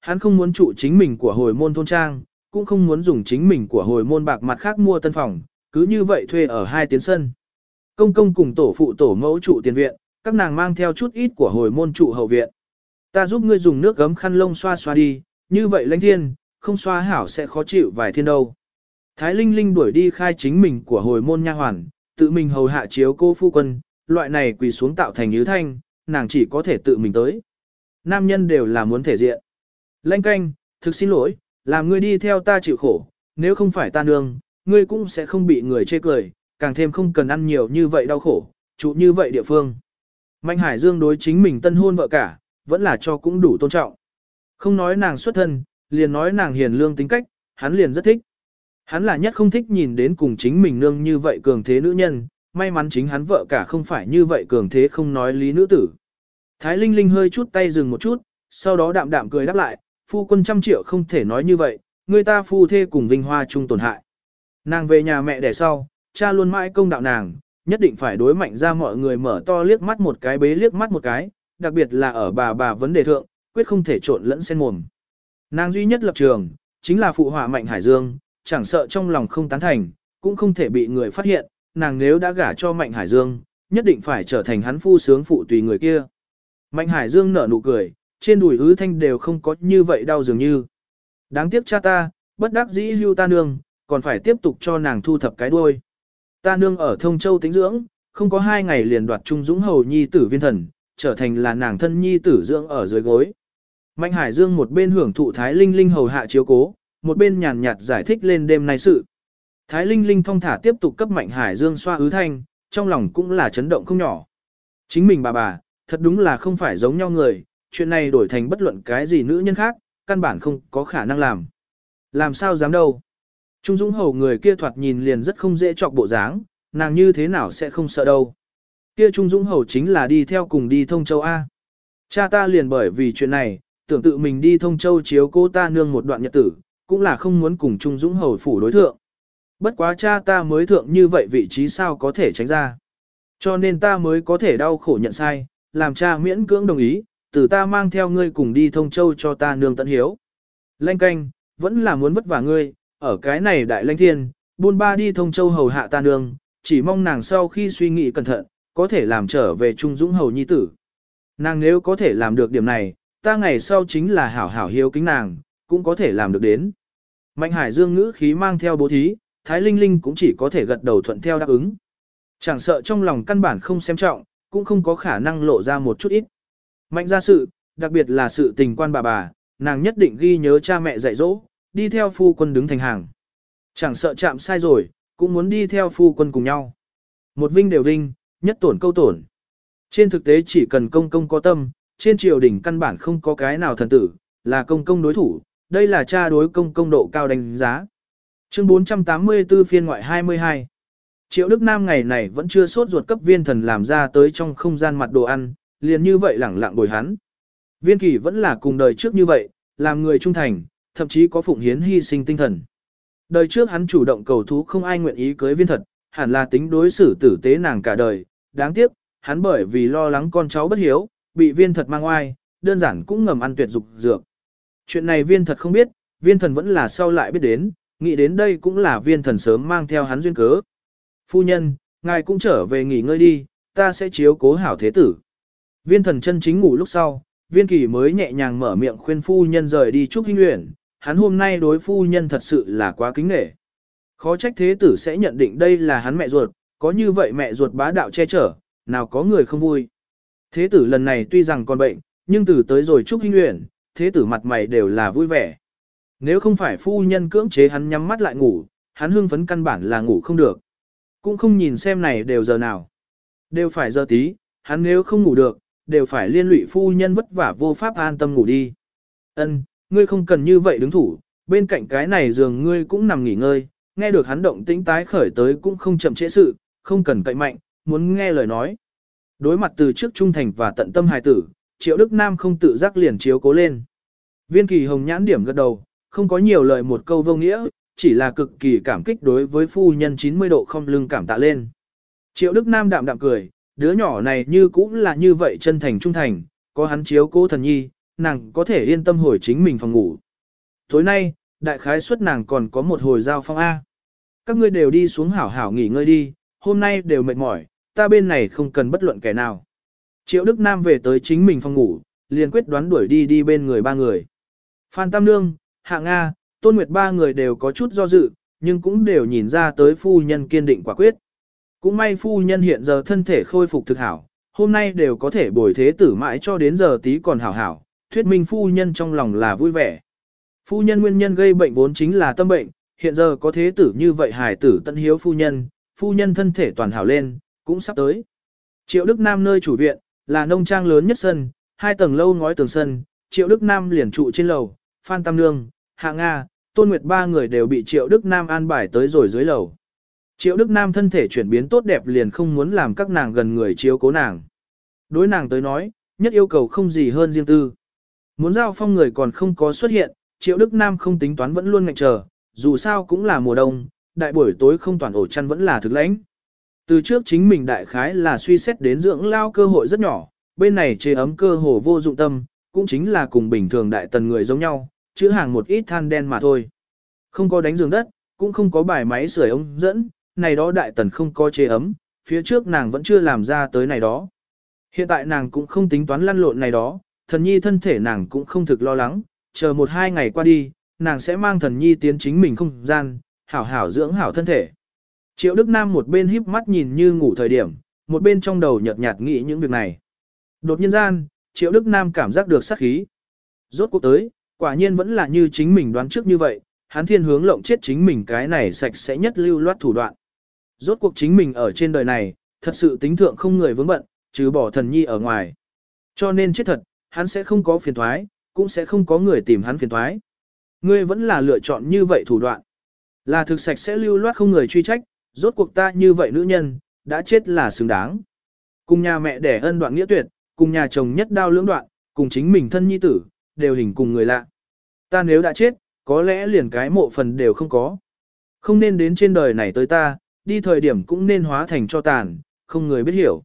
Hắn không muốn trụ chính mình của hồi môn thôn trang, cũng không muốn dùng chính mình của hồi môn bạc mặt khác mua tân phòng, cứ như vậy thuê ở hai tiến sân. Công công cùng tổ phụ tổ mẫu trụ tiền viện, các nàng mang theo chút ít của hồi môn trụ hậu viện. Ta giúp ngươi dùng nước gấm khăn lông xoa xoa đi, như vậy lãnh thiên, không xoa hảo sẽ khó chịu vài thiên đâu. Thái Linh Linh đuổi đi khai chính mình của hồi môn nha hoàn, tự mình hầu hạ chiếu cô phu quân, loại này quỳ xuống tạo thành như thanh, nàng chỉ có thể tự mình tới. Nam nhân đều là muốn thể diện. Lanh canh, thực xin lỗi, làm ngươi đi theo ta chịu khổ, nếu không phải ta nương, ngươi cũng sẽ không bị người chê cười, càng thêm không cần ăn nhiều như vậy đau khổ, trụ như vậy địa phương. Mạnh Hải Dương đối chính mình tân hôn vợ cả, vẫn là cho cũng đủ tôn trọng. Không nói nàng xuất thân, liền nói nàng hiền lương tính cách, hắn liền rất thích. Hắn là nhất không thích nhìn đến cùng chính mình nương như vậy cường thế nữ nhân, may mắn chính hắn vợ cả không phải như vậy cường thế không nói lý nữ tử. Thái Linh Linh hơi chút tay dừng một chút, sau đó đạm đạm cười đáp lại, phu quân trăm triệu không thể nói như vậy, người ta phu thê cùng vinh hoa chung tổn hại. Nàng về nhà mẹ đẻ sau, cha luôn mãi công đạo nàng, nhất định phải đối mạnh ra mọi người mở to liếc mắt một cái bế liếc mắt một cái, đặc biệt là ở bà bà vấn đề thượng, quyết không thể trộn lẫn xen mồm. Nàng duy nhất lập trường, chính là phụ họa mạnh Hải Dương, chẳng sợ trong lòng không tán thành, cũng không thể bị người phát hiện, nàng nếu đã gả cho mạnh Hải Dương, nhất định phải trở thành hắn phu sướng phụ tùy người kia. Mạnh Hải Dương nở nụ cười, trên đùi ứ thanh đều không có như vậy đau dường như. Đáng tiếc cha ta, bất đắc dĩ hưu ta nương, còn phải tiếp tục cho nàng thu thập cái đuôi. Ta nương ở Thông Châu tính dưỡng, không có hai ngày liền đoạt Trung Dũng Hầu Nhi tử viên thần, trở thành là nàng thân Nhi tử dưỡng ở dưới gối. Mạnh Hải Dương một bên hưởng thụ Thái Linh Linh hầu hạ chiếu cố, một bên nhàn nhạt giải thích lên đêm nay sự. Thái Linh Linh thông thả tiếp tục cấp Mạnh Hải Dương xoa ứ thanh, trong lòng cũng là chấn động không nhỏ. Chính mình bà bà, thật đúng là không phải giống nhau người, chuyện này đổi thành bất luận cái gì nữ nhân khác, căn bản không có khả năng làm. Làm sao dám đâu. Trung Dũng Hầu người kia thoạt nhìn liền rất không dễ chọc bộ dáng, nàng như thế nào sẽ không sợ đâu. Kia Trung Dũng Hầu chính là đi theo cùng đi thông châu A. Cha ta liền bởi vì chuyện này, tưởng tự mình đi thông châu chiếu cô ta nương một đoạn nhật tử, cũng là không muốn cùng Trung Dũng Hầu phủ đối thượng. Bất quá cha ta mới thượng như vậy vị trí sao có thể tránh ra. Cho nên ta mới có thể đau khổ nhận sai, làm cha miễn cưỡng đồng ý, từ ta mang theo ngươi cùng đi thông châu cho ta nương tận hiếu. Lanh canh, vẫn là muốn vất vả ngươi, ở cái này đại Lanh thiên, buôn ba đi thông châu hầu hạ ta nương, chỉ mong nàng sau khi suy nghĩ cẩn thận, có thể làm trở về trung dũng hầu nhi tử. Nàng nếu có thể làm được điểm này, ta ngày sau chính là hảo hảo hiếu kính nàng, cũng có thể làm được đến. Mạnh hải dương ngữ khí mang theo bố thí, Thái Linh Linh cũng chỉ có thể gật đầu thuận theo đáp ứng. Chẳng sợ trong lòng căn bản không xem trọng, cũng không có khả năng lộ ra một chút ít. Mạnh ra sự, đặc biệt là sự tình quan bà bà, nàng nhất định ghi nhớ cha mẹ dạy dỗ, đi theo phu quân đứng thành hàng. Chẳng sợ chạm sai rồi, cũng muốn đi theo phu quân cùng nhau. Một vinh đều vinh, nhất tổn câu tổn. Trên thực tế chỉ cần công công có tâm, trên triều đình căn bản không có cái nào thần tử, là công công đối thủ, đây là cha đối công công độ cao đánh giá. Chương 484 phiên ngoại 22 Triệu Đức Nam ngày này vẫn chưa sốt ruột cấp viên thần làm ra tới trong không gian mặt đồ ăn, liền như vậy lẳng lặng bồi hắn. Viên kỳ vẫn là cùng đời trước như vậy, làm người trung thành, thậm chí có phụng hiến hy sinh tinh thần. Đời trước hắn chủ động cầu thú không ai nguyện ý cưới viên thật, hẳn là tính đối xử tử tế nàng cả đời, đáng tiếc, hắn bởi vì lo lắng con cháu bất hiếu, bị viên thật mang oai, đơn giản cũng ngầm ăn tuyệt dục dược. Chuyện này viên thật không biết, viên thần vẫn là sau lại biết đến, nghĩ đến đây cũng là viên thần sớm mang theo hắn duyên cớ. Phu nhân, ngài cũng trở về nghỉ ngơi đi, ta sẽ chiếu cố hảo thế tử. Viên thần chân chính ngủ lúc sau, viên kỳ mới nhẹ nhàng mở miệng khuyên phu nhân rời đi chúc hinh luyện, hắn hôm nay đối phu nhân thật sự là quá kính nghệ. Khó trách thế tử sẽ nhận định đây là hắn mẹ ruột, có như vậy mẹ ruột bá đạo che chở, nào có người không vui. Thế tử lần này tuy rằng còn bệnh, nhưng từ tới rồi chúc hinh luyện, thế tử mặt mày đều là vui vẻ. Nếu không phải phu nhân cưỡng chế hắn nhắm mắt lại ngủ, hắn hưng phấn căn bản là ngủ không được. Cũng không nhìn xem này đều giờ nào. Đều phải giờ tí, hắn nếu không ngủ được, đều phải liên lụy phu nhân vất vả vô pháp an tâm ngủ đi. Ân, ngươi không cần như vậy đứng thủ, bên cạnh cái này giường ngươi cũng nằm nghỉ ngơi, nghe được hắn động tĩnh tái khởi tới cũng không chậm trễ sự, không cần cậy mạnh, muốn nghe lời nói. Đối mặt từ trước trung thành và tận tâm hài tử, Triệu Đức Nam không tự giác liền chiếu cố lên. Viên kỳ hồng nhãn điểm gật đầu, không có nhiều lời một câu vô nghĩa, chỉ là cực kỳ cảm kích đối với phu nhân 90 độ không lưng cảm tạ lên. Triệu Đức Nam đạm đạm cười, đứa nhỏ này như cũng là như vậy chân thành trung thành, có hắn chiếu cố thần nhi, nàng có thể yên tâm hồi chính mình phòng ngủ. Tối nay, đại khái suất nàng còn có một hồi giao phong A. Các ngươi đều đi xuống hảo hảo nghỉ ngơi đi, hôm nay đều mệt mỏi, ta bên này không cần bất luận kẻ nào. Triệu Đức Nam về tới chính mình phòng ngủ, liền quyết đoán đuổi đi đi bên người ba người. Phan Tam Nương, Hạ Nga, Tôn Nguyệt ba người đều có chút do dự, nhưng cũng đều nhìn ra tới phu nhân kiên định quả quyết. Cũng may phu nhân hiện giờ thân thể khôi phục thực hảo, hôm nay đều có thể bồi thế tử mãi cho đến giờ tí còn hảo hảo, thuyết minh phu nhân trong lòng là vui vẻ. Phu nhân nguyên nhân gây bệnh vốn chính là tâm bệnh, hiện giờ có thế tử như vậy hài tử tận hiếu phu nhân, phu nhân thân thể toàn hảo lên, cũng sắp tới. Triệu Đức Nam nơi chủ viện, là nông trang lớn nhất sân, hai tầng lâu ngói tường sân, Triệu Đức Nam liền trụ trên lầu, Phan Tam Nương, Hạ Nga, Tôn Nguyệt ba người đều bị Triệu Đức Nam an bài tới rồi dưới lầu. Triệu Đức Nam thân thể chuyển biến tốt đẹp liền không muốn làm các nàng gần người chiếu cố nàng. Đối nàng tới nói, nhất yêu cầu không gì hơn riêng tư. Muốn giao phong người còn không có xuất hiện, Triệu Đức Nam không tính toán vẫn luôn ngạnh chờ, dù sao cũng là mùa đông, đại buổi tối không toàn ổ chăn vẫn là thực lãnh. Từ trước chính mình đại khái là suy xét đến dưỡng lao cơ hội rất nhỏ, bên này chế ấm cơ hồ vô dụng tâm, cũng chính là cùng bình thường đại tần người giống nhau, chữ hàng một ít than đen mà thôi. Không có đánh giường đất, cũng không có bài máy sưởi ống dẫn, này đó đại tần không có chế ấm, phía trước nàng vẫn chưa làm ra tới này đó. Hiện tại nàng cũng không tính toán lăn lộn này đó, thần nhi thân thể nàng cũng không thực lo lắng, chờ một hai ngày qua đi, nàng sẽ mang thần nhi tiến chính mình không gian, hảo hảo dưỡng hảo thân thể. Triệu Đức Nam một bên híp mắt nhìn như ngủ thời điểm, một bên trong đầu nhợt nhạt nghĩ những việc này. Đột nhiên gian, Triệu Đức Nam cảm giác được sát khí. Rốt cuộc tới, quả nhiên vẫn là như chính mình đoán trước như vậy, hắn thiên hướng lộng chết chính mình cái này sạch sẽ nhất lưu loát thủ đoạn. Rốt cuộc chính mình ở trên đời này, thật sự tính thượng không người vướng bận, trừ bỏ thần nhi ở ngoài. Cho nên chết thật, hắn sẽ không có phiền thoái, cũng sẽ không có người tìm hắn phiền thoái. Ngươi vẫn là lựa chọn như vậy thủ đoạn. Là thực sạch sẽ lưu loát không người truy trách, rốt cuộc ta như vậy nữ nhân, đã chết là xứng đáng. Cùng nhà mẹ đẻ ân đoạn nghĩa tuyệt, cùng nhà chồng nhất đao lưỡng đoạn, cùng chính mình thân nhi tử, đều hình cùng người lạ. Ta nếu đã chết, có lẽ liền cái mộ phần đều không có. Không nên đến trên đời này tới ta, đi thời điểm cũng nên hóa thành cho tàn, không người biết hiểu.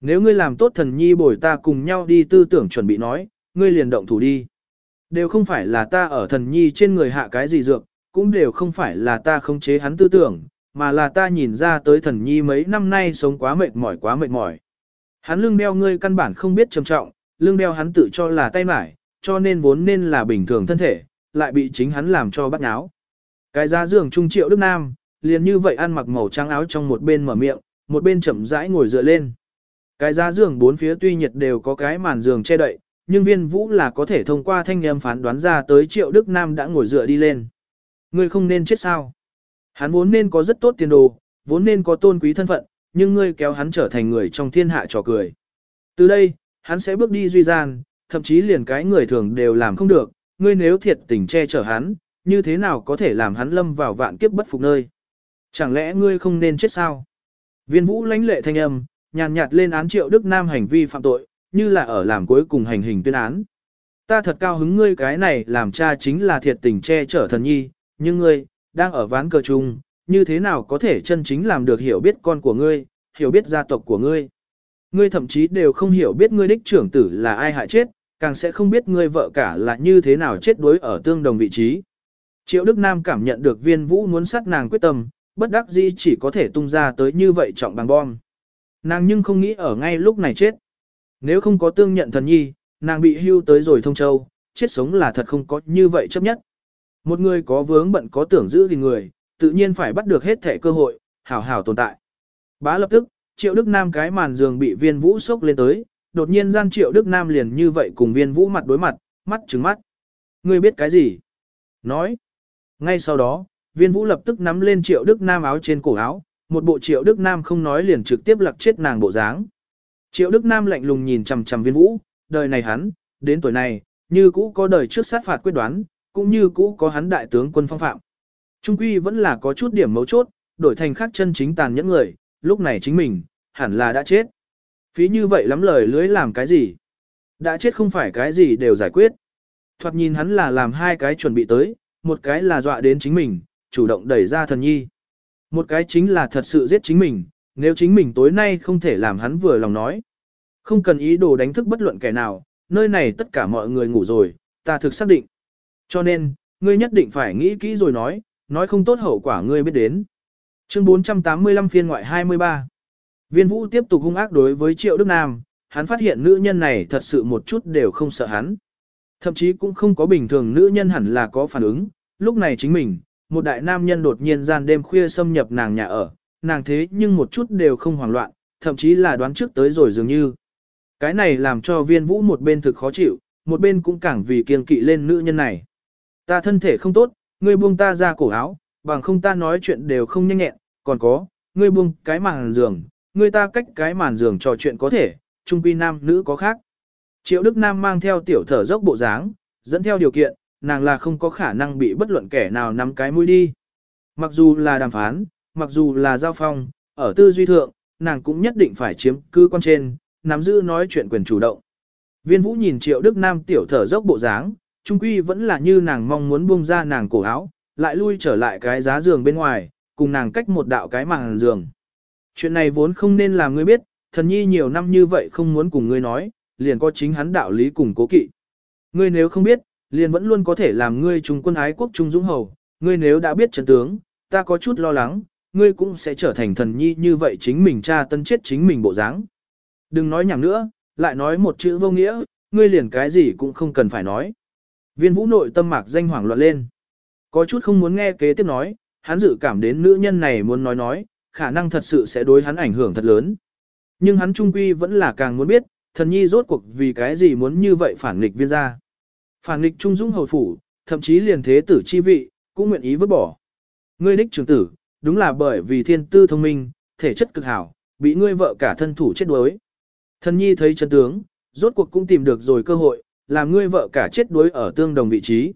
Nếu ngươi làm tốt thần nhi bồi ta cùng nhau đi tư tưởng chuẩn bị nói, ngươi liền động thủ đi. Đều không phải là ta ở thần nhi trên người hạ cái gì dược, cũng đều không phải là ta không chế hắn tư tưởng, mà là ta nhìn ra tới thần nhi mấy năm nay sống quá mệt mỏi quá mệt mỏi. Hắn lưng đeo ngươi căn bản không biết trầm trọng, lưng đeo hắn tự cho là tay mải, cho nên vốn nên là bình thường thân thể, lại bị chính hắn làm cho bắt nháo. Cái giá giường trung triệu Đức Nam, liền như vậy ăn mặc màu trắng áo trong một bên mở miệng, một bên chậm rãi ngồi dựa lên. Cái giá giường bốn phía tuy nhiệt đều có cái màn giường che đậy, nhưng viên vũ là có thể thông qua thanh âm phán đoán ra tới triệu Đức Nam đã ngồi dựa đi lên. Ngươi không nên chết sao? Hắn vốn nên có rất tốt tiền đồ, vốn nên có tôn quý thân phận, nhưng ngươi kéo hắn trở thành người trong thiên hạ trò cười. Từ đây, hắn sẽ bước đi duy gian, thậm chí liền cái người thường đều làm không được, ngươi nếu thiệt tình che chở hắn, như thế nào có thể làm hắn lâm vào vạn kiếp bất phục nơi? Chẳng lẽ ngươi không nên chết sao? Viên vũ lãnh lệ thanh âm, nhàn nhạt lên án triệu Đức Nam hành vi phạm tội, như là ở làm cuối cùng hành hình tuyên án. Ta thật cao hứng ngươi cái này làm cha chính là thiệt tình che chở thần nhi, nhưng ngươi, đang ở ván cờ chung, như thế nào có thể chân chính làm được hiểu biết con của ngươi, hiểu biết gia tộc của ngươi. Ngươi thậm chí đều không hiểu biết ngươi đích trưởng tử là ai hại chết, càng sẽ không biết ngươi vợ cả là như thế nào chết đối ở tương đồng vị trí. Triệu Đức Nam cảm nhận được viên vũ muốn sát nàng quyết tâm, bất đắc dĩ chỉ có thể tung ra tới như vậy trọng bằng bom. Nàng nhưng không nghĩ ở ngay lúc này chết. Nếu không có tương nhận thần nhi, nàng bị hưu tới rồi thông châu, chết sống là thật không có như vậy chấp nhất. Một người có vướng bận có tưởng giữ gìn người, tự nhiên phải bắt được hết thể cơ hội, hảo hảo tồn tại. Bá lập tức, triệu Đức Nam cái màn giường bị viên vũ sốc lên tới, đột nhiên gian triệu Đức Nam liền như vậy cùng viên vũ mặt đối mặt, mắt trừng mắt. Ngươi biết cái gì? Nói. Ngay sau đó, viên vũ lập tức nắm lên triệu Đức Nam áo trên cổ áo, một bộ triệu Đức Nam không nói liền trực tiếp lặc chết nàng bộ dáng. Triệu Đức Nam lạnh lùng nhìn chằm chằm viên vũ, đời này hắn, đến tuổi này, như cũ có đời trước sát phạt quyết đoán, cũng như cũ có hắn đại tướng quân phong phạm. Trung quy vẫn là có chút điểm mấu chốt, đổi thành khác chân chính tàn nhẫn người, lúc này chính mình, hẳn là đã chết. Phí như vậy lắm lời lưới làm cái gì? Đã chết không phải cái gì đều giải quyết. Thoạt nhìn hắn là làm hai cái chuẩn bị tới, một cái là dọa đến chính mình, chủ động đẩy ra thần nhi. Một cái chính là thật sự giết chính mình, nếu chính mình tối nay không thể làm hắn vừa lòng nói. Không cần ý đồ đánh thức bất luận kẻ nào, nơi này tất cả mọi người ngủ rồi, ta thực xác định. Cho nên, ngươi nhất định phải nghĩ kỹ rồi nói, nói không tốt hậu quả ngươi biết đến. Chương 485 phiên ngoại 23 Viên vũ tiếp tục hung ác đối với Triệu Đức Nam, hắn phát hiện nữ nhân này thật sự một chút đều không sợ hắn. Thậm chí cũng không có bình thường nữ nhân hẳn là có phản ứng, lúc này chính mình, một đại nam nhân đột nhiên gian đêm khuya xâm nhập nàng nhà ở, nàng thế nhưng một chút đều không hoảng loạn, thậm chí là đoán trước tới rồi dường như. Cái này làm cho viên vũ một bên thực khó chịu, một bên cũng càng vì kiêng kỵ lên nữ nhân này. Ta thân thể không tốt, ngươi buông ta ra cổ áo, bằng không ta nói chuyện đều không nhanh nhẹn, còn có, ngươi buông cái màn giường, ngươi ta cách cái màn giường trò chuyện có thể, trung quy nam nữ có khác. Triệu Đức Nam mang theo tiểu thở dốc bộ dáng, dẫn theo điều kiện, nàng là không có khả năng bị bất luận kẻ nào nắm cái mũi đi. Mặc dù là đàm phán, mặc dù là giao phong, ở tư duy thượng, nàng cũng nhất định phải chiếm cư quan trên, nắm giữ nói chuyện quyền chủ động. Viên Vũ nhìn Triệu Đức Nam tiểu thở dốc bộ dáng, trung quy vẫn là như nàng mong muốn buông ra nàng cổ áo, lại lui trở lại cái giá giường bên ngoài, cùng nàng cách một đạo cái màn giường. Chuyện này vốn không nên làm ngươi biết, thần nhi nhiều năm như vậy không muốn cùng ngươi nói, liền có chính hắn đạo lý cùng cố kỵ. Ngươi nếu không biết, liền vẫn luôn có thể làm ngươi trung quân ái quốc trung dũng hầu, ngươi nếu đã biết trận tướng, ta có chút lo lắng, ngươi cũng sẽ trở thành thần nhi như vậy chính mình cha tân chết chính mình bộ dáng. Đừng nói nhảm nữa, lại nói một chữ vô nghĩa, ngươi liền cái gì cũng không cần phải nói. Viên vũ nội tâm mạc danh hoảng loạn lên. Có chút không muốn nghe kế tiếp nói, hắn dự cảm đến nữ nhân này muốn nói nói, khả năng thật sự sẽ đối hắn ảnh hưởng thật lớn. Nhưng hắn trung quy vẫn là càng muốn biết, thần nhi rốt cuộc vì cái gì muốn như vậy phản nghịch viên gia. Phản nghịch trung dũng hầu phủ, thậm chí liền thế tử chi vị, cũng nguyện ý vứt bỏ. Ngươi đích trưởng tử, đúng là bởi vì thiên tư thông minh, thể chất cực hảo, bị ngươi vợ cả thân thủ chết đuối. Thần nhi thấy chân tướng, rốt cuộc cũng tìm được rồi cơ hội, làm ngươi vợ cả chết đuối ở tương đồng vị trí.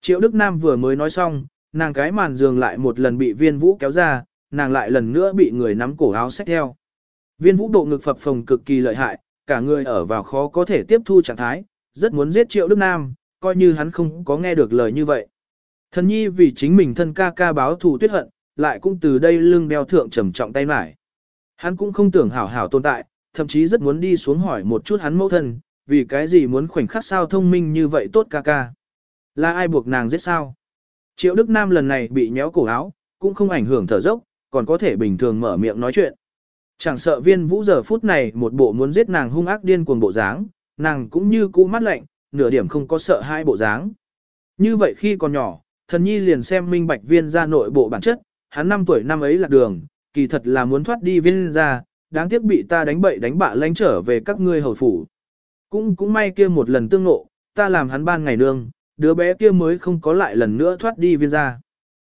Triệu Đức Nam vừa mới nói xong, nàng cái màn giường lại một lần bị viên vũ kéo ra, nàng lại lần nữa bị người nắm cổ áo xách theo. Viên vũ độ ngực phập phồng cực kỳ lợi hại, cả người ở vào khó có thể tiếp thu trạng thái, rất muốn giết Triệu Đức Nam, coi như hắn không có nghe được lời như vậy. Thần nhi vì chính mình thân ca ca báo thù tuyết hận, lại cũng từ đây lưng đeo thượng trầm trọng tay mải. Hắn cũng không tưởng hảo hảo tồn tại, thậm chí rất muốn đi xuống hỏi một chút hắn mẫu thân, vì cái gì muốn khoảnh khắc sao thông minh như vậy tốt ca ca. Là ai buộc nàng giết sao? Triệu Đức Nam lần này bị nhéo cổ áo, cũng không ảnh hưởng thở dốc, còn có thể bình thường mở miệng nói chuyện. Chẳng sợ viên vũ giờ phút này một bộ muốn giết nàng hung ác điên cuồng bộ dáng, nàng cũng như cũ mắt lạnh, nửa điểm không có sợ hai bộ dáng. Như vậy khi còn nhỏ, thần nhi liền xem minh bạch viên ra nội bộ bản chất, hắn 5 tuổi năm ấy lạc đường, kỳ thật là muốn thoát đi viên ra, đáng tiếc bị ta đánh bậy đánh bạ lánh trở về các ngươi hầu phủ. Cũng cũng may kia một lần tương nộ ta làm hắn ban ngày nương, đứa bé kia mới không có lại lần nữa thoát đi viên ra.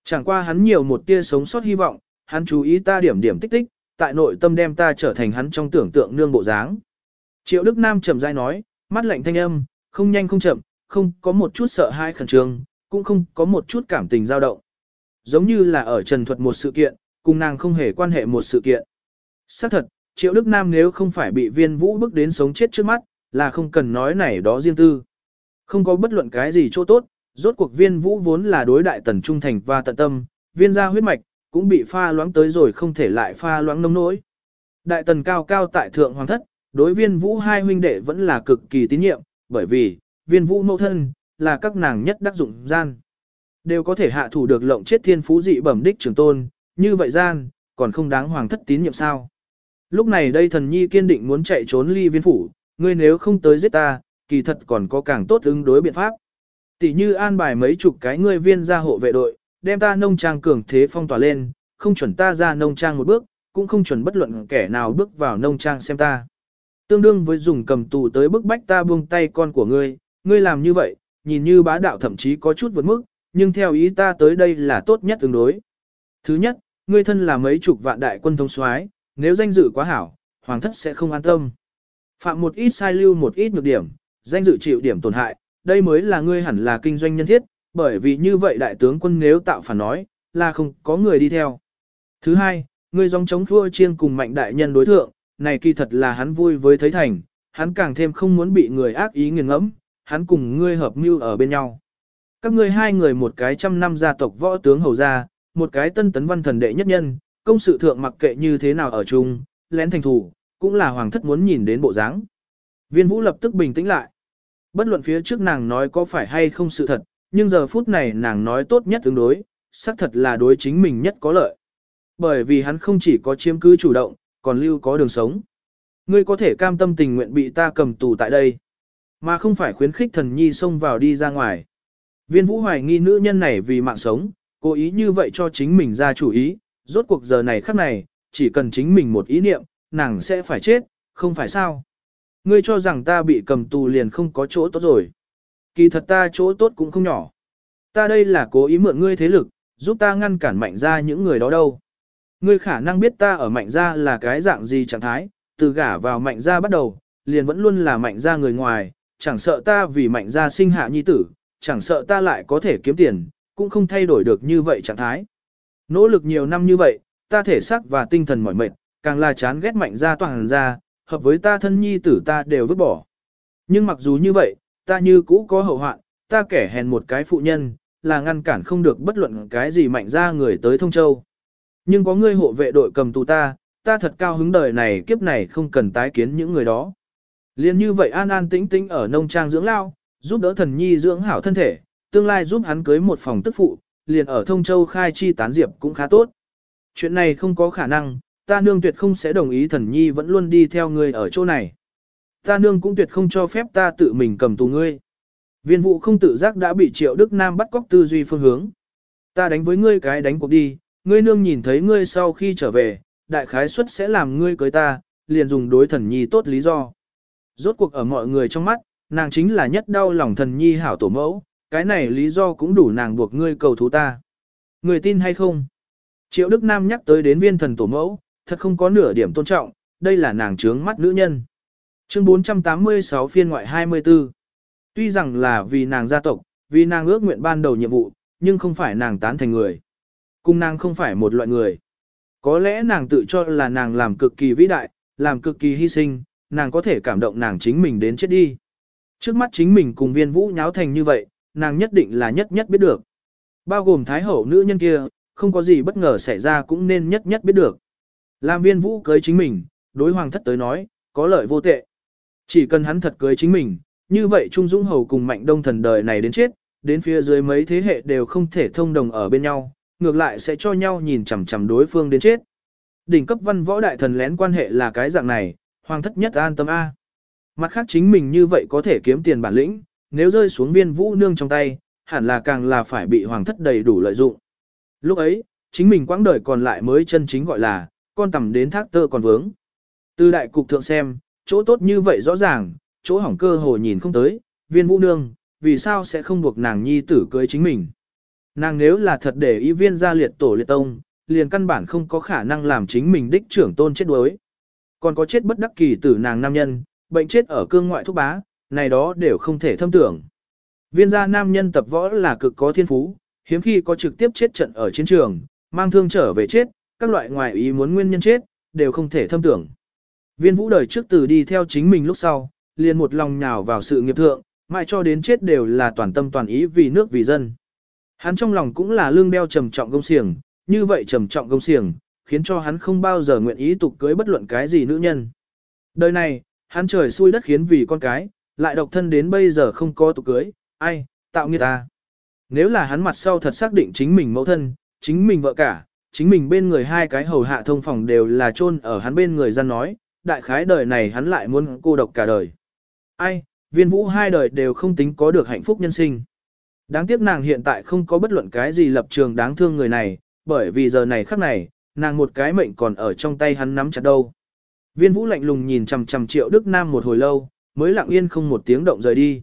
Chẳng qua hắn nhiều một tia sống sót hy vọng, hắn chú ý ta điểm điểm tích tích, tại nội tâm đem ta trở thành hắn trong tưởng tượng nương bộ dáng. Triệu Đức Nam chậm rãi nói, mắt lạnh thanh âm, không nhanh không chậm, không có một chút sợ hãi khẩn trương, cũng không có một chút cảm tình dao động. Giống như là ở trần thuật một sự kiện, cùng nàng không hề quan hệ một sự kiện. Xác thật, Triệu Đức Nam nếu không phải bị viên vũ bức đến sống chết trước mắt, là không cần nói này đó riêng tư. Không có bất luận cái gì chỗ tốt, rốt cuộc viên vũ vốn là đối đại tần trung thành và tận tâm, viên gia huyết mạch, cũng bị pha loãng tới rồi không thể lại pha loãng nông nỗi. Đại tần cao cao tại thượng hoàng thất, đối viên vũ hai huynh đệ vẫn là cực kỳ tín nhiệm, bởi vì, viên vũ mẫu thân, là các nàng nhất đắc dụng gian. Đều có thể hạ thủ được lộng chết thiên phú dị bẩm đích trường tôn, như vậy gian, còn không đáng hoàng thất tín nhiệm sao. Lúc này đây thần nhi kiên định muốn chạy trốn ly viên phủ, ngươi nếu không tới giết ta, kỳ thật còn có càng tốt ứng đối biện pháp. Tỷ như an bài mấy chục cái ngươi viên gia hộ vệ đội, đem ta nông trang cường thế phong tỏa lên, không chuẩn ta ra nông trang một bước, cũng không chuẩn bất luận kẻ nào bước vào nông trang xem ta. Tương đương với dùng cầm tù tới bức bách ta buông tay con của ngươi, ngươi làm như vậy, nhìn như bá đạo thậm chí có chút vượt mức, nhưng theo ý ta tới đây là tốt nhất tương đối. Thứ nhất, ngươi thân là mấy chục vạn đại quân thống soái, nếu danh dự quá hảo, hoàng thất sẽ không an tâm. Phạm một ít sai lưu một ít nhược điểm, danh dự chịu điểm tổn hại, đây mới là ngươi hẳn là kinh doanh nhân thiết, bởi vì như vậy đại tướng quân nếu tạo phản nói, là không có người đi theo. Thứ hai, ngươi dòng chống thua chiên cùng mạnh đại nhân đối thượng, này kỳ thật là hắn vui với thấy thành, hắn càng thêm không muốn bị người ác ý nghiền ngẫm, hắn cùng ngươi hợp mưu ở bên nhau. Các ngươi hai người một cái trăm năm gia tộc võ tướng hầu gia, một cái tân tấn văn thần đệ nhất nhân, công sự thượng mặc kệ như thế nào ở chung, lén thành thủ, cũng là hoàng thất muốn nhìn đến bộ dáng. Viên vũ lập tức bình tĩnh lại. Bất luận phía trước nàng nói có phải hay không sự thật, nhưng giờ phút này nàng nói tốt nhất tương đối, xác thật là đối chính mình nhất có lợi. Bởi vì hắn không chỉ có chiếm cứ chủ động, còn lưu có đường sống. Ngươi có thể cam tâm tình nguyện bị ta cầm tù tại đây, mà không phải khuyến khích thần nhi xông vào đi ra ngoài. Viên vũ hoài nghi nữ nhân này vì mạng sống, cố ý như vậy cho chính mình ra chủ ý, rốt cuộc giờ này khắc này, chỉ cần chính mình một ý niệm, nàng sẽ phải chết, không phải sao. Ngươi cho rằng ta bị cầm tù liền không có chỗ tốt rồi. Kỳ thật ta chỗ tốt cũng không nhỏ. Ta đây là cố ý mượn ngươi thế lực, giúp ta ngăn cản mạnh ra những người đó đâu. Ngươi khả năng biết ta ở mạnh Gia là cái dạng gì trạng thái, từ gả vào mạnh Gia bắt đầu, liền vẫn luôn là mạnh Gia người ngoài, chẳng sợ ta vì mạnh Gia sinh hạ nhi tử, chẳng sợ ta lại có thể kiếm tiền, cũng không thay đổi được như vậy trạng thái. Nỗ lực nhiều năm như vậy, ta thể xác và tinh thần mỏi mệt, càng là chán ghét mạnh Gia toàn gia, hợp với ta thân nhi tử ta đều vứt bỏ. Nhưng mặc dù như vậy, ta như cũ có hậu hoạn, ta kẻ hèn một cái phụ nhân, là ngăn cản không được bất luận cái gì mạnh Gia người tới thông châu. Nhưng có ngươi hộ vệ đội cầm tù ta, ta thật cao hứng đời này kiếp này không cần tái kiến những người đó. Liên như vậy an an tĩnh tĩnh ở nông trang dưỡng lao, giúp đỡ thần nhi dưỡng hảo thân thể, tương lai giúp hắn cưới một phòng tức phụ, liền ở thông châu khai chi tán diệp cũng khá tốt. Chuyện này không có khả năng, ta nương tuyệt không sẽ đồng ý thần nhi vẫn luôn đi theo ngươi ở chỗ này. Ta nương cũng tuyệt không cho phép ta tự mình cầm tù ngươi. Viên vụ không tự giác đã bị triệu Đức Nam bắt cóc tư duy phương hướng. Ta đánh với ngươi cái đánh cuộc đi, ngươi nương nhìn thấy ngươi sau khi trở về, đại khái suất sẽ làm ngươi cưới ta, liền dùng đối thần nhi tốt lý do. Rốt cuộc ở mọi người trong mắt, nàng chính là nhất đau lòng thần nhi hảo tổ mẫu, cái này lý do cũng đủ nàng buộc ngươi cầu thú ta. Người tin hay không? Triệu Đức Nam nhắc tới đến viên thần tổ mẫu, thật không có nửa điểm tôn trọng, đây là nàng trướng mắt nữ nhân. Chương 486 phiên ngoại 24 Tuy rằng là vì nàng gia tộc, vì nàng ước nguyện ban đầu nhiệm vụ, nhưng không phải nàng tán thành người. Cung nàng không phải một loại người. Có lẽ nàng tự cho là nàng làm cực kỳ vĩ đại, làm cực kỳ hy sinh, nàng có thể cảm động nàng chính mình đến chết đi. Trước mắt chính mình cùng viên vũ nháo thành như vậy, nàng nhất định là nhất nhất biết được. Bao gồm thái hậu nữ nhân kia, không có gì bất ngờ xảy ra cũng nên nhất nhất biết được. Làm viên vũ cưới chính mình, đối hoàng thất tới nói, có lợi vô tệ. Chỉ cần hắn thật cưới chính mình, như vậy Trung Dũng Hầu cùng Mạnh Đông Thần đời này đến chết, đến phía dưới mấy thế hệ đều không thể thông đồng ở bên nhau, ngược lại sẽ cho nhau nhìn chằm chằm đối phương đến chết. Đỉnh cấp văn võ đại thần lén quan hệ là cái dạng này, hoàng thất nhất an tâm A. Mặt khác chính mình như vậy có thể kiếm tiền bản lĩnh, nếu rơi xuống viên vũ nương trong tay, hẳn là càng là phải bị hoàng thất đầy đủ lợi dụng. Lúc ấy, chính mình quãng đời còn lại mới chân chính gọi là, con tầm đến thác tơ còn vướng. Từ đại cục thượng xem, chỗ tốt như vậy rõ ràng, chỗ hỏng cơ hồ nhìn không tới, viên vũ nương, vì sao sẽ không buộc nàng nhi tử cưới chính mình. Nàng nếu là thật để ý viên gia liệt tổ liệt tông, liền căn bản không có khả năng làm chính mình đích trưởng tôn chết đuối. Còn có chết bất đắc kỳ tử nàng nam nhân, bệnh chết ở cương ngoại thúc bá, này đó đều không thể thâm tưởng. Viên gia nam nhân tập võ là cực có thiên phú, hiếm khi có trực tiếp chết trận ở chiến trường, mang thương trở về chết, các loại ngoại ý muốn nguyên nhân chết, đều không thể thâm tưởng. Viên vũ đời trước từ đi theo chính mình lúc sau, liền một lòng nhào vào sự nghiệp thượng, mãi cho đến chết đều là toàn tâm toàn ý vì nước vì dân. Hắn trong lòng cũng là lương đeo trầm trọng công xiềng, như vậy trầm trọng công xiềng, khiến cho hắn không bao giờ nguyện ý tục cưới bất luận cái gì nữ nhân. Đời này, hắn trời xui đất khiến vì con cái, lại độc thân đến bây giờ không có tục cưới, ai, tạo nghiệt ta. Nếu là hắn mặt sau thật xác định chính mình mẫu thân, chính mình vợ cả, chính mình bên người hai cái hầu hạ thông phòng đều là chôn ở hắn bên người gian nói, đại khái đời này hắn lại muốn cô độc cả đời. Ai, viên vũ hai đời đều không tính có được hạnh phúc nhân sinh. Đáng tiếc nàng hiện tại không có bất luận cái gì lập trường đáng thương người này, bởi vì giờ này khắc này, nàng một cái mệnh còn ở trong tay hắn nắm chặt đâu. Viên vũ lạnh lùng nhìn chằm chằm triệu Đức Nam một hồi lâu, mới lặng yên không một tiếng động rời đi.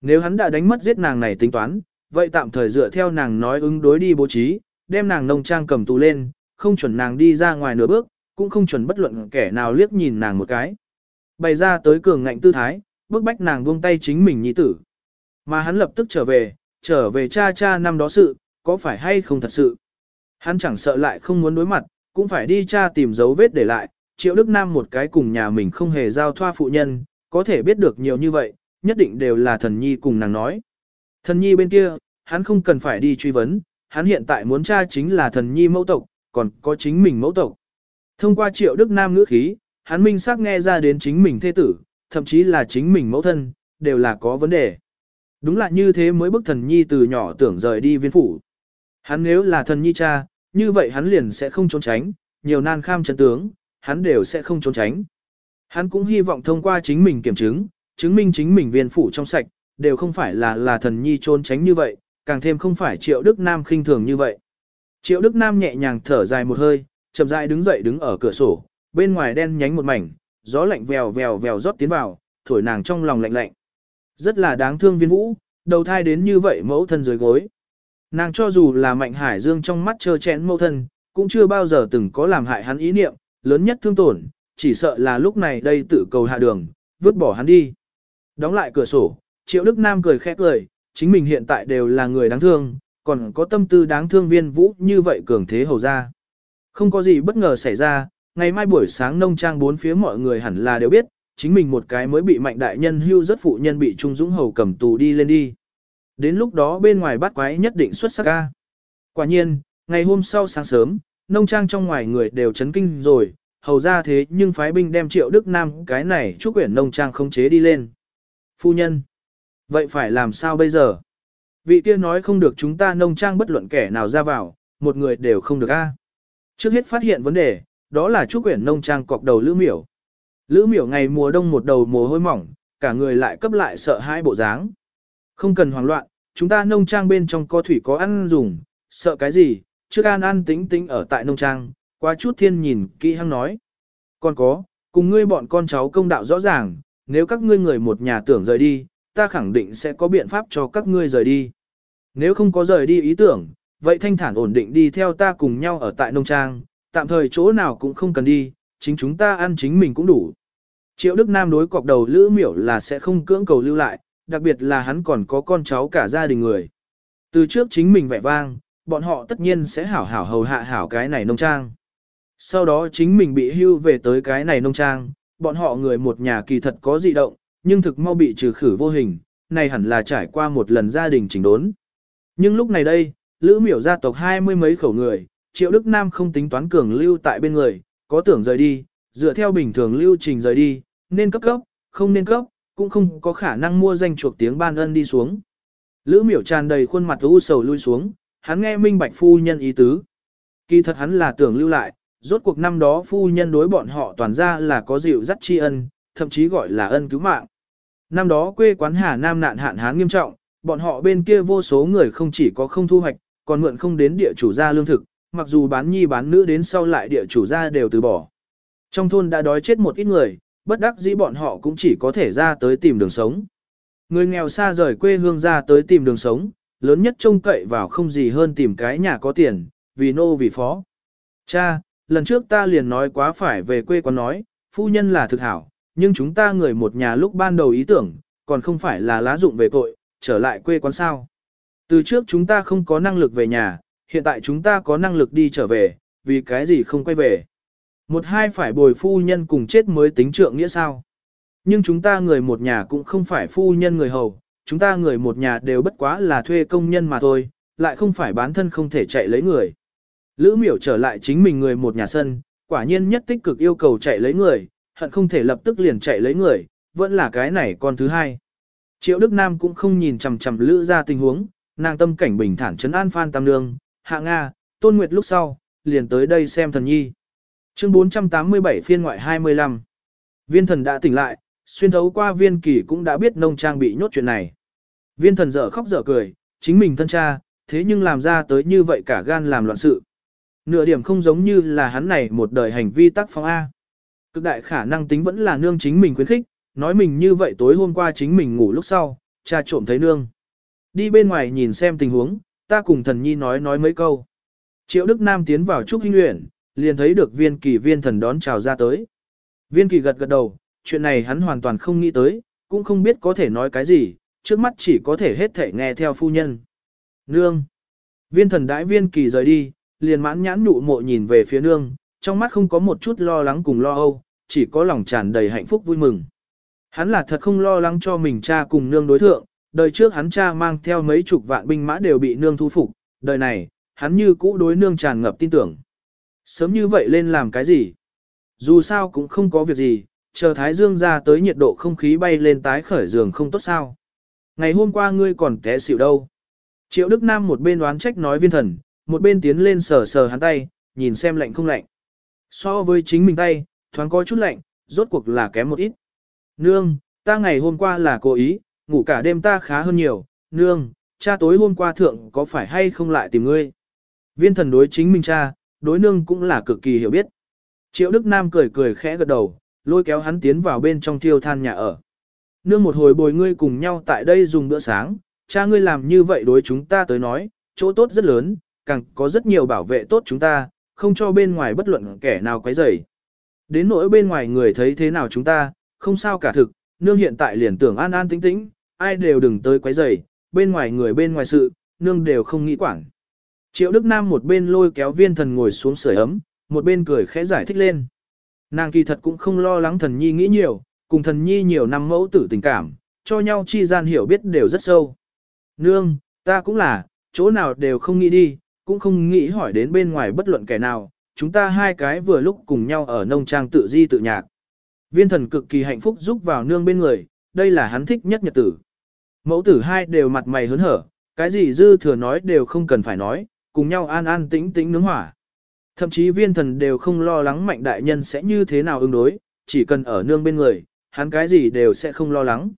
Nếu hắn đã đánh mất giết nàng này tính toán, vậy tạm thời dựa theo nàng nói ứng đối đi bố trí, đem nàng nông trang cầm tù lên, không chuẩn nàng đi ra ngoài nửa bước, cũng không chuẩn bất luận kẻ nào liếc nhìn nàng một cái. Bày ra tới cường ngạnh tư thái, bước bách nàng buông tay chính mình nhi tử. Mà hắn lập tức trở về, trở về cha cha năm đó sự, có phải hay không thật sự. Hắn chẳng sợ lại không muốn đối mặt, cũng phải đi cha tìm dấu vết để lại, triệu Đức Nam một cái cùng nhà mình không hề giao thoa phụ nhân, có thể biết được nhiều như vậy, nhất định đều là thần nhi cùng nàng nói. Thần nhi bên kia, hắn không cần phải đi truy vấn, hắn hiện tại muốn cha chính là thần nhi mẫu tộc, còn có chính mình mẫu tộc. Thông qua triệu Đức Nam ngữ khí, hắn minh xác nghe ra đến chính mình thê tử, thậm chí là chính mình mẫu thân, đều là có vấn đề. Đúng là như thế mới bức thần nhi từ nhỏ tưởng rời đi viên phủ. Hắn nếu là thần nhi cha, như vậy hắn liền sẽ không trốn tránh, nhiều nan kham chấn tướng, hắn đều sẽ không trốn tránh. Hắn cũng hy vọng thông qua chính mình kiểm chứng, chứng minh chính mình viên phủ trong sạch, đều không phải là là thần nhi trốn tránh như vậy, càng thêm không phải triệu Đức Nam khinh thường như vậy. Triệu Đức Nam nhẹ nhàng thở dài một hơi, chậm rãi đứng dậy đứng ở cửa sổ, bên ngoài đen nhánh một mảnh, gió lạnh vèo vèo vèo rót tiến vào, thổi nàng trong lòng lạnh lạnh. Rất là đáng thương viên vũ, đầu thai đến như vậy mẫu thân dưới gối. Nàng cho dù là mạnh hải dương trong mắt trơ chẽn mẫu thân, cũng chưa bao giờ từng có làm hại hắn ý niệm, lớn nhất thương tổn, chỉ sợ là lúc này đây tự cầu hạ đường, vứt bỏ hắn đi. Đóng lại cửa sổ, Triệu Đức Nam cười khẽ cười, chính mình hiện tại đều là người đáng thương, còn có tâm tư đáng thương viên vũ như vậy cường thế hầu ra. Không có gì bất ngờ xảy ra, ngày mai buổi sáng nông trang bốn phía mọi người hẳn là đều biết, chính mình một cái mới bị mạnh đại nhân hưu rất phụ nhân bị Trung Dũng Hầu cầm tù đi lên đi. Đến lúc đó bên ngoài bắt quái nhất định xuất sắc ca. Quả nhiên, ngày hôm sau sáng sớm, nông trang trong ngoài người đều chấn kinh rồi, hầu ra thế nhưng phái binh đem triệu Đức Nam cái này chúc quyển nông trang không chế đi lên. Phu nhân, vậy phải làm sao bây giờ? Vị kia nói không được chúng ta nông trang bất luận kẻ nào ra vào, một người đều không được a. Trước hết phát hiện vấn đề, đó là chúc quyển nông trang cọc đầu lữ miểu. Lữ miểu ngày mùa đông một đầu mồ hôi mỏng, cả người lại cấp lại sợ hai bộ dáng. Không cần hoảng loạn, chúng ta nông trang bên trong có thủy có ăn dùng, sợ cái gì, trước an an tính tính ở tại nông trang, qua chút thiên nhìn kỹ hăng nói. Còn có, cùng ngươi bọn con cháu công đạo rõ ràng, nếu các ngươi người một nhà tưởng rời đi, ta khẳng định sẽ có biện pháp cho các ngươi rời đi. Nếu không có rời đi ý tưởng, vậy thanh thản ổn định đi theo ta cùng nhau ở tại nông trang, tạm thời chỗ nào cũng không cần đi, chính chúng ta ăn chính mình cũng đủ. Triệu Đức Nam đối cọc đầu Lữ Miểu là sẽ không cưỡng cầu lưu lại, đặc biệt là hắn còn có con cháu cả gia đình người. Từ trước chính mình vẻ vang, bọn họ tất nhiên sẽ hảo hảo hầu hạ hảo cái này nông trang. Sau đó chính mình bị hưu về tới cái này nông trang, bọn họ người một nhà kỳ thật có dị động, nhưng thực mau bị trừ khử vô hình, này hẳn là trải qua một lần gia đình chỉnh đốn. Nhưng lúc này đây, Lữ miểu gia tộc hai mươi mấy khẩu người, Triệu Đức Nam không tính toán cường lưu tại bên người, có tưởng rời đi, dựa theo bình thường lưu trình rời đi, nên cấp cấp, không nên cấp, cũng không có khả năng mua danh chuộc tiếng ban ân đi xuống. Lữ miểu tràn đầy khuôn mặt u sầu lui xuống, hắn nghe minh bạch phu nhân ý tứ. Kỳ thật hắn là tưởng lưu lại, rốt cuộc năm đó phu nhân đối bọn họ toàn ra là có dịu dắt tri ân, thậm chí gọi là ân cứu mạng. Năm đó quê quán Hà Nam nạn hạn hán nghiêm trọng, bọn họ bên kia vô số người không chỉ có không thu hoạch, còn mượn không đến địa chủ gia lương thực, mặc dù bán nhi bán nữ đến sau lại địa chủ ra đều từ bỏ. Trong thôn đã đói chết một ít người, bất đắc dĩ bọn họ cũng chỉ có thể ra tới tìm đường sống. Người nghèo xa rời quê hương ra tới tìm đường sống, lớn nhất trông cậy vào không gì hơn tìm cái nhà có tiền, vì nô vì phó. Cha, lần trước ta liền nói quá phải về quê quán nói, phu nhân là thực hảo, nhưng chúng ta người một nhà lúc ban đầu ý tưởng, còn không phải là lá dụng về tội, trở lại quê quán sao. Từ trước chúng ta không có năng lực về nhà, hiện tại chúng ta có năng lực đi trở về, vì cái gì không quay về. Một hai phải bồi phu nhân cùng chết mới tính trượng nghĩa sao. Nhưng chúng ta người một nhà cũng không phải phu nhân người hầu, chúng ta người một nhà đều bất quá là thuê công nhân mà thôi, lại không phải bán thân không thể chạy lấy người. Lữ miểu trở lại chính mình người một nhà sân, quả nhiên nhất tích cực yêu cầu chạy lấy người, hận không thể lập tức liền chạy lấy người, vẫn là cái này con thứ hai. Triệu Đức Nam cũng không nhìn chằm chằm lữ ra tình huống, nàng tâm cảnh bình thản trấn an Phan Tam Nương, Hạ Nga, Tôn Nguyệt lúc sau, liền tới đây xem thần nhi. Chương 487 phiên ngoại 25 Viên thần đã tỉnh lại, xuyên thấu qua viên kỳ cũng đã biết nông trang bị nhốt chuyện này. Viên thần dở khóc dở cười, chính mình thân cha, thế nhưng làm ra tới như vậy cả gan làm loạn sự. Nửa điểm không giống như là hắn này một đời hành vi tác phong A. Cực đại khả năng tính vẫn là nương chính mình khuyến khích, nói mình như vậy tối hôm qua chính mình ngủ lúc sau, cha trộm thấy nương. Đi bên ngoài nhìn xem tình huống, ta cùng thần nhi nói nói mấy câu. Triệu Đức Nam tiến vào trúc hinh luyện, liền thấy được viên kỳ viên thần đón chào ra tới. Viên kỳ gật gật đầu, chuyện này hắn hoàn toàn không nghĩ tới, cũng không biết có thể nói cái gì, trước mắt chỉ có thể hết thể nghe theo phu nhân. Nương. Viên thần đãi viên kỳ rời đi, liền mãn nhãn nụ mộ nhìn về phía nương, trong mắt không có một chút lo lắng cùng lo âu, chỉ có lòng tràn đầy hạnh phúc vui mừng. Hắn là thật không lo lắng cho mình cha cùng nương đối thượng, đời trước hắn cha mang theo mấy chục vạn binh mã đều bị nương thu phục, đời này, hắn như cũ đối nương tràn ngập tin tưởng. Sớm như vậy lên làm cái gì? Dù sao cũng không có việc gì, chờ Thái Dương ra tới nhiệt độ không khí bay lên tái khởi giường không tốt sao. Ngày hôm qua ngươi còn té xỉu đâu. Triệu Đức Nam một bên đoán trách nói viên thần, một bên tiến lên sờ sờ hắn tay, nhìn xem lạnh không lạnh. So với chính mình tay, thoáng có chút lạnh, rốt cuộc là kém một ít. Nương, ta ngày hôm qua là cố ý, ngủ cả đêm ta khá hơn nhiều, nương, cha tối hôm qua thượng có phải hay không lại tìm ngươi. Viên thần đối chính mình cha, đối nương cũng là cực kỳ hiểu biết. Triệu Đức Nam cười cười khẽ gật đầu, lôi kéo hắn tiến vào bên trong thiêu than nhà ở. Nương một hồi bồi ngươi cùng nhau tại đây dùng bữa sáng, cha ngươi làm như vậy đối chúng ta tới nói, chỗ tốt rất lớn, càng có rất nhiều bảo vệ tốt chúng ta, không cho bên ngoài bất luận kẻ nào quấy rầy. Đến nỗi bên ngoài người thấy thế nào chúng ta, không sao cả thực, nương hiện tại liền tưởng an an tĩnh tĩnh, ai đều đừng tới quấy rầy, bên ngoài người bên ngoài sự, nương đều không nghĩ quản. Triệu Đức Nam một bên lôi kéo viên thần ngồi xuống sưởi ấm, một bên cười khẽ giải thích lên. Nàng kỳ thật cũng không lo lắng thần nhi nghĩ nhiều, cùng thần nhi nhiều năm mẫu tử tình cảm, cho nhau chi gian hiểu biết đều rất sâu. Nương, ta cũng là, chỗ nào đều không nghĩ đi, cũng không nghĩ hỏi đến bên ngoài bất luận kẻ nào, chúng ta hai cái vừa lúc cùng nhau ở nông trang tự di tự nhạc. Viên thần cực kỳ hạnh phúc giúp vào nương bên người, đây là hắn thích nhất nhật tử. Mẫu tử hai đều mặt mày hớn hở, cái gì dư thừa nói đều không cần phải nói, cùng nhau an an tĩnh tĩnh nướng hỏa. Thậm chí viên thần đều không lo lắng mạnh đại nhân sẽ như thế nào ứng đối, chỉ cần ở nương bên người, hắn cái gì đều sẽ không lo lắng.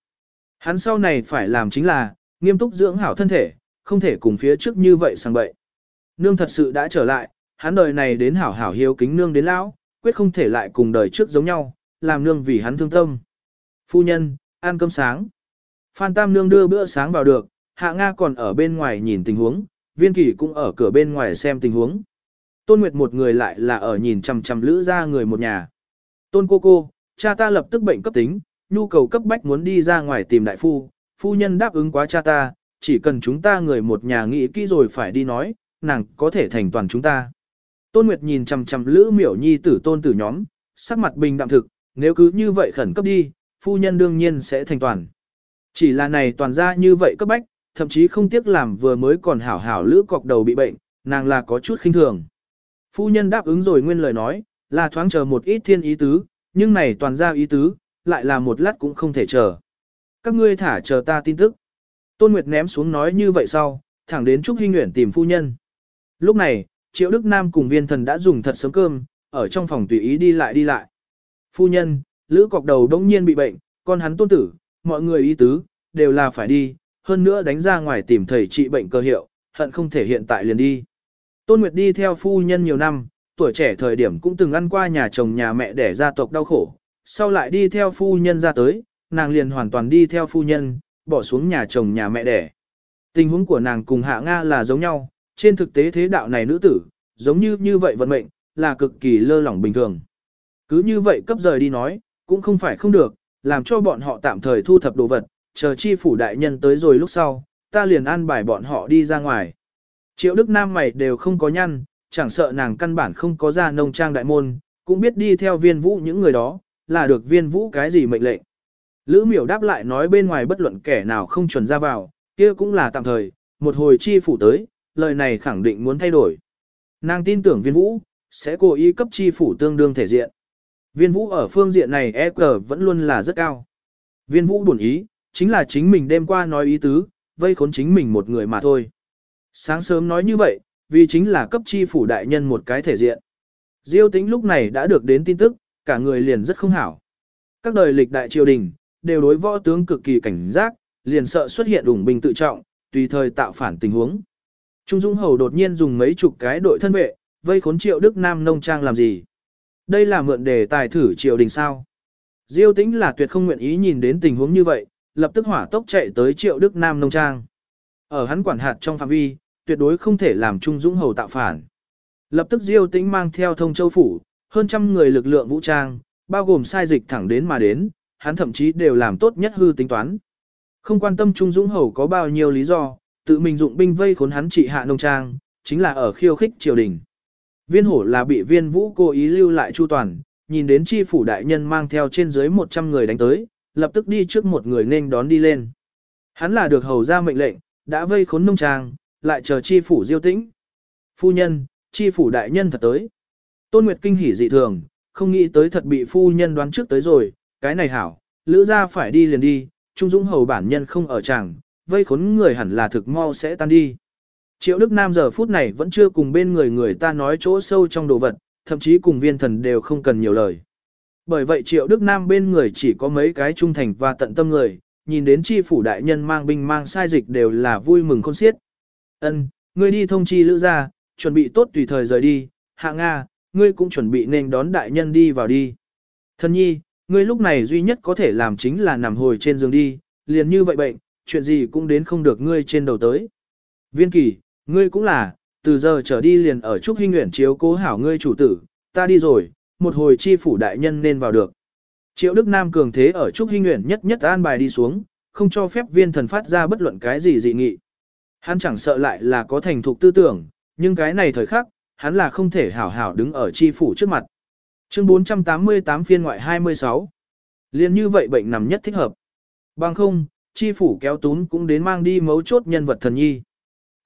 Hắn sau này phải làm chính là, nghiêm túc dưỡng hảo thân thể, không thể cùng phía trước như vậy sang bậy. Nương thật sự đã trở lại, hắn đời này đến hảo hảo hiếu kính nương đến lão, quyết không thể lại cùng đời trước giống nhau, làm nương vì hắn thương tâm. Phu nhân, ăn cơm sáng. Phan Tam nương đưa bữa sáng vào được, Hạ Nga còn ở bên ngoài nhìn tình huống, Viên Kỳ cũng ở cửa bên ngoài xem tình huống. Tôn Nguyệt một người lại là ở nhìn chằm chằm lữ ra người một nhà. Tôn cô cô, cha ta lập tức bệnh cấp tính, nhu cầu cấp bách muốn đi ra ngoài tìm đại phu, phu nhân đáp ứng quá cha ta, chỉ cần chúng ta người một nhà nghĩ kỹ rồi phải đi nói, nàng có thể thành toàn chúng ta. Tôn Nguyệt nhìn chằm chằm Lữ Miểu Nhi tử tôn tử nhóm, sắc mặt bình đạm thực, nếu cứ như vậy khẩn cấp đi, phu nhân đương nhiên sẽ thành toàn. Chỉ là này toàn ra như vậy cấp bách, thậm chí không tiếc làm vừa mới còn hảo hảo Lữ cọc đầu bị bệnh, nàng là có chút khinh thường. Phu nhân đáp ứng rồi nguyên lời nói, là thoáng chờ một ít thiên ý tứ, nhưng này toàn ra ý tứ, lại là một lát cũng không thể chờ. Các ngươi thả chờ ta tin tức. Tôn Nguyệt ném xuống nói như vậy sau, thẳng đến Trúc Hinh Nguyễn tìm phu nhân. Lúc này, Triệu Đức Nam cùng viên thần đã dùng thật sớm cơm, ở trong phòng tùy ý đi lại đi lại. Phu nhân, Lữ cọc đầu đông nhiên bị bệnh, con hắn tôn tử, mọi người ý tứ, đều là phải đi, hơn nữa đánh ra ngoài tìm thầy trị bệnh cơ hiệu, hận không thể hiện tại liền đi. Tôn Nguyệt đi theo phu nhân nhiều năm, tuổi trẻ thời điểm cũng từng ăn qua nhà chồng nhà mẹ để gia tộc đau khổ, sau lại đi theo phu nhân ra tới, nàng liền hoàn toàn đi theo phu nhân, bỏ xuống nhà chồng nhà mẹ đẻ. Tình huống của nàng cùng Hạ Nga là giống nhau, trên thực tế thế đạo này nữ tử, giống như như vậy vận mệnh, là cực kỳ lơ lỏng bình thường. Cứ như vậy cấp rời đi nói, cũng không phải không được, làm cho bọn họ tạm thời thu thập đồ vật, chờ chi phủ đại nhân tới rồi lúc sau, ta liền an bài bọn họ đi ra ngoài. Triệu Đức Nam mày đều không có nhăn, chẳng sợ nàng căn bản không có ra nông trang đại môn, cũng biết đi theo viên vũ những người đó, là được viên vũ cái gì mệnh lệnh. Lữ miểu đáp lại nói bên ngoài bất luận kẻ nào không chuẩn ra vào, kia cũng là tạm thời, một hồi chi phủ tới, lời này khẳng định muốn thay đổi. Nàng tin tưởng viên vũ, sẽ cố ý cấp chi phủ tương đương thể diện. Viên vũ ở phương diện này EQ vẫn luôn là rất cao. Viên vũ buồn ý, chính là chính mình đêm qua nói ý tứ, vây khốn chính mình một người mà thôi. Sáng sớm nói như vậy, vì chính là cấp chi phủ đại nhân một cái thể diện. Diêu tính lúc này đã được đến tin tức, cả người liền rất không hảo. Các đời lịch đại triều đình, đều đối võ tướng cực kỳ cảnh giác, liền sợ xuất hiện ủng binh tự trọng, tùy thời tạo phản tình huống. Trung Dung Hầu đột nhiên dùng mấy chục cái đội thân vệ, vây khốn triệu Đức Nam nông trang làm gì? Đây là mượn đề tài thử triều đình sao? Diêu tĩnh là tuyệt không nguyện ý nhìn đến tình huống như vậy, lập tức hỏa tốc chạy tới triệu Đức Nam nông trang. Ở hắn quản hạt trong phạm vi, tuyệt đối không thể làm Trung Dũng Hầu tạo phản. Lập tức Diêu tĩnh mang theo thông châu phủ, hơn trăm người lực lượng vũ trang, bao gồm sai dịch thẳng đến mà đến, hắn thậm chí đều làm tốt nhất hư tính toán. Không quan tâm Trung Dũng Hầu có bao nhiêu lý do, tự mình dụng binh vây khốn hắn trị hạ nông trang, chính là ở khiêu khích triều đình. Viên hổ là bị viên vũ cố ý lưu lại chu toàn, nhìn đến chi phủ đại nhân mang theo trên dưới 100 người đánh tới, lập tức đi trước một người nên đón đi lên. Hắn là được hầu ra mệnh lệnh, đã vây khốn nông trang, lại chờ chi phủ diêu tĩnh. Phu nhân, chi phủ đại nhân thật tới. Tôn Nguyệt kinh hỉ dị thường, không nghĩ tới thật bị phu nhân đoán trước tới rồi, cái này hảo, lữ ra phải đi liền đi, Trung Dũng hầu bản nhân không ở chàng, vây khốn người hẳn là thực mau sẽ tan đi. Triệu Đức Nam giờ phút này vẫn chưa cùng bên người người ta nói chỗ sâu trong đồ vật, thậm chí cùng viên thần đều không cần nhiều lời. Bởi vậy Triệu Đức Nam bên người chỉ có mấy cái trung thành và tận tâm người, nhìn đến chi phủ đại nhân mang binh mang sai dịch đều là vui mừng khôn xiết. Ân, ngươi đi thông chi lữ ra, chuẩn bị tốt tùy thời rời đi, hạ Nga, ngươi cũng chuẩn bị nên đón đại nhân đi vào đi. Thân nhi, ngươi lúc này duy nhất có thể làm chính là nằm hồi trên giường đi, liền như vậy bệnh, chuyện gì cũng đến không được ngươi trên đầu tới. Viên kỳ, ngươi cũng là, từ giờ trở đi liền ở Trúc Hinh Nguyễn chiếu cố hảo ngươi chủ tử, ta đi rồi, một hồi chi phủ đại nhân nên vào được. Triệu Đức Nam cường thế ở Trúc Hinh Nguyễn nhất nhất an bài đi xuống, không cho phép viên thần phát ra bất luận cái gì dị nghị. Hắn chẳng sợ lại là có thành thục tư tưởng, nhưng cái này thời khắc, hắn là không thể hảo hảo đứng ở chi phủ trước mặt. Chương 488 phiên ngoại 26 Liên như vậy bệnh nằm nhất thích hợp. Bằng không, chi phủ kéo tún cũng đến mang đi mấu chốt nhân vật thần nhi.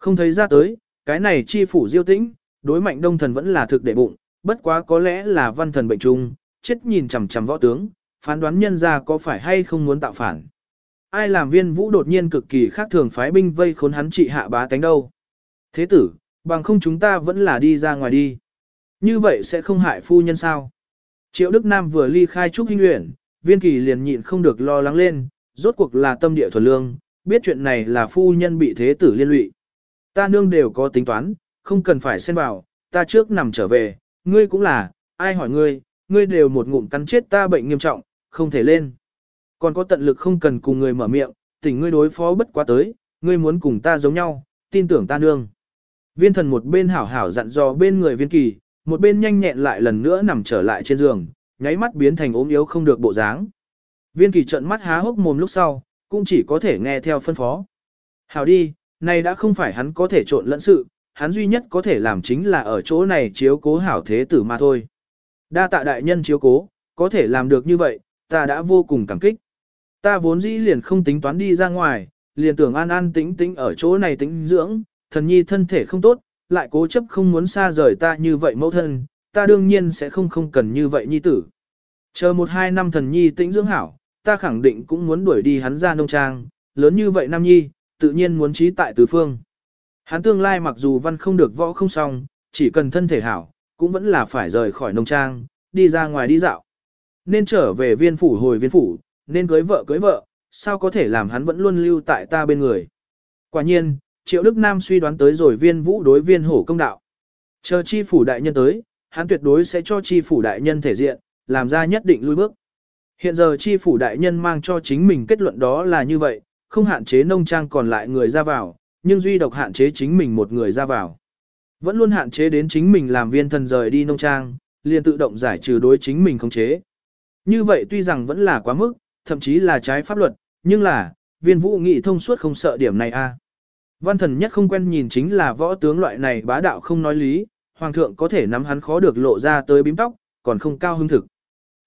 Không thấy ra tới, cái này chi phủ diêu tĩnh, đối mạnh đông thần vẫn là thực để bụng, bất quá có lẽ là văn thần bệnh trung, chết nhìn chằm chằm võ tướng, phán đoán nhân ra có phải hay không muốn tạo phản. Ai làm viên vũ đột nhiên cực kỳ khác thường phái binh vây khốn hắn trị hạ bá tánh đâu. Thế tử, bằng không chúng ta vẫn là đi ra ngoài đi. Như vậy sẽ không hại phu nhân sao. Triệu Đức Nam vừa ly khai trúc Hinh luyện, viên kỳ liền nhịn không được lo lắng lên, rốt cuộc là tâm địa thuần lương, biết chuyện này là phu nhân bị thế tử liên lụy. Ta nương đều có tính toán, không cần phải xen vào, ta trước nằm trở về, ngươi cũng là, ai hỏi ngươi, ngươi đều một ngụm cắn chết ta bệnh nghiêm trọng, không thể lên. Còn có tận lực không cần cùng người mở miệng, tỉnh ngươi đối phó bất quá tới, ngươi muốn cùng ta giống nhau, tin tưởng ta nương. Viên thần một bên hảo hảo dặn dò bên người viên kỳ, một bên nhanh nhẹn lại lần nữa nằm trở lại trên giường, nháy mắt biến thành ốm yếu không được bộ dáng. Viên kỳ trận mắt há hốc mồm lúc sau, cũng chỉ có thể nghe theo phân phó. Hảo đi, này đã không phải hắn có thể trộn lẫn sự, hắn duy nhất có thể làm chính là ở chỗ này chiếu cố hảo thế tử mà thôi. Đa tạ đại nhân chiếu cố, có thể làm được như vậy, ta đã vô cùng cảm kích. Ta vốn dĩ liền không tính toán đi ra ngoài, liền tưởng an an tĩnh tĩnh ở chỗ này tĩnh dưỡng, thần nhi thân thể không tốt, lại cố chấp không muốn xa rời ta như vậy mẫu thân, ta đương nhiên sẽ không không cần như vậy nhi tử. Chờ một hai năm thần nhi tĩnh dưỡng hảo, ta khẳng định cũng muốn đuổi đi hắn ra nông trang, lớn như vậy nam nhi, tự nhiên muốn trí tại tứ phương. Hắn tương lai mặc dù văn không được võ không xong, chỉ cần thân thể hảo, cũng vẫn là phải rời khỏi nông trang, đi ra ngoài đi dạo. Nên trở về viên phủ hồi viên phủ, nên cưới vợ cưới vợ, sao có thể làm hắn vẫn luôn lưu tại ta bên người. Quả nhiên, Triệu Đức Nam suy đoán tới rồi viên vũ đối viên hổ công đạo. Chờ chi phủ đại nhân tới, hắn tuyệt đối sẽ cho chi phủ đại nhân thể diện, làm ra nhất định lui bước. Hiện giờ chi phủ đại nhân mang cho chính mình kết luận đó là như vậy, không hạn chế nông trang còn lại người ra vào, nhưng duy độc hạn chế chính mình một người ra vào. Vẫn luôn hạn chế đến chính mình làm viên thần rời đi nông trang, liền tự động giải trừ đối chính mình không chế. Như vậy tuy rằng vẫn là quá mức, thậm chí là trái pháp luật, nhưng là, viên vũ nghị thông suốt không sợ điểm này a. À. Văn thần nhất không quen nhìn chính là võ tướng loại này bá đạo không nói lý, hoàng thượng có thể nắm hắn khó được lộ ra tới bím tóc, còn không cao hứng thực.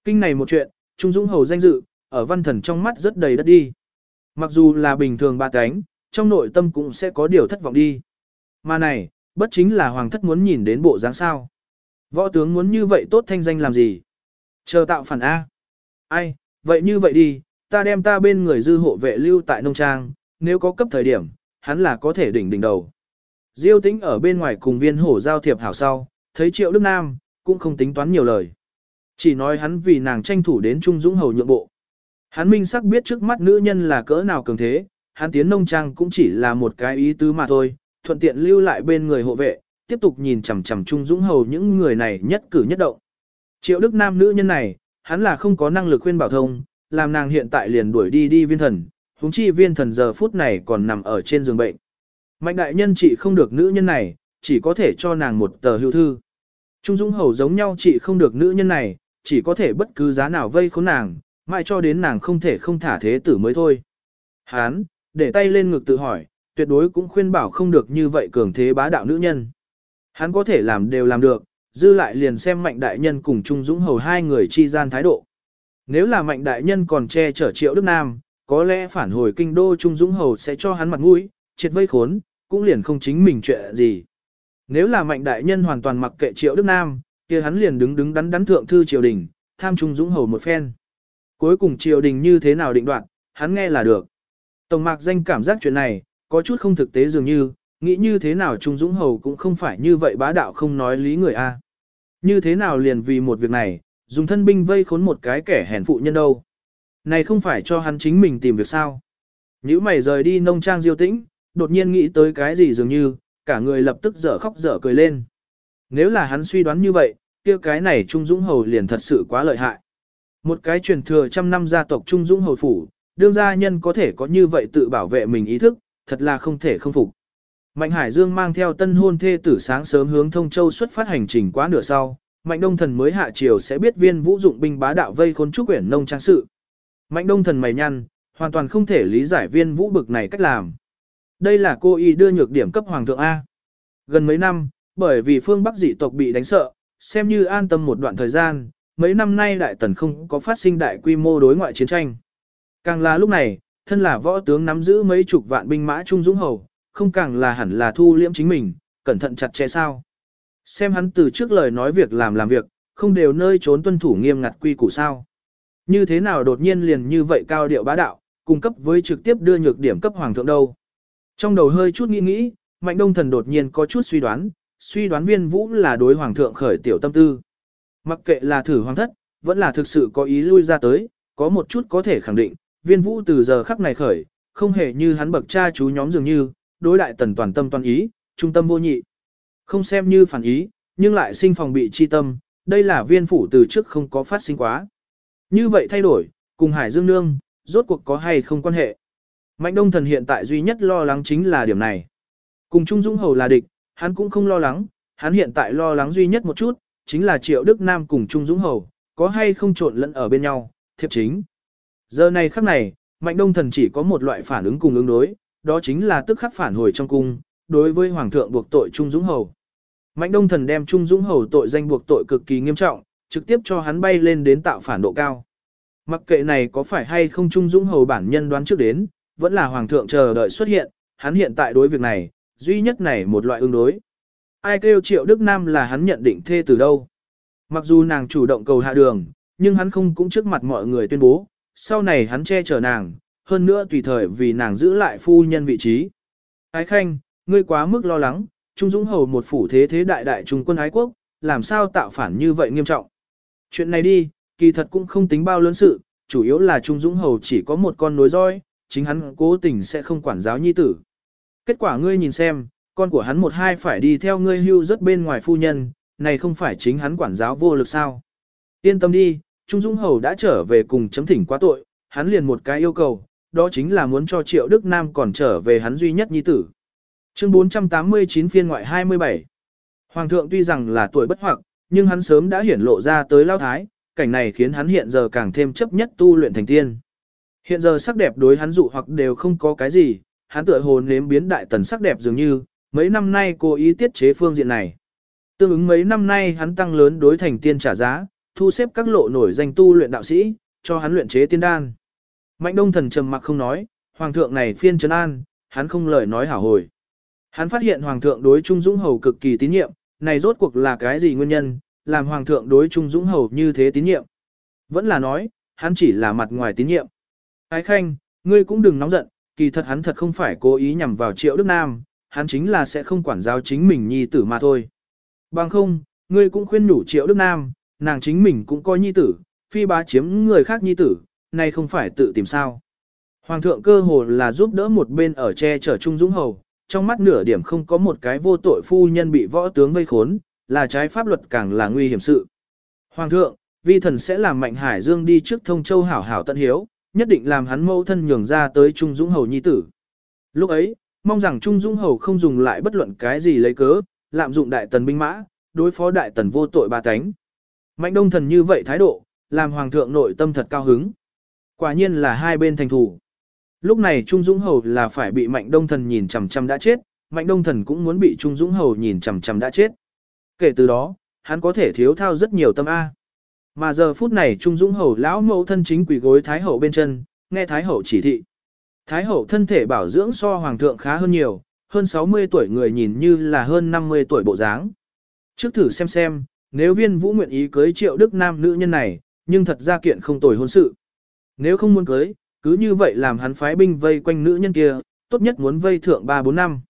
Kinh này một chuyện, Trung Dũng Hầu danh dự, ở văn thần trong mắt rất đầy đất đi. Mặc dù là bình thường ba cánh, trong nội tâm cũng sẽ có điều thất vọng đi. Mà này, bất chính là hoàng thất muốn nhìn đến bộ dáng sao. Võ tướng muốn như vậy tốt thanh danh làm gì? Chờ tạo phản A. Ai, vậy như vậy đi, ta đem ta bên người dư hộ vệ lưu tại nông trang, nếu có cấp thời điểm, hắn là có thể đỉnh đỉnh đầu. Diêu tĩnh ở bên ngoài cùng viên hổ giao thiệp hảo sau, thấy triệu Đức Nam, cũng không tính toán nhiều lời. Chỉ nói hắn vì nàng tranh thủ đến Trung Dũng Hầu nhượng bộ. Hắn minh sắc biết trước mắt nữ nhân là cỡ nào cường thế, hắn tiến nông trang cũng chỉ là một cái ý tứ mà thôi, thuận tiện lưu lại bên người hộ vệ, tiếp tục nhìn chằm chằm Trung Dũng Hầu những người này nhất cử nhất động. Triệu Đức Nam nữ nhân này, hắn là không có năng lực khuyên bảo thông, làm nàng hiện tại liền đuổi đi đi viên thần, huống chi viên thần giờ phút này còn nằm ở trên giường bệnh. Mạnh đại nhân trị không được nữ nhân này, chỉ có thể cho nàng một tờ hưu thư. Trung Dũng Hầu giống nhau trị không được nữ nhân này, chỉ có thể bất cứ giá nào vây khốn nàng, mãi cho đến nàng không thể không thả thế tử mới thôi. Hán, để tay lên ngực tự hỏi, tuyệt đối cũng khuyên bảo không được như vậy cường thế bá đạo nữ nhân. Hắn có thể làm đều làm được, dư lại liền xem mạnh đại nhân cùng Trung Dũng Hầu hai người chi gian thái độ. Nếu là mạnh đại nhân còn che chở triệu Đức Nam, có lẽ phản hồi kinh đô Trung Dũng Hầu sẽ cho hắn mặt mũi, triệt vây khốn, cũng liền không chính mình chuyện gì. Nếu là mạnh đại nhân hoàn toàn mặc kệ triệu Đức Nam, kia hắn liền đứng đứng đắn đắn thượng thư triều đình, tham Trung Dũng Hầu một phen. Cuối cùng triều đình như thế nào định đoạt, hắn nghe là được. Tổng mạc danh cảm giác chuyện này, có chút không thực tế dường như, nghĩ như thế nào Trung Dũng Hầu cũng không phải như vậy bá đạo không nói lý người a. Như thế nào liền vì một việc này, dùng thân binh vây khốn một cái kẻ hèn phụ nhân đâu. Này không phải cho hắn chính mình tìm việc sao. Nếu mày rời đi nông trang diêu tĩnh, đột nhiên nghĩ tới cái gì dường như, cả người lập tức dở khóc dở cười lên. Nếu là hắn suy đoán như vậy, kia cái này Trung Dũng Hầu liền thật sự quá lợi hại. Một cái truyền thừa trăm năm gia tộc Trung Dũng Hầu Phủ, đương gia nhân có thể có như vậy tự bảo vệ mình ý thức, thật là không thể không phục. Mạnh Hải Dương mang theo tân hôn thê tử sáng sớm hướng Thông Châu xuất phát hành trình quá nửa sau, Mạnh Đông Thần mới hạ triều sẽ biết viên vũ dụng binh bá đạo vây khốn trúc quyển nông trang sự. Mạnh Đông Thần mày nhăn, hoàn toàn không thể lý giải viên vũ bực này cách làm. Đây là cô y đưa nhược điểm cấp hoàng thượng A. Gần mấy năm, bởi vì phương Bắc dị tộc bị đánh sợ, xem như an tâm một đoạn thời gian, mấy năm nay đại tần không có phát sinh đại quy mô đối ngoại chiến tranh. Càng là lúc này, thân là võ tướng nắm giữ mấy chục vạn binh mã trung dũng hầu, không càng là hẳn là thu liễm chính mình, cẩn thận chặt chẽ sao. Xem hắn từ trước lời nói việc làm làm việc, không đều nơi trốn tuân thủ nghiêm ngặt quy củ sao. Như thế nào đột nhiên liền như vậy cao điệu bá đạo, cung cấp với trực tiếp đưa nhược điểm cấp hoàng thượng đâu. Trong đầu hơi chút nghĩ nghĩ, Mạnh Đông Thần đột nhiên có chút suy đoán, suy đoán viên vũ là đối hoàng thượng khởi tiểu tâm tư. Mặc kệ là thử hoàng thất, vẫn là thực sự có ý lui ra tới, có một chút có thể khẳng định, viên vũ từ giờ khắc này khởi, không hề như hắn bậc cha chú nhóm dường như, đối đại tần toàn tâm toàn ý, trung tâm vô nhị. Không xem như phản ý, nhưng lại sinh phòng bị chi tâm, đây là viên phủ từ trước không có phát sinh quá. Như vậy thay đổi, cùng Hải Dương Nương, rốt cuộc có hay không quan hệ. Mạnh Đông Thần hiện tại duy nhất lo lắng chính là điểm này. Cùng Trung Dũng Hầu là địch, hắn cũng không lo lắng, hắn hiện tại lo lắng duy nhất một chút, chính là Triệu Đức Nam cùng Trung Dũng Hầu, có hay không trộn lẫn ở bên nhau, thiệp chính. Giờ này khắc này, Mạnh Đông Thần chỉ có một loại phản ứng cùng ứng đối, đó chính là tức khắc phản hồi trong cung, đối với Hoàng thượng buộc tội Trung Dũng Hầu. Mạnh Đông Thần đem Trung Dũng Hầu tội danh buộc tội cực kỳ nghiêm trọng, trực tiếp cho hắn bay lên đến tạo phản độ cao. Mặc kệ này có phải hay không Trung Dũng Hầu bản nhân đoán trước đến, vẫn là Hoàng thượng chờ đợi xuất hiện, hắn hiện tại đối việc này, duy nhất này một loại ứng đối. Ai kêu Triệu Đức Nam là hắn nhận định thê từ đâu. Mặc dù nàng chủ động cầu hạ đường, nhưng hắn không cũng trước mặt mọi người tuyên bố, sau này hắn che chở nàng, hơn nữa tùy thời vì nàng giữ lại phu nhân vị trí. Ái Khanh, ngươi quá mức lo lắng, Trung Dũng Hầu một phủ thế thế đại đại trung quân ái quốc, làm sao tạo phản như vậy nghiêm trọng. Chuyện này đi, kỳ thật cũng không tính bao lớn sự, chủ yếu là Trung Dũng Hầu chỉ có một con nối roi, chính hắn cố tình sẽ không quản giáo nhi tử. Kết quả ngươi nhìn xem, con của hắn một hai phải đi theo ngươi hưu rất bên ngoài phu nhân, này không phải chính hắn quản giáo vô lực sao. Yên tâm đi, Trung Dũng Hầu đã trở về cùng chấm thỉnh quá tội, hắn liền một cái yêu cầu, đó chính là muốn cho Triệu Đức Nam còn trở về hắn duy nhất nhi tử. Chương 489 phiên ngoại 27 Hoàng thượng tuy rằng là tuổi bất hoặc, nhưng hắn sớm đã hiển lộ ra tới lao thái, cảnh này khiến hắn hiện giờ càng thêm chấp nhất tu luyện thành tiên. Hiện giờ sắc đẹp đối hắn dụ hoặc đều không có cái gì, hắn tựa hồ nếm biến đại tần sắc đẹp dường như, mấy năm nay cố ý tiết chế phương diện này. Tương ứng mấy năm nay hắn tăng lớn đối thành tiên trả giá, thu xếp các lộ nổi danh tu luyện đạo sĩ, cho hắn luyện chế tiên đan. Mạnh đông thần trầm mặc không nói, hoàng thượng này phiên trấn an, hắn không lời nói hảo hồi. Hắn phát hiện hoàng thượng đối Trung Dũng Hầu cực kỳ tín nhiệm, này rốt cuộc là cái gì nguyên nhân, làm hoàng thượng đối Trung Dũng Hầu như thế tín nhiệm. Vẫn là nói, hắn chỉ là mặt ngoài tín nhiệm. Ái Khanh, ngươi cũng đừng nóng giận, kỳ thật hắn thật không phải cố ý nhằm vào Triệu Đức Nam, hắn chính là sẽ không quản giáo chính mình nhi tử mà thôi. Bằng không, ngươi cũng khuyên nhủ Triệu Đức Nam, nàng chính mình cũng coi nhi tử, phi bá chiếm người khác nhi tử, nay không phải tự tìm sao. Hoàng thượng cơ hồ là giúp đỡ một bên ở che chở Trung Dũng Hầu, trong mắt nửa điểm không có một cái vô tội phu nhân bị võ tướng vây khốn, là trái pháp luật càng là nguy hiểm sự. Hoàng thượng, vi thần sẽ làm Mạnh Hải Dương đi trước thông châu hảo hảo tận hiếu, nhất định làm hắn mâu thân nhường ra tới Trung Dũng Hầu nhi tử. Lúc ấy, mong rằng Trung Dung Hầu không dùng lại bất luận cái gì lấy cớ, lạm dụng đại tần binh mã, đối phó đại tần vô tội ba cánh. Mạnh đông thần như vậy thái độ, làm hoàng thượng nội tâm thật cao hứng. Quả nhiên là hai bên thành thủ. Lúc này Trung Dũng Hầu là phải bị Mạnh Đông Thần nhìn chằm chằm đã chết, Mạnh Đông Thần cũng muốn bị Trung Dũng Hầu nhìn chằm chằm đã chết. Kể từ đó, hắn có thể thiếu thao rất nhiều tâm A. Mà giờ phút này Trung Dũng Hầu lão mẫu thân chính quỳ gối Thái Hậu bên chân, nghe Thái Hậu chỉ thị. Thái Hậu thân thể bảo dưỡng so Hoàng thượng khá hơn nhiều, hơn 60 tuổi người nhìn như là hơn 50 tuổi bộ dáng. Trước thử xem xem, nếu viên vũ nguyện ý cưới triệu đức nam nữ nhân này, nhưng thật ra kiện không tồi hôn sự. Nếu không muốn cưới, cứ như vậy làm hắn phái binh vây quanh nữ nhân kia, tốt nhất muốn vây thượng 3-4 năm.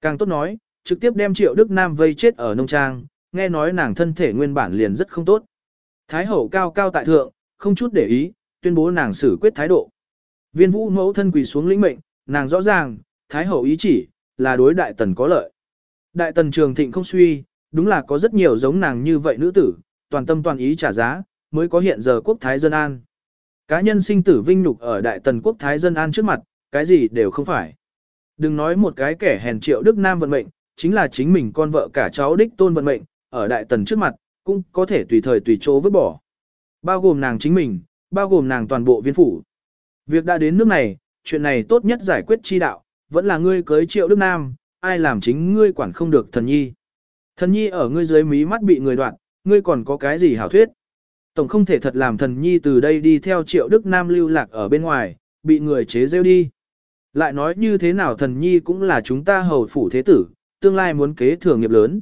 Càng tốt nói, trực tiếp đem triệu Đức Nam vây chết ở nông trang, nghe nói nàng thân thể nguyên bản liền rất không tốt. Thái hậu cao cao tại thượng, không chút để ý, tuyên bố nàng xử quyết thái độ. Viên vũ mẫu thân quỳ xuống lĩnh mệnh, nàng rõ ràng, thái hậu ý chỉ, là đối đại tần có lợi. Đại tần trường thịnh không suy, đúng là có rất nhiều giống nàng như vậy nữ tử, toàn tâm toàn ý trả giá, mới có hiện giờ quốc thái dân an. Cá nhân sinh tử vinh nhục ở đại tần quốc thái dân an trước mặt, cái gì đều không phải. Đừng nói một cái kẻ hèn triệu Đức Nam vận mệnh, chính là chính mình con vợ cả cháu đích tôn vận mệnh, ở đại tần trước mặt, cũng có thể tùy thời tùy chỗ vứt bỏ. Bao gồm nàng chính mình, bao gồm nàng toàn bộ viên phủ. Việc đã đến nước này, chuyện này tốt nhất giải quyết chi đạo, vẫn là ngươi cưới triệu Đức Nam, ai làm chính ngươi quản không được thần nhi. Thần nhi ở ngươi dưới mí mắt bị người đoạn, ngươi còn có cái gì hảo thuyết. Tổng không thể thật làm thần nhi từ đây đi theo triệu Đức Nam lưu lạc ở bên ngoài, bị người chế rêu đi. Lại nói như thế nào thần nhi cũng là chúng ta hầu phủ thế tử, tương lai muốn kế thừa nghiệp lớn.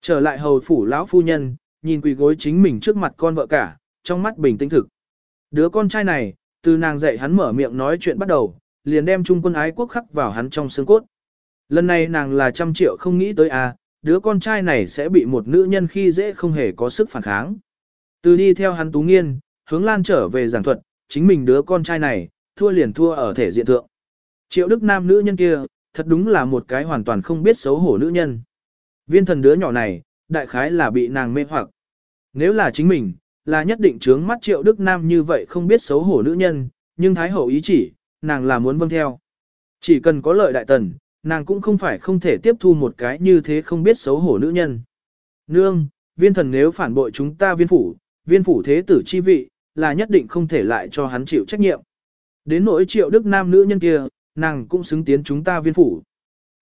Trở lại hầu phủ lão phu nhân, nhìn quỳ gối chính mình trước mặt con vợ cả, trong mắt bình tĩnh thực. Đứa con trai này, từ nàng dạy hắn mở miệng nói chuyện bắt đầu, liền đem trung quân ái quốc khắc vào hắn trong xương cốt. Lần này nàng là trăm triệu không nghĩ tới à, đứa con trai này sẽ bị một nữ nhân khi dễ không hề có sức phản kháng. Từ đi theo hắn tú nghiên, hướng lan trở về giảng thuật, chính mình đứa con trai này, thua liền thua ở thể diện thượng. Triệu đức nam nữ nhân kia, thật đúng là một cái hoàn toàn không biết xấu hổ nữ nhân. Viên thần đứa nhỏ này, đại khái là bị nàng mê hoặc. Nếu là chính mình, là nhất định trướng mắt triệu đức nam như vậy không biết xấu hổ nữ nhân, nhưng thái hậu ý chỉ, nàng là muốn vâng theo. Chỉ cần có lợi đại tần, nàng cũng không phải không thể tiếp thu một cái như thế không biết xấu hổ nữ nhân. Nương, viên thần nếu phản bội chúng ta viên phủ, viên phủ thế tử chi vị, là nhất định không thể lại cho hắn chịu trách nhiệm. Đến nỗi triệu đức nam nữ nhân kia, nàng cũng xứng tiến chúng ta viên phủ.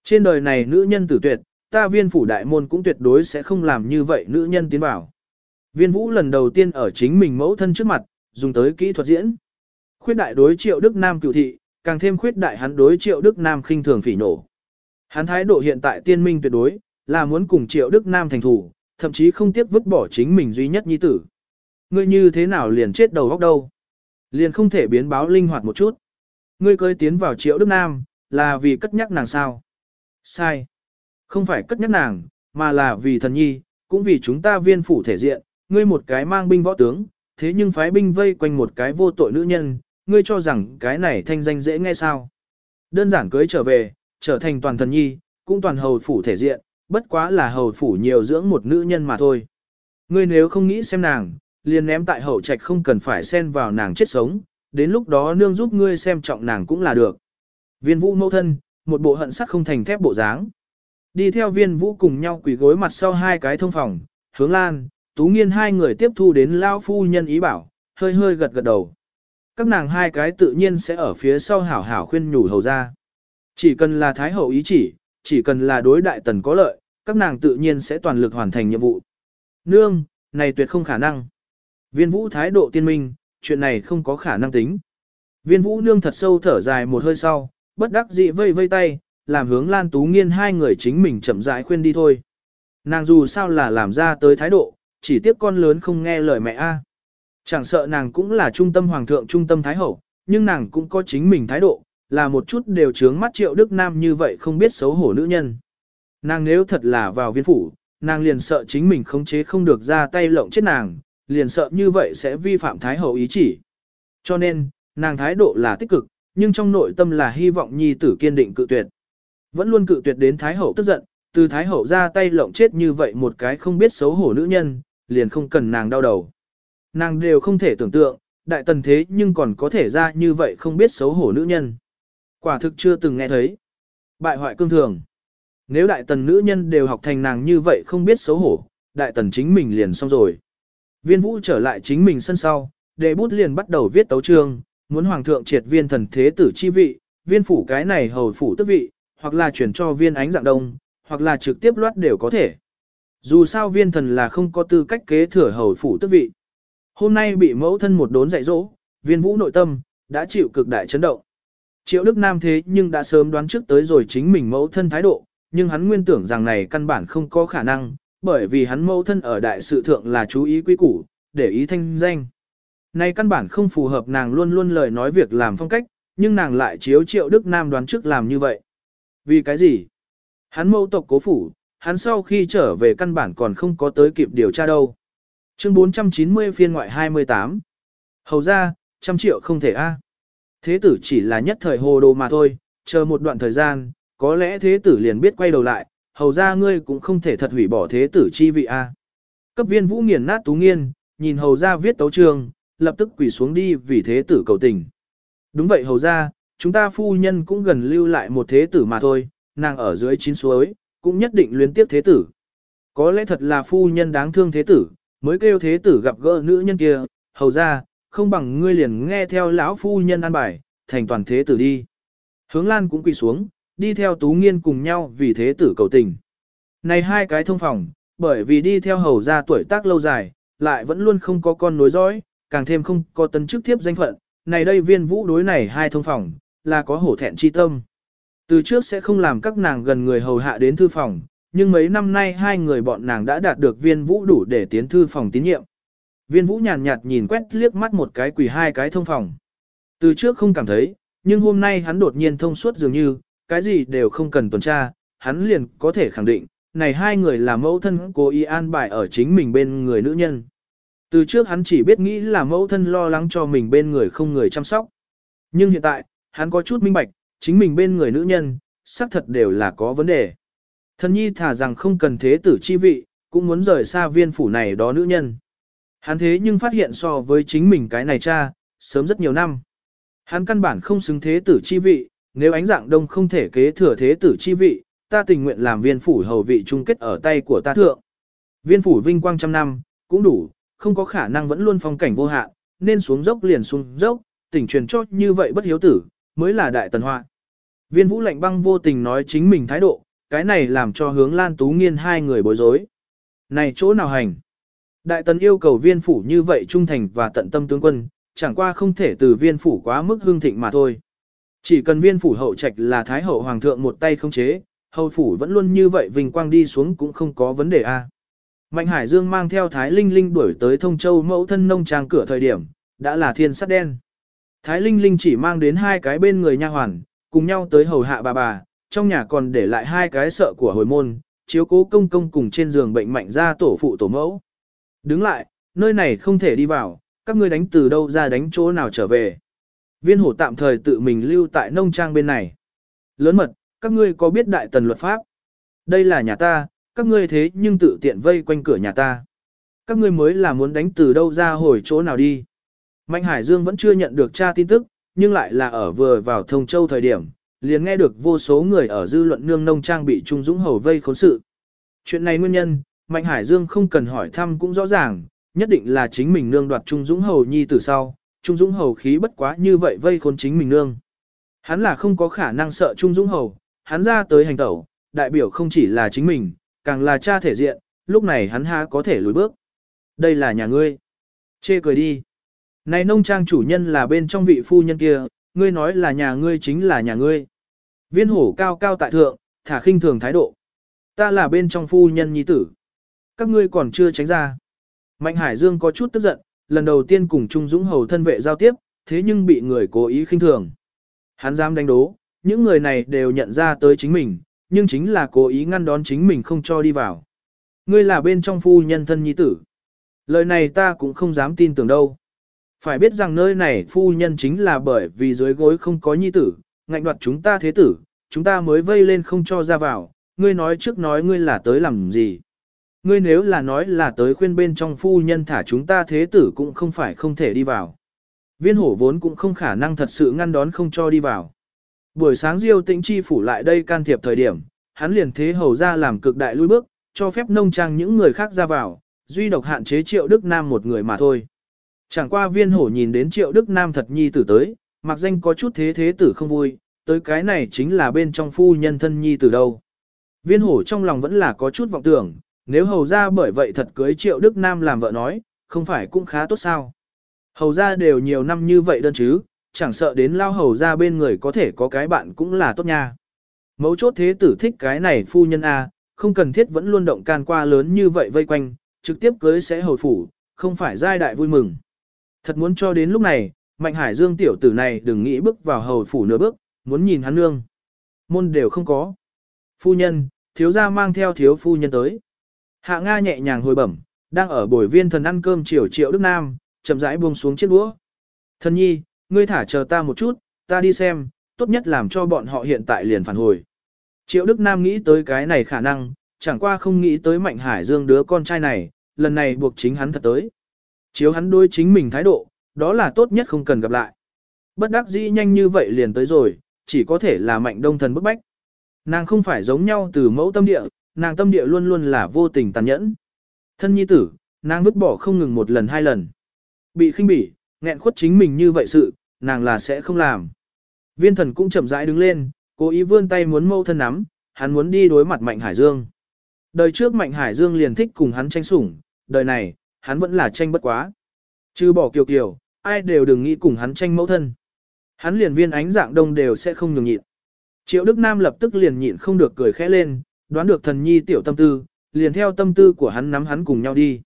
Trên đời này nữ nhân tử tuyệt, ta viên phủ đại môn cũng tuyệt đối sẽ không làm như vậy nữ nhân tiến vào. Viên vũ lần đầu tiên ở chính mình mẫu thân trước mặt, dùng tới kỹ thuật diễn. Khuyết đại đối triệu Đức Nam cựu thị, càng thêm khuyết đại hắn đối triệu Đức Nam khinh thường phỉ nổ. Hắn thái độ hiện tại tiên minh tuyệt đối, là muốn cùng triệu Đức Nam thành thủ, thậm chí không tiếc vứt bỏ chính mình duy nhất nhi tử. Ngươi như thế nào liền chết đầu góc đâu? Liền không thể biến báo linh hoạt một chút. Ngươi cơi tiến vào triệu Đức Nam, là vì cất nhắc nàng sao? Sai. Không phải cất nhắc nàng, mà là vì thần nhi, cũng vì chúng ta viên phủ thể diện, ngươi một cái mang binh võ tướng, thế nhưng phái binh vây quanh một cái vô tội nữ nhân, ngươi cho rằng cái này thanh danh dễ nghe sao. Đơn giản cưới trở về, trở thành toàn thần nhi, cũng toàn hầu phủ thể diện, bất quá là hầu phủ nhiều dưỡng một nữ nhân mà thôi. Ngươi nếu không nghĩ xem nàng, liền ném tại hậu trạch không cần phải xen vào nàng chết sống, đến lúc đó nương giúp ngươi xem trọng nàng cũng là được. Viên vũ mẫu thân, một bộ hận sắt không thành thép bộ dáng. Đi theo viên vũ cùng nhau quỳ gối mặt sau hai cái thông phòng, hướng lan, tú nghiên hai người tiếp thu đến Lão phu nhân ý bảo, hơi hơi gật gật đầu. Các nàng hai cái tự nhiên sẽ ở phía sau hảo hảo khuyên nhủ hầu ra. Chỉ cần là thái hậu ý chỉ, chỉ cần là đối đại tần có lợi, các nàng tự nhiên sẽ toàn lực hoàn thành nhiệm vụ. Nương, này tuyệt không khả năng. Viên vũ thái độ tiên minh, chuyện này không có khả năng tính. Viên vũ nương thật sâu thở dài một hơi sau, bất đắc dĩ vây vây tay, làm hướng Lan Tú Nghiên hai người chính mình chậm rãi khuyên đi thôi. Nàng dù sao là làm ra tới thái độ, chỉ tiếc con lớn không nghe lời mẹ a. Chẳng sợ nàng cũng là trung tâm hoàng thượng trung tâm thái hậu, nhưng nàng cũng có chính mình thái độ, là một chút đều trướng mắt triệu Đức Nam như vậy không biết xấu hổ nữ nhân. Nàng nếu thật là vào viên phủ, nàng liền sợ chính mình khống chế không được ra tay lộng chết nàng, liền sợ như vậy sẽ vi phạm thái hậu ý chỉ. Cho nên, nàng thái độ là tích cực, nhưng trong nội tâm là hy vọng nhi tử kiên định cự tuyệt. Vẫn luôn cự tuyệt đến thái hậu tức giận, từ thái hậu ra tay lộng chết như vậy một cái không biết xấu hổ nữ nhân, liền không cần nàng đau đầu. Nàng đều không thể tưởng tượng, đại tần thế nhưng còn có thể ra như vậy không biết xấu hổ nữ nhân. Quả thực chưa từng nghe thấy. Bại hoại cương thường. Nếu đại tần nữ nhân đều học thành nàng như vậy không biết xấu hổ, đại tần chính mình liền xong rồi. Viên vũ trở lại chính mình sân sau, đệ bút liền bắt đầu viết tấu chương, muốn hoàng thượng triệt viên thần thế tử chi vị, viên phủ cái này hầu phủ tức vị, hoặc là chuyển cho viên ánh dạng đông, hoặc là trực tiếp loát đều có thể. Dù sao viên thần là không có tư cách kế thừa hầu phủ tước vị. Hôm nay bị mẫu thân một đốn dạy dỗ, viên vũ nội tâm, đã chịu cực đại chấn động. Triệu Đức Nam thế nhưng đã sớm đoán trước tới rồi chính mình mẫu thân thái độ, nhưng hắn nguyên tưởng rằng này căn bản không có khả năng, bởi vì hắn mẫu thân ở đại sự thượng là chú ý quý củ, để ý thanh danh. Này căn bản không phù hợp nàng luôn luôn lời nói việc làm phong cách, nhưng nàng lại chiếu triệu Đức Nam đoán trước làm như vậy. Vì cái gì? Hắn mẫu tộc cố phủ, hắn sau khi trở về căn bản còn không có tới kịp điều tra đâu. Chương 490 phiên ngoại 28 Hầu ra, trăm triệu không thể a. Thế tử chỉ là nhất thời hồ đồ mà thôi, chờ một đoạn thời gian, có lẽ thế tử liền biết quay đầu lại, hầu ra ngươi cũng không thể thật hủy bỏ thế tử chi vị a. Cấp viên vũ nghiền nát tú nghiên, nhìn hầu ra viết tấu trường, lập tức quỳ xuống đi vì thế tử cầu tình. Đúng vậy hầu ra, chúng ta phu nhân cũng gần lưu lại một thế tử mà thôi, nàng ở dưới chín suối, cũng nhất định luyến tiếp thế tử. Có lẽ thật là phu nhân đáng thương thế tử, mới kêu thế tử gặp gỡ nữ nhân kia, hầu ra, không bằng ngươi liền nghe theo lão phu nhân an bài, thành toàn thế tử đi. Hướng Lan cũng quỳ xuống, đi theo Tú Nghiên cùng nhau vì thế tử cầu tình. Này hai cái thông phòng, bởi vì đi theo hầu ra tuổi tác lâu dài, lại vẫn luôn không có con nối dõi, càng thêm không có tấn chức tiếp danh phận. Này đây viên vũ đối này hai thông phòng, là có hổ thẹn chi tâm. Từ trước sẽ không làm các nàng gần người hầu hạ đến thư phòng, nhưng mấy năm nay hai người bọn nàng đã đạt được viên vũ đủ để tiến thư phòng tín nhiệm. Viên vũ nhàn nhạt nhìn quét liếc mắt một cái quỳ hai cái thông phòng. Từ trước không cảm thấy, nhưng hôm nay hắn đột nhiên thông suốt dường như, cái gì đều không cần tuần tra, hắn liền có thể khẳng định, này hai người là mẫu thân cố ý an bài ở chính mình bên người nữ nhân. Từ trước hắn chỉ biết nghĩ là mẫu thân lo lắng cho mình bên người không người chăm sóc. Nhưng hiện tại, hắn có chút minh bạch, chính mình bên người nữ nhân, xác thật đều là có vấn đề. Thần nhi thả rằng không cần thế tử chi vị, cũng muốn rời xa viên phủ này đó nữ nhân. Hắn thế nhưng phát hiện so với chính mình cái này cha, sớm rất nhiều năm. Hắn căn bản không xứng thế tử chi vị, nếu ánh dạng đông không thể kế thừa thế tử chi vị, ta tình nguyện làm viên phủ hầu vị chung kết ở tay của ta thượng. Viên phủ vinh quang trăm năm, cũng đủ, không có khả năng vẫn luôn phong cảnh vô hạn, nên xuống dốc liền xuống dốc, tỉnh truyền cho như vậy bất hiếu tử, mới là đại tần họa. Viên vũ lạnh băng vô tình nói chính mình thái độ, cái này làm cho hướng lan tú nghiên hai người bối rối. Này chỗ nào hành? Đại tần yêu cầu viên phủ như vậy trung thành và tận tâm tướng quân, chẳng qua không thể từ viên phủ quá mức hương thịnh mà thôi. Chỉ cần viên phủ hậu trạch là thái hậu hoàng thượng một tay không chế, hậu phủ vẫn luôn như vậy vinh quang đi xuống cũng không có vấn đề a. Mạnh Hải Dương mang theo Thái Linh Linh đuổi tới Thông Châu mẫu thân nông trang cửa thời điểm, đã là thiên sắt đen. Thái Linh Linh chỉ mang đến hai cái bên người nha hoàn, cùng nhau tới hầu hạ bà bà, trong nhà còn để lại hai cái sợ của hồi môn, chiếu cố công công cùng trên giường bệnh mạnh ra tổ phụ tổ mẫu. Đứng lại, nơi này không thể đi vào, các ngươi đánh từ đâu ra đánh chỗ nào trở về. Viên hổ tạm thời tự mình lưu tại nông trang bên này. Lớn mật, các ngươi có biết đại tần luật pháp? Đây là nhà ta, các ngươi thế nhưng tự tiện vây quanh cửa nhà ta. Các ngươi mới là muốn đánh từ đâu ra hồi chỗ nào đi. Mạnh Hải Dương vẫn chưa nhận được tra tin tức, nhưng lại là ở vừa vào thông châu thời điểm, liền nghe được vô số người ở dư luận nương nông trang bị Trung Dũng Hầu vây khốn sự. Chuyện này nguyên nhân, Mạnh Hải Dương không cần hỏi thăm cũng rõ ràng, nhất định là chính mình nương đoạt Trung Dũng Hầu nhi từ sau, Trung Dũng Hầu khí bất quá như vậy vây khốn chính mình nương. Hắn là không có khả năng sợ Trung Dũng Hầu, hắn ra tới hành tẩu, đại biểu không chỉ là chính mình, càng là cha thể diện, lúc này hắn ha có thể lùi bước. Đây là nhà ngươi. Chê cười đi. Này nông trang chủ nhân là bên trong vị phu nhân kia, ngươi nói là nhà ngươi chính là nhà ngươi. Viên hổ cao cao tại thượng, thả khinh thường thái độ. Ta là bên trong phu nhân nhi tử. Các ngươi còn chưa tránh ra. Mạnh Hải Dương có chút tức giận, lần đầu tiên cùng Trung Dũng Hầu thân vệ giao tiếp, thế nhưng bị người cố ý khinh thường. Hắn dám đánh đố, những người này đều nhận ra tới chính mình, nhưng chính là cố ý ngăn đón chính mình không cho đi vào. Ngươi là bên trong phu nhân thân nhi tử. Lời này ta cũng không dám tin tưởng đâu. Phải biết rằng nơi này phu nhân chính là bởi vì dưới gối không có nhi tử, ngạnh đoạt chúng ta thế tử, chúng ta mới vây lên không cho ra vào, ngươi nói trước nói ngươi là tới làm gì. Ngươi nếu là nói là tới khuyên bên trong phu nhân thả chúng ta thế tử cũng không phải không thể đi vào. Viên hổ vốn cũng không khả năng thật sự ngăn đón không cho đi vào. Buổi sáng Diêu Tĩnh Chi phủ lại đây can thiệp thời điểm, hắn liền thế hầu ra làm cực đại lui bước, cho phép nông trang những người khác ra vào, duy độc hạn chế Triệu Đức Nam một người mà thôi. Chẳng qua viên hổ nhìn đến Triệu Đức Nam thật nhi tử tới, mặc danh có chút thế thế tử không vui, tới cái này chính là bên trong phu nhân thân nhi tử đâu. Viên hổ trong lòng vẫn là có chút vọng tưởng, nếu hầu ra bởi vậy thật cưới Triệu Đức Nam làm vợ nói, không phải cũng khá tốt sao. Hầu ra đều nhiều năm như vậy đơn chứ, chẳng sợ đến lao hầu ra bên người có thể có cái bạn cũng là tốt nha. Mấu chốt thế tử thích cái này phu nhân A, không cần thiết vẫn luôn động can qua lớn như vậy vây quanh, trực tiếp cưới sẽ hồi phủ, không phải giai đại vui mừng. Thật muốn cho đến lúc này, Mạnh Hải Dương tiểu tử này đừng nghĩ bước vào hầu phủ nửa bước, muốn nhìn hắn nương. Môn đều không có. Phu nhân, thiếu gia mang theo thiếu phu nhân tới. Hạ Nga nhẹ nhàng hồi bẩm, đang ở bồi viên thần ăn cơm chiều triệu Đức Nam, chậm rãi buông xuống chiếc đũa. Thần nhi, ngươi thả chờ ta một chút, ta đi xem, tốt nhất làm cho bọn họ hiện tại liền phản hồi. Triệu Đức Nam nghĩ tới cái này khả năng, chẳng qua không nghĩ tới Mạnh Hải Dương đứa con trai này, lần này buộc chính hắn thật tới. Chiếu hắn đối chính mình thái độ, đó là tốt nhất không cần gặp lại. Bất đắc dĩ nhanh như vậy liền tới rồi, chỉ có thể là Mạnh Đông Thần bức bách. Nàng không phải giống nhau từ mẫu tâm địa, nàng tâm địa luôn luôn là vô tình tàn nhẫn. Thân nhi tử, nàng vứt bỏ không ngừng một lần hai lần. Bị khinh bỉ, nghẹn khuất chính mình như vậy sự, nàng là sẽ không làm. Viên thần cũng chậm rãi đứng lên, cố ý vươn tay muốn mâu thân nắm, hắn muốn đi đối mặt Mạnh Hải Dương. Đời trước Mạnh Hải Dương liền thích cùng hắn tranh sủng, đời này, hắn vẫn là tranh bất quá. Chứ bỏ kiều kiều, ai đều đừng nghĩ cùng hắn tranh mẫu thân. Hắn liền viên ánh dạng đông đều sẽ không nhường nhịn. Triệu Đức Nam lập tức liền nhịn không được cười khẽ lên, đoán được thần nhi tiểu tâm tư, liền theo tâm tư của hắn nắm hắn cùng nhau đi.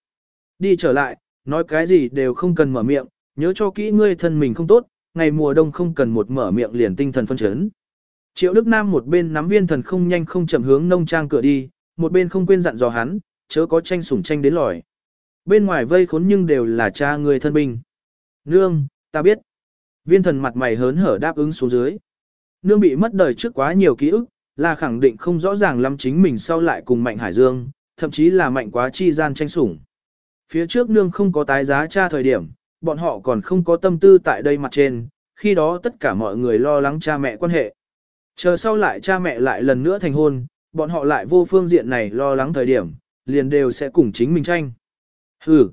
Đi trở lại, nói cái gì đều không cần mở miệng, nhớ cho kỹ ngươi thân mình không tốt, ngày mùa đông không cần một mở miệng liền tinh thần phân chấn. Triệu Đức Nam một bên nắm viên thần không nhanh không chậm hướng nông trang cửa đi, một bên không quên dặn dò hắn, chớ có tranh sủng tranh đến lòi. Bên ngoài vây khốn nhưng đều là cha người thân binh. Nương, ta biết. Viên thần mặt mày hớn hở đáp ứng xuống dưới. Nương bị mất đời trước quá nhiều ký ức, là khẳng định không rõ ràng lắm chính mình sau lại cùng Mạnh Hải Dương, thậm chí là Mạnh quá chi gian tranh sủng. Phía trước nương không có tái giá cha thời điểm, bọn họ còn không có tâm tư tại đây mặt trên, khi đó tất cả mọi người lo lắng cha mẹ quan hệ. Chờ sau lại cha mẹ lại lần nữa thành hôn, bọn họ lại vô phương diện này lo lắng thời điểm, liền đều sẽ cùng chính mình tranh. Hừ,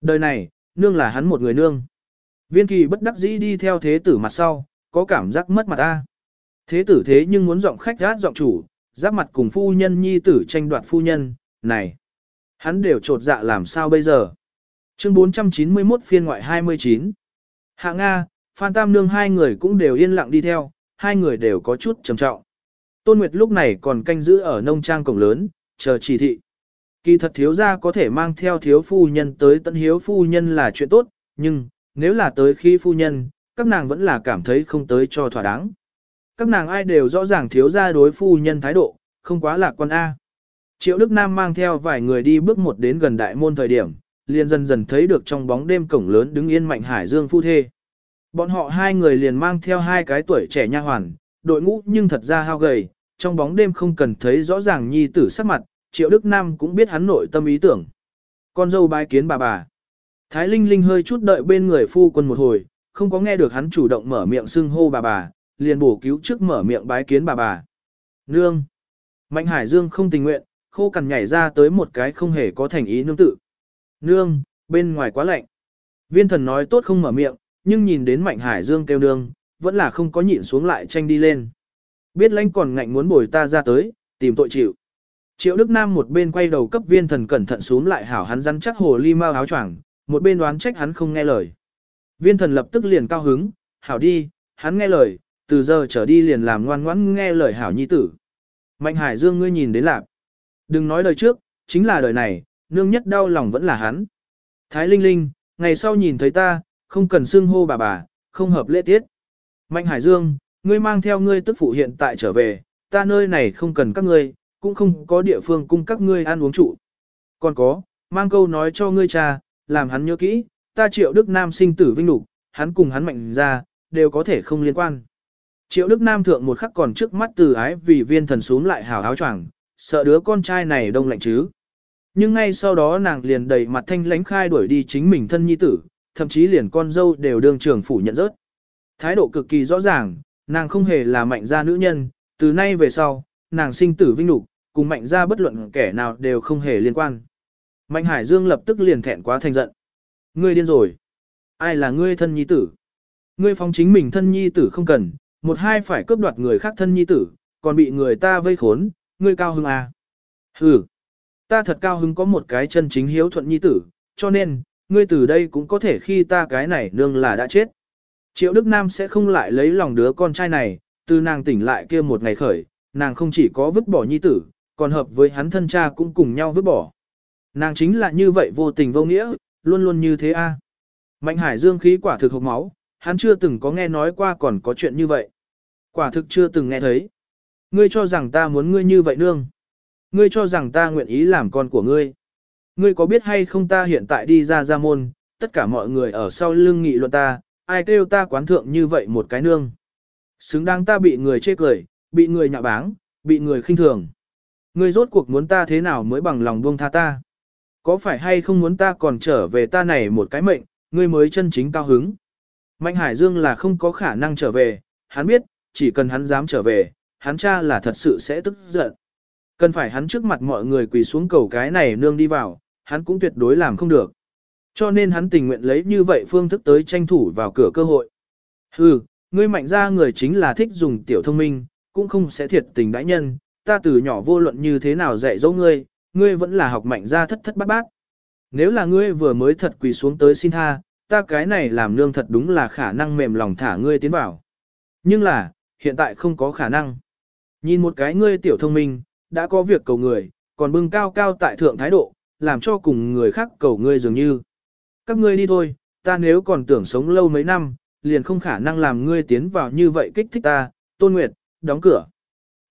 đời này, nương là hắn một người nương. Viên kỳ bất đắc dĩ đi theo thế tử mặt sau, có cảm giác mất mặt ta. Thế tử thế nhưng muốn giọng khách gát giọng chủ, giáp mặt cùng phu nhân nhi tử tranh đoạt phu nhân, này. Hắn đều trột dạ làm sao bây giờ. Chương 491 phiên ngoại 29. Hạ Nga, Phan Tam Nương hai người cũng đều yên lặng đi theo, hai người đều có chút trầm trọng. Tôn Nguyệt lúc này còn canh giữ ở nông trang cổng lớn, chờ chỉ thị. Kỳ thật thiếu gia có thể mang theo thiếu phu nhân tới tận hiếu phu nhân là chuyện tốt, nhưng, nếu là tới khi phu nhân, các nàng vẫn là cảm thấy không tới cho thỏa đáng. Các nàng ai đều rõ ràng thiếu gia đối phu nhân thái độ, không quá lạc quan A. Triệu Đức Nam mang theo vài người đi bước một đến gần đại môn thời điểm, liền dần dần thấy được trong bóng đêm cổng lớn đứng yên Mạnh Hải Dương phu thê. Bọn họ hai người liền mang theo hai cái tuổi trẻ nha hoàn, đội ngũ nhưng thật ra hao gầy, trong bóng đêm không cần thấy rõ ràng nhi tử sắc mặt, Triệu Đức Nam cũng biết hắn nội tâm ý tưởng. Con dâu bái kiến bà bà. Thái Linh Linh hơi chút đợi bên người phu quân một hồi, không có nghe được hắn chủ động mở miệng xưng hô bà bà, liền bổ cứu trước mở miệng bái kiến bà bà. Nương. Mạnh Hải Dương không tình nguyện, khô cằn nhảy ra tới một cái không hề có thành ý nương tự. Nương, bên ngoài quá lạnh. Viên thần nói tốt không mở miệng, nhưng nhìn đến Mạnh Hải Dương kêu nương, vẫn là không có nhịn xuống lại tranh đi lên. Biết lãnh còn ngạnh muốn bồi ta ra tới, tìm tội chịu. Triệu Đức Nam một bên quay đầu cấp viên thần cẩn thận xuống lại hảo hắn rắn chắc hồ ly mau áo choàng, một bên đoán trách hắn không nghe lời. Viên thần lập tức liền cao hứng, hảo đi, hắn nghe lời, từ giờ trở đi liền làm ngoan ngoãn nghe lời hảo nhi tử. Mạnh Hải Dương ngươi nhìn đến lạc. Đừng nói đời trước, chính là đời này, nương nhất đau lòng vẫn là hắn. Thái Linh Linh, ngày sau nhìn thấy ta, không cần xưng hô bà bà, không hợp lễ tiết. Mạnh Hải Dương, ngươi mang theo ngươi tức phụ hiện tại trở về, ta nơi này không cần các ngươi, cũng không có địa phương cung các ngươi ăn uống trụ. Còn có, mang câu nói cho ngươi cha, làm hắn nhớ kỹ, ta triệu Đức Nam sinh tử vinh lục, hắn cùng hắn mạnh ra, đều có thể không liên quan. Triệu Đức Nam thượng một khắc còn trước mắt từ ái vì viên thần xuống lại hào áo choàng, sợ đứa con trai này đông lạnh chứ. Nhưng ngay sau đó nàng liền đầy mặt thanh lánh khai đuổi đi chính mình thân nhi tử, thậm chí liền con dâu đều đương trường phủ nhận rớt. Thái độ cực kỳ rõ ràng, nàng không hề là mạnh gia nữ nhân, từ nay về sau, nàng sinh tử vinh lục, cùng mạnh gia bất luận kẻ nào đều không hề liên quan. Mạnh Hải Dương lập tức liền thẹn quá thành giận. Ngươi điên rồi. Ai là ngươi thân nhi tử? Ngươi phóng chính mình thân nhi tử không cần, một hai phải cướp đoạt người khác thân nhi tử, còn bị người ta vây khốn, ngươi cao hứng à? Hừ, ta thật cao hứng có một cái chân chính hiếu thuận nhi tử, cho nên, ngươi từ đây cũng có thể khi ta cái này nương là đã chết. Triệu Đức Nam sẽ không lại lấy lòng đứa con trai này, từ nàng tỉnh lại kia một ngày khởi, nàng không chỉ có vứt bỏ nhi tử, còn hợp với hắn thân cha cũng cùng nhau vứt bỏ. Nàng chính là như vậy vô tình vô nghĩa, luôn luôn như thế a. Mạnh Hải Dương khí quả thực hộc máu, hắn chưa từng có nghe nói qua còn có chuyện như vậy. Quả thực chưa từng nghe thấy. Ngươi cho rằng ta muốn ngươi như vậy nương. Ngươi cho rằng ta nguyện ý làm con của ngươi. Ngươi có biết hay không ta hiện tại đi ra gia môn, tất cả mọi người ở sau lưng nghị luận ta, ai kêu ta quán thượng như vậy một cái nương. Xứng đáng ta bị người chê cười, bị người nhạ báng, bị người khinh thường. Ngươi rốt cuộc muốn ta thế nào mới bằng lòng buông tha ta? Có phải hay không muốn ta còn trở về ta này một cái mệnh, ngươi mới chân chính cao hứng? Mạnh Hải Dương là không có khả năng trở về, hắn biết, chỉ cần hắn dám trở về, hắn cha là thật sự sẽ tức giận. Cần phải hắn trước mặt mọi người quỳ xuống cầu cái này nương đi vào, hắn cũng tuyệt đối làm không được. Cho nên hắn tình nguyện lấy như vậy phương thức tới tranh thủ vào cửa cơ hội. Hừ, ngươi mạnh ra người chính là thích dùng tiểu thông minh, cũng không sẽ thiệt tình đãi nhân, ta từ nhỏ vô luận như thế nào dạy dỗ ngươi, ngươi vẫn là học mạnh ra thất thất bát bát. Nếu là ngươi vừa mới thật quỳ xuống tới xin tha, ta cái này làm nương thật đúng là khả năng mềm lòng thả ngươi tiến vào. Nhưng là, hiện tại không có khả năng. Nhìn một cái ngươi tiểu thông minh, đã có việc cầu người, còn bưng cao cao tại thượng thái độ, làm cho cùng người khác cầu ngươi dường như. Các ngươi đi thôi, ta nếu còn tưởng sống lâu mấy năm, liền không khả năng làm ngươi tiến vào như vậy kích thích ta, tôn nguyệt, đóng cửa.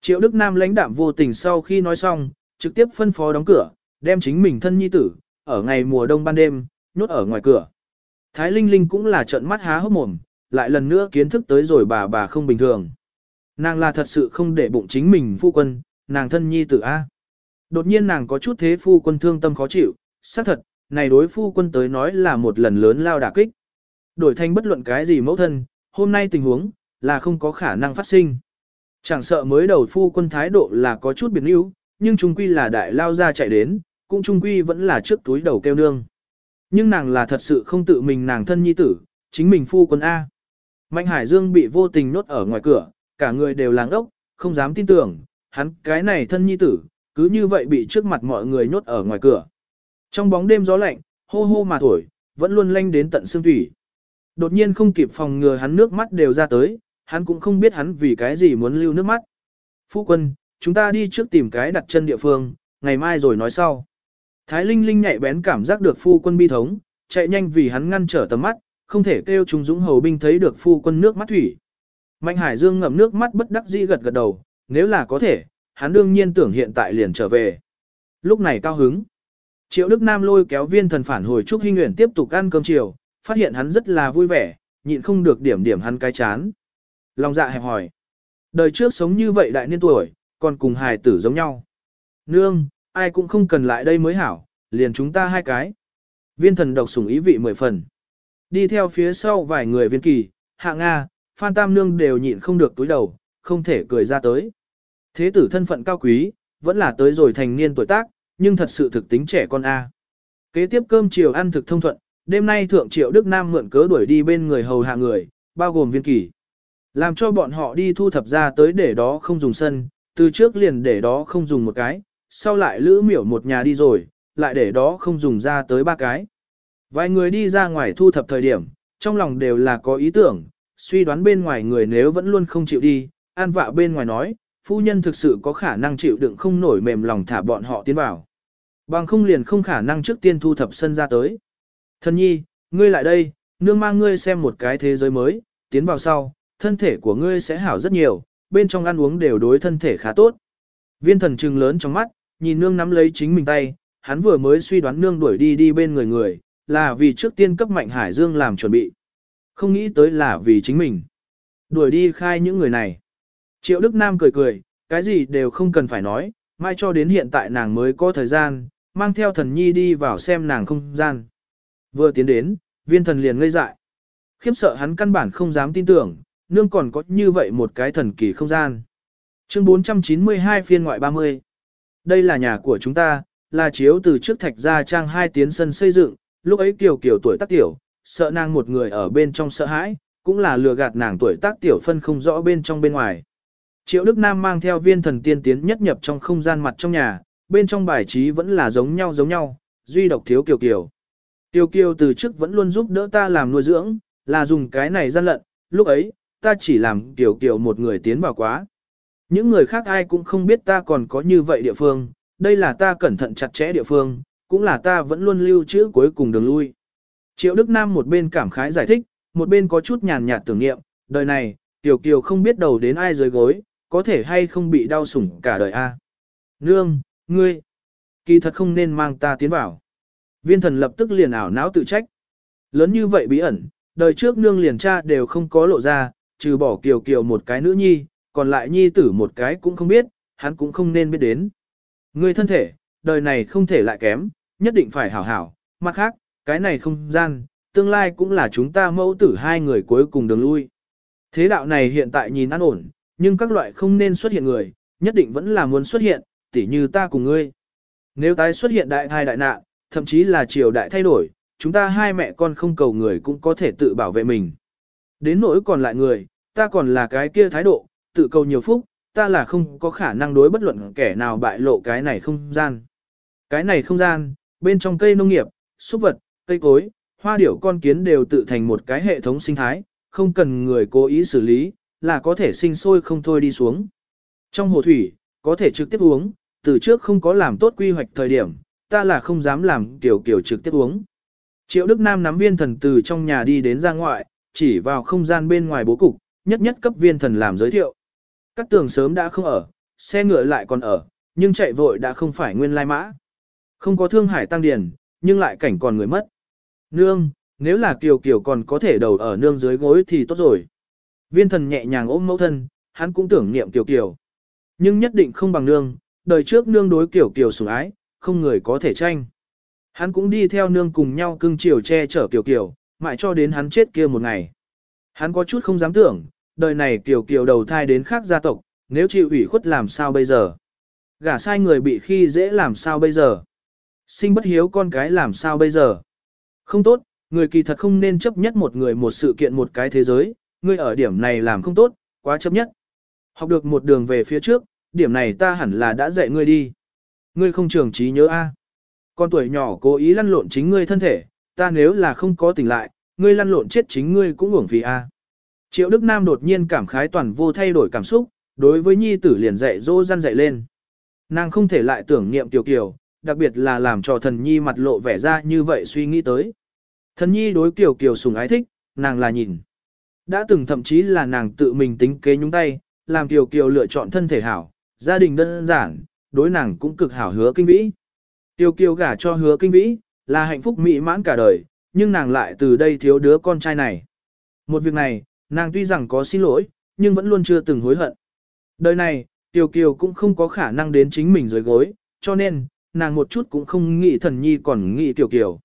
Triệu Đức Nam lãnh đạm vô tình sau khi nói xong, trực tiếp phân phó đóng cửa, đem chính mình thân nhi tử, ở ngày mùa đông ban đêm, nhốt ở ngoài cửa. Thái Linh Linh cũng là trợn mắt há hốc mồm, lại lần nữa kiến thức tới rồi bà bà không bình thường. Nàng là thật sự không để bụng chính mình phu quân, nàng thân nhi tử A. Đột nhiên nàng có chút thế phu quân thương tâm khó chịu, xác thật, này đối phu quân tới nói là một lần lớn lao đả kích. Đổi thành bất luận cái gì mẫu thân, hôm nay tình huống, là không có khả năng phát sinh. Chẳng sợ mới đầu phu quân thái độ là có chút biệt níu, nhưng trung quy là đại lao ra chạy đến, cũng trung quy vẫn là trước túi đầu kêu nương. Nhưng nàng là thật sự không tự mình nàng thân nhi tử, chính mình phu quân A. Mạnh Hải Dương bị vô tình nốt ở ngoài cửa, cả người đều làng ốc, không dám tin tưởng, hắn cái này thân nhi tử, cứ như vậy bị trước mặt mọi người nhốt ở ngoài cửa. Trong bóng đêm gió lạnh, hô hô mà thổi, vẫn luôn lanh đến tận xương thủy. Đột nhiên không kịp phòng ngừa hắn nước mắt đều ra tới, hắn cũng không biết hắn vì cái gì muốn lưu nước mắt. Phu quân, chúng ta đi trước tìm cái đặt chân địa phương, ngày mai rồi nói sau. Thái Linh Linh nhạy bén cảm giác được phu quân bi thống, chạy nhanh vì hắn ngăn trở tầm mắt, không thể kêu chúng dũng hầu binh thấy được phu quân nước mắt thủy. Mạnh Hải Dương ngậm nước mắt bất đắc dĩ gật gật đầu, nếu là có thể, hắn đương nhiên tưởng hiện tại liền trở về. Lúc này cao hứng. Triệu Đức Nam lôi kéo viên thần phản hồi Trúc Hinh Nguyễn tiếp tục ăn cơm chiều, phát hiện hắn rất là vui vẻ, nhịn không được điểm điểm hắn cái chán. Lòng dạ hẹp hỏi. Đời trước sống như vậy đại niên tuổi, còn cùng hài tử giống nhau. Nương, ai cũng không cần lại đây mới hảo, liền chúng ta hai cái. Viên thần độc sủng ý vị mười phần. Đi theo phía sau vài người viên kỳ, hạ Nga, Phan Tam Nương đều nhịn không được túi đầu, không thể cười ra tới. Thế tử thân phận cao quý, vẫn là tới rồi thành niên tuổi tác, nhưng thật sự thực tính trẻ con A. Kế tiếp cơm chiều ăn thực thông thuận, đêm nay thượng triệu Đức Nam mượn cớ đuổi đi bên người hầu hạ người, bao gồm viên kỳ. Làm cho bọn họ đi thu thập ra tới để đó không dùng sân, từ trước liền để đó không dùng một cái, sau lại lữ miểu một nhà đi rồi, lại để đó không dùng ra tới ba cái. Vài người đi ra ngoài thu thập thời điểm, trong lòng đều là có ý tưởng, suy đoán bên ngoài người nếu vẫn luôn không chịu đi, an vạ bên ngoài nói, phu nhân thực sự có khả năng chịu đựng không nổi mềm lòng thả bọn họ tiến vào. Bằng không liền không khả năng trước tiên thu thập sân ra tới. Thân nhi, ngươi lại đây, nương mang ngươi xem một cái thế giới mới, tiến vào sau, thân thể của ngươi sẽ hảo rất nhiều, bên trong ăn uống đều đối thân thể khá tốt. Viên thần trừng lớn trong mắt, nhìn nương nắm lấy chính mình tay, hắn vừa mới suy đoán nương đuổi đi đi bên người người, là vì trước tiên cấp mạnh hải dương làm chuẩn bị. Không nghĩ tới là vì chính mình. Đuổi đi khai những người này. Triệu Đức Nam cười cười, cái gì đều không cần phải nói, mai cho đến hiện tại nàng mới có thời gian, mang theo thần nhi đi vào xem nàng không gian. Vừa tiến đến, viên thần liền ngây dại. Khiếp sợ hắn căn bản không dám tin tưởng, nương còn có như vậy một cái thần kỳ không gian. Chương 492 phiên ngoại 30 Đây là nhà của chúng ta, là chiếu từ trước thạch ra trang hai tiến sân xây dựng, lúc ấy kiều kiều tuổi tác tiểu, sợ nàng một người ở bên trong sợ hãi, cũng là lừa gạt nàng tuổi tác tiểu phân không rõ bên trong bên ngoài. Triệu Đức Nam mang theo viên thần tiên tiến nhất nhập trong không gian mặt trong nhà, bên trong bài trí vẫn là giống nhau giống nhau, duy độc thiếu kiều kiều. Kiều kiều từ trước vẫn luôn giúp đỡ ta làm nuôi dưỡng, là dùng cái này gian lận, lúc ấy, ta chỉ làm kiểu kiểu một người tiến vào quá. Những người khác ai cũng không biết ta còn có như vậy địa phương, đây là ta cẩn thận chặt chẽ địa phương, cũng là ta vẫn luôn lưu trữ cuối cùng đường lui. Triệu Đức Nam một bên cảm khái giải thích, một bên có chút nhàn nhạt tưởng niệm, đời này, Tiểu Kiều không biết đầu đến ai dưới gối, có thể hay không bị đau sủng cả đời a. Nương, ngươi, kỳ thật không nên mang ta tiến vào. Viên thần lập tức liền ảo não tự trách. Lớn như vậy bí ẩn, đời trước nương liền cha đều không có lộ ra, trừ bỏ Kiều Kiều một cái nữ nhi, còn lại nhi tử một cái cũng không biết, hắn cũng không nên biết đến. Ngươi thân thể, đời này không thể lại kém, nhất định phải hảo hảo, mặt khác, cái này không gian, tương lai cũng là chúng ta mẫu tử hai người cuối cùng đường lui. Thế đạo này hiện tại nhìn an ổn, nhưng các loại không nên xuất hiện người, nhất định vẫn là muốn xuất hiện, tỉ như ta cùng ngươi. Nếu tái xuất hiện đại thai đại nạn, thậm chí là triều đại thay đổi, chúng ta hai mẹ con không cầu người cũng có thể tự bảo vệ mình. Đến nỗi còn lại người, ta còn là cái kia thái độ, tự cầu nhiều phúc, ta là không có khả năng đối bất luận kẻ nào bại lộ cái này không gian. Cái này không gian, bên trong cây nông nghiệp, súc vật, cây cối, hoa điểu con kiến đều tự thành một cái hệ thống sinh thái, không cần người cố ý xử lý, là có thể sinh sôi không thôi đi xuống. Trong hồ thủy, có thể trực tiếp uống, từ trước không có làm tốt quy hoạch thời điểm, ta là không dám làm kiểu kiểu trực tiếp uống. Triệu Đức Nam nắm viên thần từ trong nhà đi đến ra ngoại, chỉ vào không gian bên ngoài bố cục, nhất nhất cấp viên thần làm giới thiệu. Các tường sớm đã không ở, xe ngựa lại còn ở, nhưng chạy vội đã không phải nguyên lai mã. Không có thương hải tăng điền, nhưng lại cảnh còn người mất. Nương, nếu là kiều kiều còn có thể đầu ở nương dưới gối thì tốt rồi. Viên thần nhẹ nhàng ôm mẫu thân, hắn cũng tưởng niệm kiều kiều. Nhưng nhất định không bằng nương, đời trước nương đối kiều kiều sủng ái, không người có thể tranh. Hắn cũng đi theo nương cùng nhau cưng chiều che chở kiều kiều, mãi cho đến hắn chết kia một ngày. Hắn có chút không dám tưởng, đời này tiểu kiều đầu thai đến khác gia tộc, nếu chịu ủy khuất làm sao bây giờ? Gả sai người bị khi dễ làm sao bây giờ? Sinh bất hiếu con cái làm sao bây giờ? Không tốt, người kỳ thật không nên chấp nhất một người một sự kiện một cái thế giới, ngươi ở điểm này làm không tốt, quá chấp nhất. Học được một đường về phía trước, điểm này ta hẳn là đã dạy ngươi đi. Ngươi không trường trí nhớ a. Con tuổi nhỏ cố ý lăn lộn chính ngươi thân thể, ta nếu là không có tỉnh lại, ngươi lăn lộn chết chính ngươi cũng uổng phí a. Triệu Đức Nam đột nhiên cảm khái toàn vô thay đổi cảm xúc, đối với nhi tử liền dạy dỗ răn dạy lên. Nàng không thể lại tưởng niệm tiểu kiều, đặc biệt là làm cho thần nhi mặt lộ vẻ ra như vậy suy nghĩ tới. Thần nhi đối kiều kiều sùng ái thích, nàng là nhìn. Đã từng thậm chí là nàng tự mình tính kế nhúng tay, làm kiều kiều lựa chọn thân thể hảo, gia đình đơn giản, đối nàng cũng cực hảo hứa kinh vĩ. Tiểu kiều gả cho hứa kinh vĩ, là hạnh phúc mỹ mãn cả đời, nhưng nàng lại từ đây thiếu đứa con trai này. Một việc này, nàng tuy rằng có xin lỗi, nhưng vẫn luôn chưa từng hối hận. Đời này, tiểu Kiều cũng không có khả năng đến chính mình dưới gối, cho nên, nàng một chút cũng không nghĩ thần nhi còn nghĩ tiểu Kiều.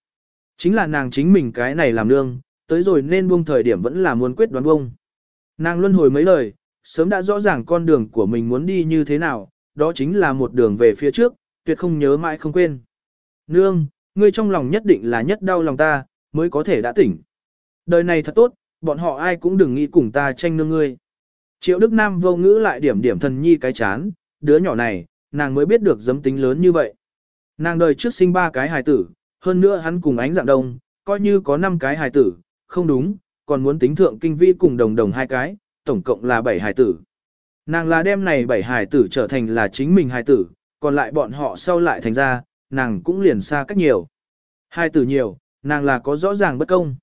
Chính là nàng chính mình cái này làm nương, tới rồi nên buông thời điểm vẫn là muốn quyết đoán buông. Nàng luân hồi mấy lời, sớm đã rõ ràng con đường của mình muốn đi như thế nào, đó chính là một đường về phía trước, tuyệt không nhớ mãi không quên. Nương, ngươi trong lòng nhất định là nhất đau lòng ta, mới có thể đã tỉnh. Đời này thật tốt, bọn họ ai cũng đừng nghĩ cùng ta tranh nương ngươi. Triệu Đức Nam vô ngữ lại điểm điểm thần nhi cái chán, đứa nhỏ này, nàng mới biết được giấm tính lớn như vậy. Nàng đời trước sinh ba cái hài tử, hơn nữa hắn cùng ánh dạng đông, coi như có năm cái hài tử, không đúng, còn muốn tính thượng kinh vi cùng đồng đồng hai cái, tổng cộng là bảy hài tử. Nàng là đem này bảy hài tử trở thành là chính mình hài tử, còn lại bọn họ sau lại thành ra, nàng cũng liền xa cách nhiều. Hài tử nhiều, nàng là có rõ ràng bất công.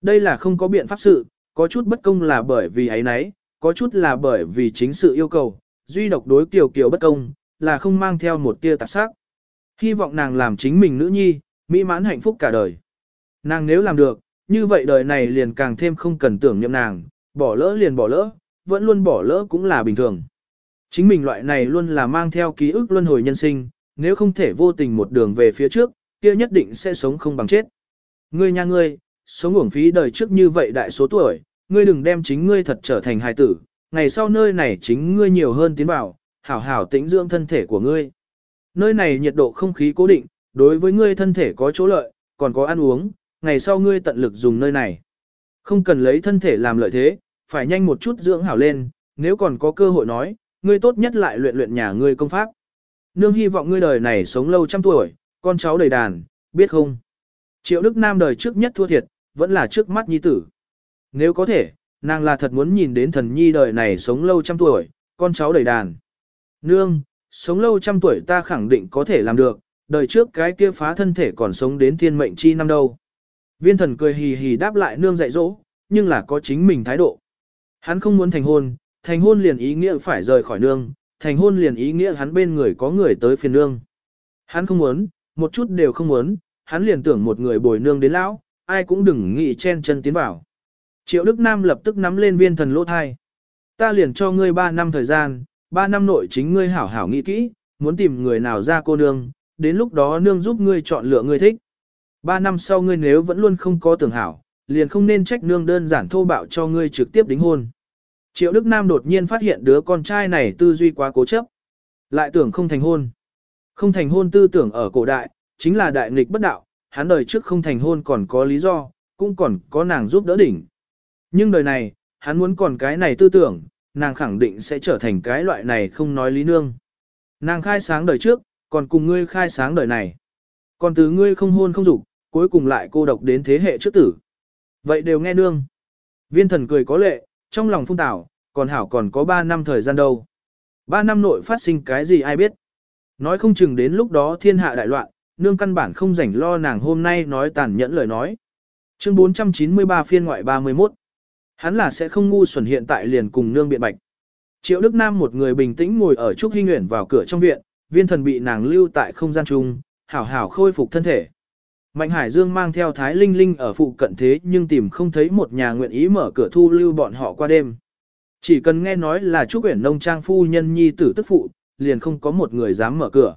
Đây là không có biện pháp sự, có chút bất công là bởi vì ấy nấy, có chút là bởi vì chính sự yêu cầu, duy độc đối kiều kiều bất công, là không mang theo một tia tạp sắc. Hy vọng nàng làm chính mình nữ nhi, mỹ mãn hạnh phúc cả đời. Nàng nếu làm được, như vậy đời này liền càng thêm không cần tưởng niệm nàng, bỏ lỡ liền bỏ lỡ, vẫn luôn bỏ lỡ cũng là bình thường. Chính mình loại này luôn là mang theo ký ức luân hồi nhân sinh, nếu không thể vô tình một đường về phía trước, kia nhất định sẽ sống không bằng chết. Ngươi nha ngươi, sống uổng phí đời trước như vậy đại số tuổi, ngươi đừng đem chính ngươi thật trở thành hài tử, ngày sau nơi này chính ngươi nhiều hơn tiến bảo, hảo hảo tĩnh dưỡng thân thể của ngươi. Nơi này nhiệt độ không khí cố định, đối với ngươi thân thể có chỗ lợi, còn có ăn uống, ngày sau ngươi tận lực dùng nơi này. Không cần lấy thân thể làm lợi thế, phải nhanh một chút dưỡng hảo lên, nếu còn có cơ hội nói, ngươi tốt nhất lại luyện luyện nhà ngươi công pháp. Nương hy vọng ngươi đời này sống lâu trăm tuổi, con cháu đầy đàn, biết không? Triệu Đức Nam đời trước nhất thua thiệt, vẫn là trước mắt nhi tử. Nếu có thể, nàng là thật muốn nhìn đến thần nhi đời này sống lâu trăm tuổi, con cháu đầy đàn. Nương, sống lâu trăm tuổi ta khẳng định có thể làm được, đời trước cái kia phá thân thể còn sống đến thiên mệnh chi năm đâu. Viên thần cười hì hì đáp lại nương dạy dỗ, nhưng là có chính mình thái độ. Hắn không muốn thành hôn, thành hôn liền ý nghĩa phải rời khỏi nương, thành hôn liền ý nghĩa hắn bên người có người tới phiền nương. Hắn không muốn, một chút đều không muốn, hắn liền tưởng một người bồi nương đến lão, ai cũng đừng nghĩ chen chân tiến vào. Triệu Đức Nam lập tức nắm lên viên thần lỗ thai. Ta liền cho ngươi 3 năm thời gian, 3 năm nội chính ngươi hảo hảo nghĩ kỹ, muốn tìm người nào ra cô nương, đến lúc đó nương giúp ngươi chọn lựa ngươi thích. 3 năm sau ngươi nếu vẫn luôn không có tưởng hảo, liền không nên trách nương đơn giản thô bạo cho ngươi trực tiếp đính hôn. Triệu Đức Nam đột nhiên phát hiện đứa con trai này tư duy quá cố chấp. Lại tưởng không thành hôn. Không thành hôn tư tưởng ở cổ đại, chính là đại nghịch bất đạo, hắn đời trước không thành hôn còn có lý do, cũng còn có nàng giúp đỡ đỉnh. Nhưng đời này, hắn muốn còn cái này tư tưởng, nàng khẳng định sẽ trở thành cái loại này không nói lý nương. Nàng khai sáng đời trước, còn cùng ngươi khai sáng đời này. Còn từ ngươi không hôn không dục, cuối cùng lại cô độc đến thế hệ trước tử. Vậy đều nghe nương. Viên thần cười có lệ, trong lòng phung tảo, còn hảo còn có 3 năm thời gian đâu. 3 năm nội phát sinh cái gì ai biết. Nói không chừng đến lúc đó thiên hạ đại loạn, nương căn bản không rảnh lo nàng hôm nay nói tàn nhẫn lời nói. Chương 493 phiên ngoại 31 Hắn là sẽ không ngu xuẩn hiện tại liền cùng nương biện bạch. Triệu Đức Nam một người bình tĩnh ngồi ở Trúc Hinh Nguyễn vào cửa trong viện, viên thần bị nàng lưu tại không gian chung, hảo hảo khôi phục thân thể. Mạnh Hải Dương mang theo Thái Linh Linh ở phụ cận thế nhưng tìm không thấy một nhà nguyện ý mở cửa thu lưu bọn họ qua đêm. Chỉ cần nghe nói là Trúc Uyển Nông Trang phu nhân nhi tử tức phụ, liền không có một người dám mở cửa.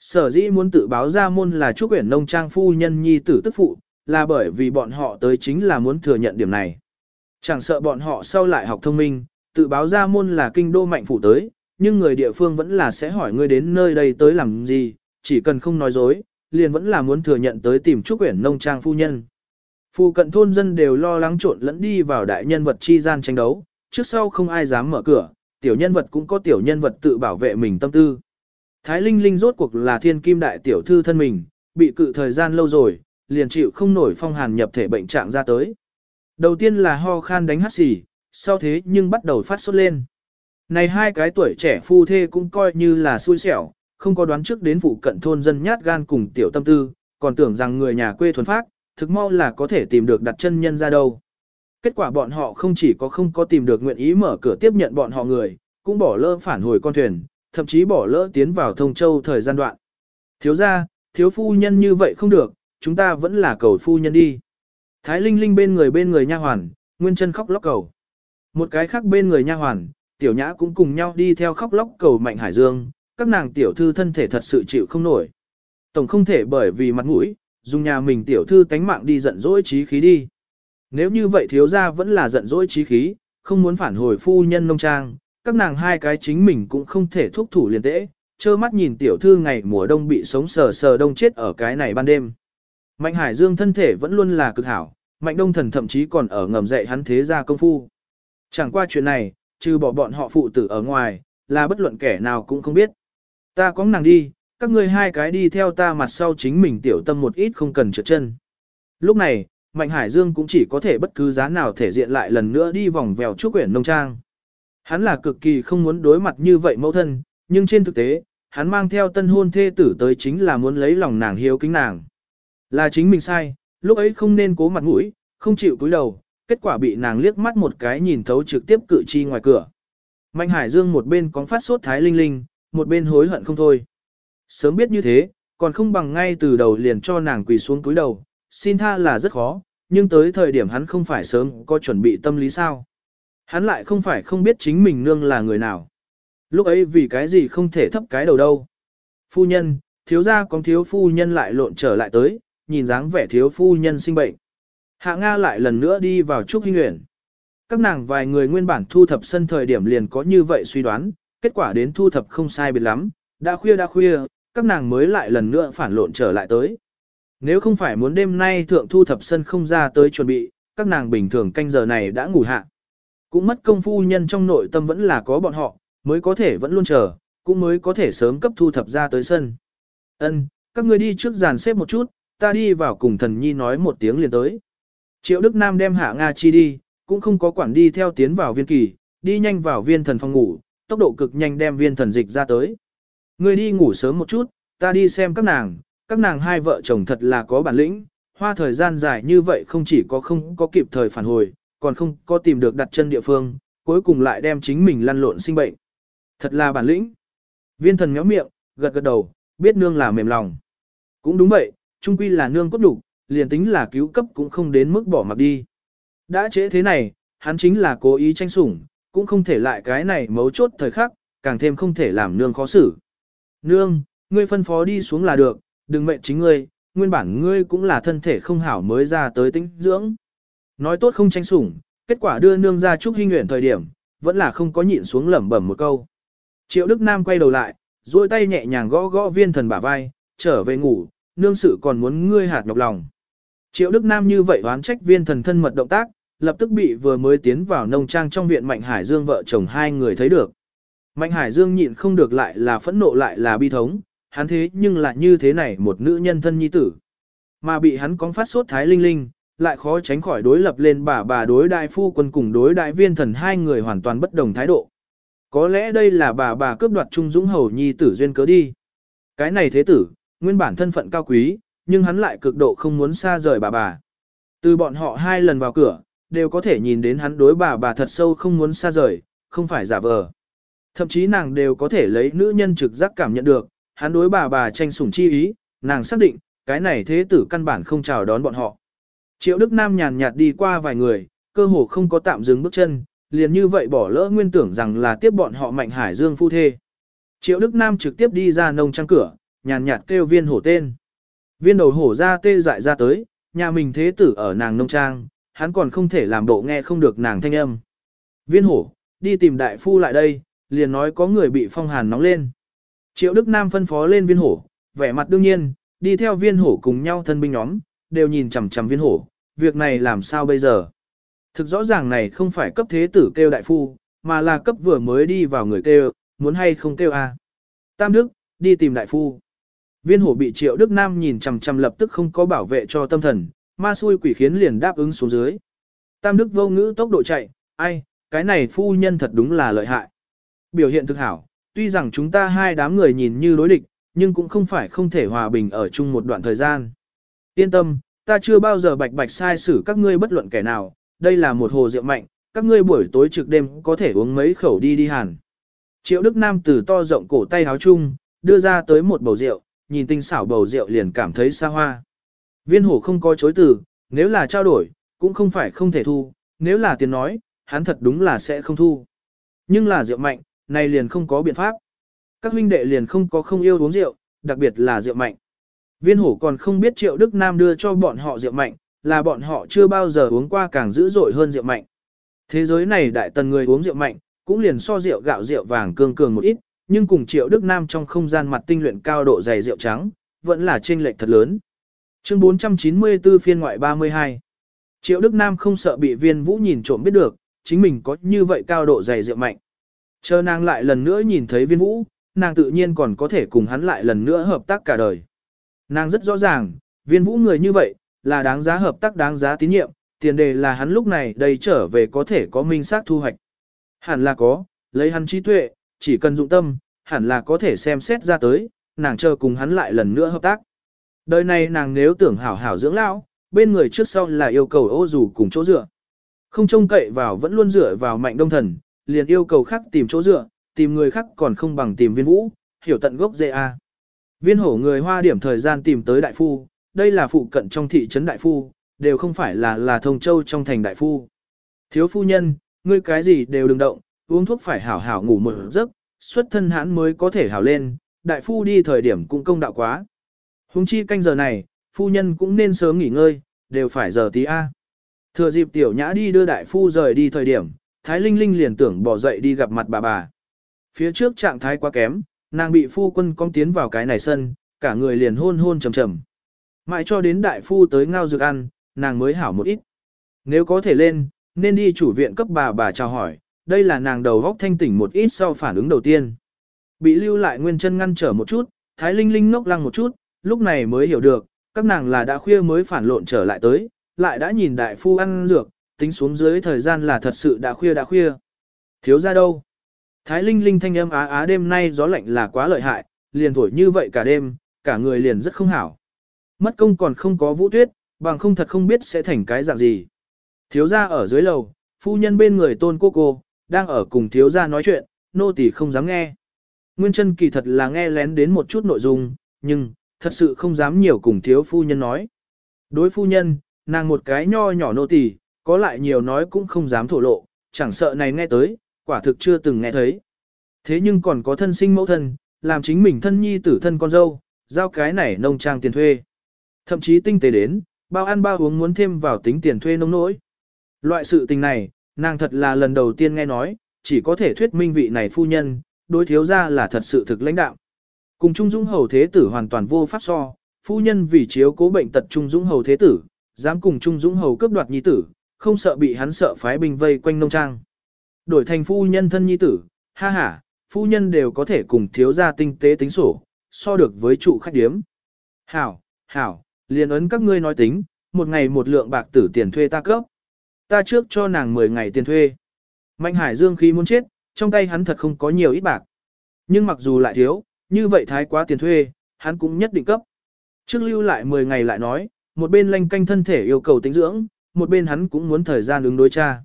Sở dĩ muốn tự báo ra môn là Trúc Uyển Nông Trang phu nhân nhi tử tức phụ, là bởi vì bọn họ tới chính là muốn thừa nhận điểm này. Chẳng sợ bọn họ sau lại học thông minh, tự báo ra môn là kinh đô mạnh phủ tới, nhưng người địa phương vẫn là sẽ hỏi ngươi đến nơi đây tới làm gì, chỉ cần không nói dối, liền vẫn là muốn thừa nhận tới tìm Trúc Uyển Nông Trang phu nhân. Phu cận thôn dân đều lo lắng trộn lẫn đi vào đại nhân vật chi gian tranh đấu, trước sau không ai dám mở cửa, tiểu nhân vật cũng có tiểu nhân vật tự bảo vệ mình tâm tư. Thái Linh Linh rốt cuộc là thiên kim đại tiểu thư thân mình, bị cự thời gian lâu rồi, liền chịu không nổi phong hàn nhập thể bệnh trạng ra tới. Đầu tiên là ho khan đánh hắt xì, sau thế nhưng bắt đầu phát sốt lên. Này hai cái tuổi trẻ phu thê cũng coi như là xui xẻo, không có đoán trước đến vụ cận thôn dân nhát gan cùng tiểu tâm tư, còn tưởng rằng người nhà quê thuần phát, thực mau là có thể tìm được đặt chân nhân ra đâu. Kết quả bọn họ không chỉ có không có tìm được nguyện ý mở cửa tiếp nhận bọn họ người, cũng bỏ lỡ phản hồi con thuyền, thậm chí bỏ lỡ tiến vào thông châu thời gian đoạn. Thiếu ra, thiếu phu nhân như vậy không được, chúng ta vẫn là cầu phu nhân đi. Thái Linh Linh bên người bên người nha hoàn, Nguyên chân khóc lóc cầu. Một cái khác bên người nha hoàn, Tiểu Nhã cũng cùng nhau đi theo khóc lóc cầu Mạnh Hải Dương, các nàng tiểu thư thân thể thật sự chịu không nổi. Tổng không thể bởi vì mặt mũi, dùng nhà mình tiểu thư tánh mạng đi giận dỗi trí khí đi. Nếu như vậy thiếu gia vẫn là giận dỗi trí khí, không muốn phản hồi phu nhân nông trang, các nàng hai cái chính mình cũng không thể thúc thủ liền tễ, trơ mắt nhìn tiểu thư ngày mùa đông bị sống sờ sờ đông chết ở cái này ban đêm. Mạnh Hải Dương thân thể vẫn luôn là cực hảo, Mạnh Đông Thần thậm chí còn ở ngầm dạy hắn thế gia công phu. Chẳng qua chuyện này, trừ bỏ bọn họ phụ tử ở ngoài, là bất luận kẻ nào cũng không biết. Ta có nàng đi, các ngươi hai cái đi theo ta mặt sau chính mình tiểu tâm một ít không cần trượt chân. Lúc này, Mạnh Hải Dương cũng chỉ có thể bất cứ giá nào thể diện lại lần nữa đi vòng vèo trúc quyển nông trang. Hắn là cực kỳ không muốn đối mặt như vậy mẫu thân, nhưng trên thực tế, hắn mang theo tân hôn thê tử tới chính là muốn lấy lòng nàng hiếu kính nàng. Là chính mình sai, lúc ấy không nên cố mặt mũi, không chịu cúi đầu, kết quả bị nàng liếc mắt một cái nhìn thấu trực tiếp cự chi ngoài cửa. Mạnh Hải Dương một bên có phát sốt thái linh linh, một bên hối hận không thôi. Sớm biết như thế, còn không bằng ngay từ đầu liền cho nàng quỳ xuống cúi đầu, xin tha là rất khó, nhưng tới thời điểm hắn không phải sớm có chuẩn bị tâm lý sao. Hắn lại không phải không biết chính mình nương là người nào. Lúc ấy vì cái gì không thể thấp cái đầu đâu. Phu nhân, thiếu gia có thiếu phu nhân lại lộn trở lại tới, nhìn dáng vẻ thiếu phu nhân sinh bệnh. Hạ Nga lại lần nữa đi vào Trúc Hinh Nguyễn. Các nàng vài người nguyên bản thu thập sân thời điểm liền có như vậy suy đoán, kết quả đến thu thập không sai biệt lắm, đã khuya đã khuya, các nàng mới lại lần nữa phản lộn trở lại tới. Nếu không phải muốn đêm nay thượng thu thập sân không ra tới chuẩn bị, các nàng bình thường canh giờ này đã ngủ hạ. Cũng mất công phu nhân trong nội tâm vẫn là có bọn họ, mới có thể vẫn luôn chờ, cũng mới có thể sớm cấp thu thập ra tới sân. Ân, các ngươi đi trước dàn xếp một chút, ta đi vào cùng thần nhi nói một tiếng liền tới. Triệu Đức Nam đem hạ Nga chi đi, cũng không có quản đi theo tiến vào viên kỳ, đi nhanh vào viên thần phòng ngủ, tốc độ cực nhanh đem viên thần dịch ra tới. Ngươi đi ngủ sớm một chút, ta đi xem các nàng, các nàng hai vợ chồng thật là có bản lĩnh, hoa thời gian dài như vậy không chỉ có không có kịp thời phản hồi, còn không có tìm được đặt chân địa phương, cuối cùng lại đem chính mình lăn lộn sinh bệnh. Thật là bản lĩnh. Viên thần méo miệng, gật gật đầu, biết nương là mềm lòng. Cũng đúng vậy, trung quy là nương cốt đủ, liền tính là cứu cấp cũng không đến mức bỏ mặc đi. Đã chế thế này, hắn chính là cố ý tranh sủng, cũng không thể lại cái này mấu chốt thời khắc, càng thêm không thể làm nương khó xử. Nương, ngươi phân phó đi xuống là được, đừng mệnh chính ngươi, nguyên bản ngươi cũng là thân thể không hảo mới ra tới tinh dưỡng. Nói tốt không tranh sủng, kết quả đưa nương ra chúc hinh nguyện thời điểm, vẫn là không có nhịn xuống lẩm bẩm một câu. Triệu Đức Nam quay đầu lại, duỗi tay nhẹ nhàng gõ gõ viên thần bả vai, trở về ngủ, nương sự còn muốn ngươi hạt nhọc lòng. Triệu Đức Nam như vậy oán trách viên thần thân mật động tác, lập tức bị vừa mới tiến vào nông trang trong viện Mạnh Hải Dương vợ chồng hai người thấy được. Mạnh Hải Dương nhịn không được lại là phẫn nộ lại là bi thống, hắn thế nhưng lại như thế này một nữ nhân thân nhi tử. Mà bị hắn cóng phát sốt thái linh linh, lại khó tránh khỏi đối lập lên bà bà đối đại phu quân cùng đối đại viên thần hai người hoàn toàn bất đồng thái độ. Có lẽ đây là bà bà cướp đoạt Trung Dũng Hầu nhi tử duyên cớ đi. Cái này thế tử, nguyên bản thân phận cao quý, nhưng hắn lại cực độ không muốn xa rời bà bà. Từ bọn họ hai lần vào cửa, đều có thể nhìn đến hắn đối bà bà thật sâu không muốn xa rời, không phải giả vờ. Thậm chí nàng đều có thể lấy nữ nhân trực giác cảm nhận được, hắn đối bà bà tranh sủng chi ý, nàng xác định, cái này thế tử căn bản không chào đón bọn họ. Triệu Đức Nam nhàn nhạt đi qua vài người, cơ hồ không có tạm dừng bước chân, liền như vậy bỏ lỡ nguyên tưởng rằng là tiếp bọn họ Mạnh Hải Dương phu thê. Triệu Đức Nam trực tiếp đi ra nông trang cửa, nhàn nhạt kêu viên hổ tên. Viên đầu hổ ra tê dại ra tới, nhà mình thế tử ở nàng nông trang, hắn còn không thể làm bộ nghe không được nàng thanh âm. Viên hổ, đi tìm đại phu lại đây, liền nói có người bị phong hàn nóng lên. Triệu Đức Nam phân phó lên viên hổ, vẻ mặt đương nhiên, đi theo viên hổ cùng nhau thân binh nhóm, đều nhìn chằm chằm viên hổ, việc này làm sao bây giờ? Thực rõ ràng này không phải cấp thế tử kêu đại phu, mà là cấp vừa mới đi vào người kêu, muốn hay không kêu a? Tam Đức, đi tìm đại phu. Viên hổ bị triệu Đức Nam nhìn chằm chằm lập tức không có bảo vệ cho tâm thần, ma xui quỷ khiến liền đáp ứng xuống dưới. Tam Đức vô ngữ tốc độ chạy, ai, cái này phu nhân thật đúng là lợi hại. Biểu hiện thực hảo, tuy rằng chúng ta hai đám người nhìn như đối địch, nhưng cũng không phải không thể hòa bình ở chung một đoạn thời gian. Yên tâm, ta chưa bao giờ bạch bạch sai xử các ngươi bất luận kẻ nào, đây là một hồ rượu mạnh, các ngươi buổi tối trực đêm có thể uống mấy khẩu đi đi hàn. Triệu Đức Nam từ to rộng cổ tay áo chung, đưa ra tới một bầu rượu, nhìn tinh xảo bầu rượu liền cảm thấy xa hoa. Viên hổ không có chối từ, nếu là trao đổi, cũng không phải không thể thu, nếu là tiền nói, hắn thật đúng là sẽ không thu. Nhưng là rượu mạnh, này liền không có biện pháp. Các huynh đệ liền không có không yêu uống rượu, đặc biệt là rượu mạnh. Viên hổ còn không biết triệu Đức Nam đưa cho bọn họ rượu mạnh, là bọn họ chưa bao giờ uống qua càng dữ dội hơn rượu mạnh. Thế giới này đại tần người uống rượu mạnh, cũng liền so rượu gạo rượu vàng cương cường một ít, nhưng cùng triệu Đức Nam trong không gian mặt tinh luyện cao độ dày rượu trắng, vẫn là chênh lệch thật lớn. Chương 494 phiên ngoại 32 Triệu Đức Nam không sợ bị viên vũ nhìn trộm biết được, chính mình có như vậy cao độ dày rượu mạnh. Chờ nàng lại lần nữa nhìn thấy viên vũ, nàng tự nhiên còn có thể cùng hắn lại lần nữa hợp tác cả đời. Nàng rất rõ ràng, viên vũ người như vậy, là đáng giá hợp tác đáng giá tín nhiệm, tiền đề là hắn lúc này đây trở về có thể có minh xác thu hoạch. Hẳn là có, lấy hắn trí tuệ, chỉ cần dụng tâm, hẳn là có thể xem xét ra tới, nàng chờ cùng hắn lại lần nữa hợp tác. Đời này nàng nếu tưởng hảo hảo dưỡng lão, bên người trước sau là yêu cầu ô dù cùng chỗ dựa. Không trông cậy vào vẫn luôn dựa vào mạnh đông thần, liền yêu cầu khác tìm chỗ dựa, tìm người khác còn không bằng tìm viên vũ, hiểu tận gốc dễ a. Viên hổ người hoa điểm thời gian tìm tới đại phu, đây là phụ cận trong thị trấn đại phu, đều không phải là là thông châu trong thành đại phu. Thiếu phu nhân, ngươi cái gì đều đừng động, uống thuốc phải hảo hảo ngủ một giấc, xuất thân hãn mới có thể hảo lên, đại phu đi thời điểm cũng công đạo quá. Hùng chi canh giờ này, phu nhân cũng nên sớm nghỉ ngơi, đều phải giờ tí A. Thừa dịp tiểu nhã đi đưa đại phu rời đi thời điểm, Thái Linh Linh liền tưởng bỏ dậy đi gặp mặt bà bà. Phía trước trạng thái quá kém, nàng bị phu quân cong tiến vào cái này sân, cả người liền hôn hôn trầm trầm. Mãi cho đến đại phu tới ngao dược ăn, nàng mới hảo một ít. Nếu có thể lên, nên đi chủ viện cấp bà bà chào hỏi, đây là nàng đầu góc thanh tỉnh một ít sau phản ứng đầu tiên. Bị lưu lại nguyên chân ngăn trở một chút, Thái Linh Linh ngốc lăng một chút, lúc này mới hiểu được, các nàng là đã khuya mới phản lộn trở lại tới, lại đã nhìn đại phu ăn dược, tính xuống dưới thời gian là thật sự đã khuya đã khuya. Thiếu ra đâu? Thái Linh Linh thanh âm á á đêm nay gió lạnh là quá lợi hại, liền thổi như vậy cả đêm, cả người liền rất không hảo. Mất công còn không có vũ tuyết, bằng không thật không biết sẽ thành cái dạng gì. Thiếu gia ở dưới lầu, phu nhân bên người tôn cô cô, đang ở cùng thiếu gia nói chuyện, nô tỳ không dám nghe. Nguyên chân kỳ thật là nghe lén đến một chút nội dung, nhưng, thật sự không dám nhiều cùng thiếu phu nhân nói. Đối phu nhân, nàng một cái nho nhỏ nô tỳ, có lại nhiều nói cũng không dám thổ lộ, chẳng sợ này nghe tới, quả thực chưa từng nghe thấy. Thế nhưng còn có thân sinh mẫu thân, làm chính mình thân nhi tử thân con dâu, giao cái này nông trang tiền thuê. Thậm chí tinh tế đến, bao ăn bao uống muốn thêm vào tính tiền thuê nông nỗi. Loại sự tình này, nàng thật là lần đầu tiên nghe nói, chỉ có thể thuyết minh vị này phu nhân, đối thiếu ra là thật sự thực lãnh đạo. Cùng Trung Dũng Hầu Thế Tử hoàn toàn vô pháp so, phu nhân vì chiếu cố bệnh tật Trung Dũng Hầu Thế Tử, dám cùng Trung Dũng Hầu cướp đoạt nhi tử, không sợ bị hắn sợ phái binh vây quanh nông trang. Đổi thành phu nhân thân nhi tử, ha ha, phu nhân đều có thể cùng thiếu gia tinh tế tính sổ, so được với trụ khách điếm. Hảo, hảo, liền ấn các ngươi nói tính, một ngày một lượng bạc tử tiền thuê ta cấp. Ta trước cho nàng 10 ngày tiền thuê. Mạnh hải dương khí muốn chết, trong tay hắn thật không có nhiều ít bạc. Nhưng mặc dù lại thiếu, như vậy thái quá tiền thuê, hắn cũng nhất định cấp. Trước lưu lại 10 ngày lại nói, một bên lanh canh thân thể yêu cầu tính dưỡng, một bên hắn cũng muốn thời gian ứng đối cha.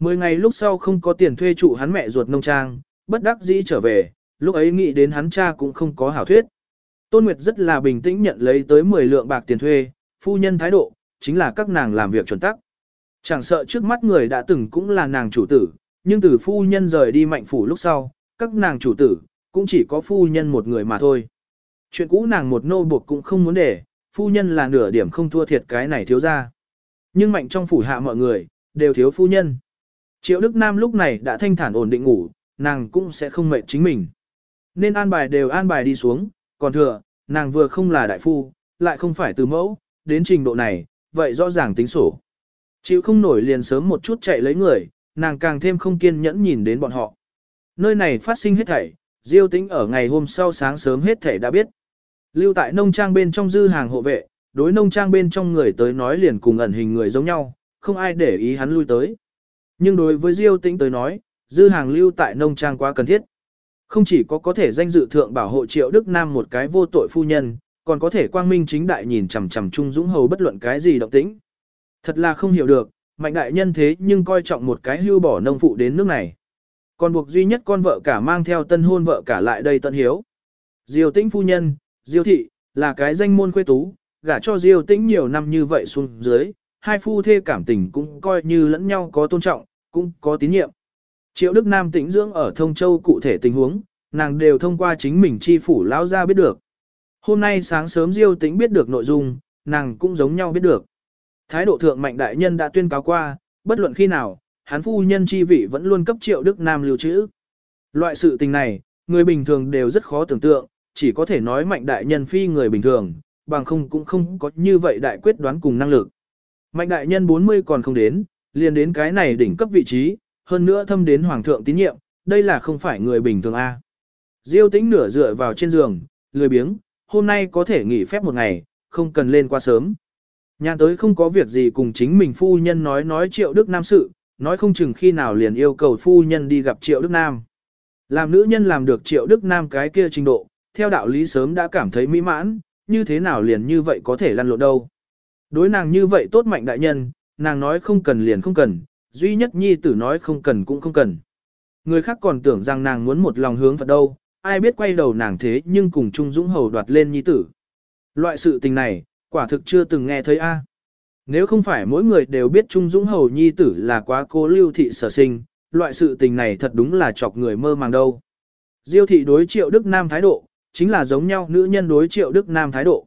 10 ngày lúc sau không có tiền thuê trụ hắn mẹ ruột nông trang, bất đắc dĩ trở về, lúc ấy nghĩ đến hắn cha cũng không có hảo thuyết. Tôn Nguyệt rất là bình tĩnh nhận lấy tới 10 lượng bạc tiền thuê, phu nhân thái độ, chính là các nàng làm việc chuẩn tắc. Chẳng sợ trước mắt người đã từng cũng là nàng chủ tử, nhưng từ phu nhân rời đi mạnh phủ lúc sau, các nàng chủ tử, cũng chỉ có phu nhân một người mà thôi. Chuyện cũ nàng một nô buộc cũng không muốn để, phu nhân là nửa điểm không thua thiệt cái này thiếu ra. Nhưng mạnh trong phủ hạ mọi người, đều thiếu phu nhân. Triệu Đức Nam lúc này đã thanh thản ổn định ngủ, nàng cũng sẽ không mệt chính mình. Nên an bài đều an bài đi xuống, còn thừa, nàng vừa không là đại phu, lại không phải từ mẫu, đến trình độ này, vậy rõ ràng tính sổ. Chịu không nổi liền sớm một chút chạy lấy người, nàng càng thêm không kiên nhẫn nhìn đến bọn họ. Nơi này phát sinh hết thảy, Diêu Tĩnh ở ngày hôm sau sáng sớm hết thảy đã biết. Lưu tại nông trang bên trong dư hàng hộ vệ, đối nông trang bên trong người tới nói liền cùng ẩn hình người giống nhau, không ai để ý hắn lui tới. Nhưng đối với Diêu Tĩnh tới nói, dư hàng lưu tại nông trang quá cần thiết. Không chỉ có có thể danh dự thượng bảo hộ triệu Đức Nam một cái vô tội phu nhân, còn có thể quang minh chính đại nhìn chằm chằm Trung Dũng Hầu bất luận cái gì động tĩnh. Thật là không hiểu được, mạnh đại nhân thế nhưng coi trọng một cái hưu bỏ nông phụ đến nước này. Còn buộc duy nhất con vợ cả mang theo tân hôn vợ cả lại đây tận hiếu. Diêu tĩnh phu nhân, Diêu thị, là cái danh môn khuê tú, gả cho Diêu tĩnh nhiều năm như vậy xuống dưới, hai phu thê cảm tình cũng coi như lẫn nhau có tôn trọng, cũng có tín nhiệm. Triệu Đức Nam tĩnh dưỡng ở Thông Châu cụ thể tình huống, nàng đều thông qua chính mình chi phủ lão ra biết được. Hôm nay sáng sớm Diêu tĩnh biết được nội dung, nàng cũng giống nhau biết được. Thái độ thượng mạnh đại nhân đã tuyên cáo qua, bất luận khi nào, hắn phu nhân chi vị vẫn luôn cấp Triệu Đức Nam lưu trữ. Loại sự tình này, người bình thường đều rất khó tưởng tượng, chỉ có thể nói mạnh đại nhân phi người bình thường, bằng không cũng không có như vậy đại quyết đoán cùng năng lực. Mạnh đại nhân 40 còn không đến, liền đến cái này đỉnh cấp vị trí, hơn nữa thâm đến hoàng thượng tín nhiệm, đây là không phải người bình thường a. Diêu tĩnh nửa dựa vào trên giường, lười biếng, hôm nay có thể nghỉ phép một ngày, không cần lên qua sớm. Nhà tới không có việc gì cùng chính mình phu nhân nói nói triệu Đức Nam sự, nói không chừng khi nào liền yêu cầu phu nhân đi gặp triệu Đức Nam. Làm nữ nhân làm được triệu Đức Nam cái kia trình độ, theo đạo lý sớm đã cảm thấy mỹ mãn, như thế nào liền như vậy có thể lăn lộn đâu. Đối nàng như vậy tốt mạnh đại nhân, nàng nói không cần liền không cần, duy nhất nhi tử nói không cần cũng không cần. Người khác còn tưởng rằng nàng muốn một lòng hướng Phật đâu, ai biết quay đầu nàng thế nhưng cùng Trung Dũng Hầu đoạt lên nhi tử. Loại sự tình này, quả thực chưa từng nghe thấy a. À. Nếu không phải mỗi người đều biết Trung Dũng Hầu nhi tử là quá cố lưu thị sở sinh, loại sự tình này thật đúng là chọc người mơ màng đâu. Diêu thị đối triệu Đức Nam thái độ, chính là giống nhau nữ nhân đối triệu Đức Nam thái độ.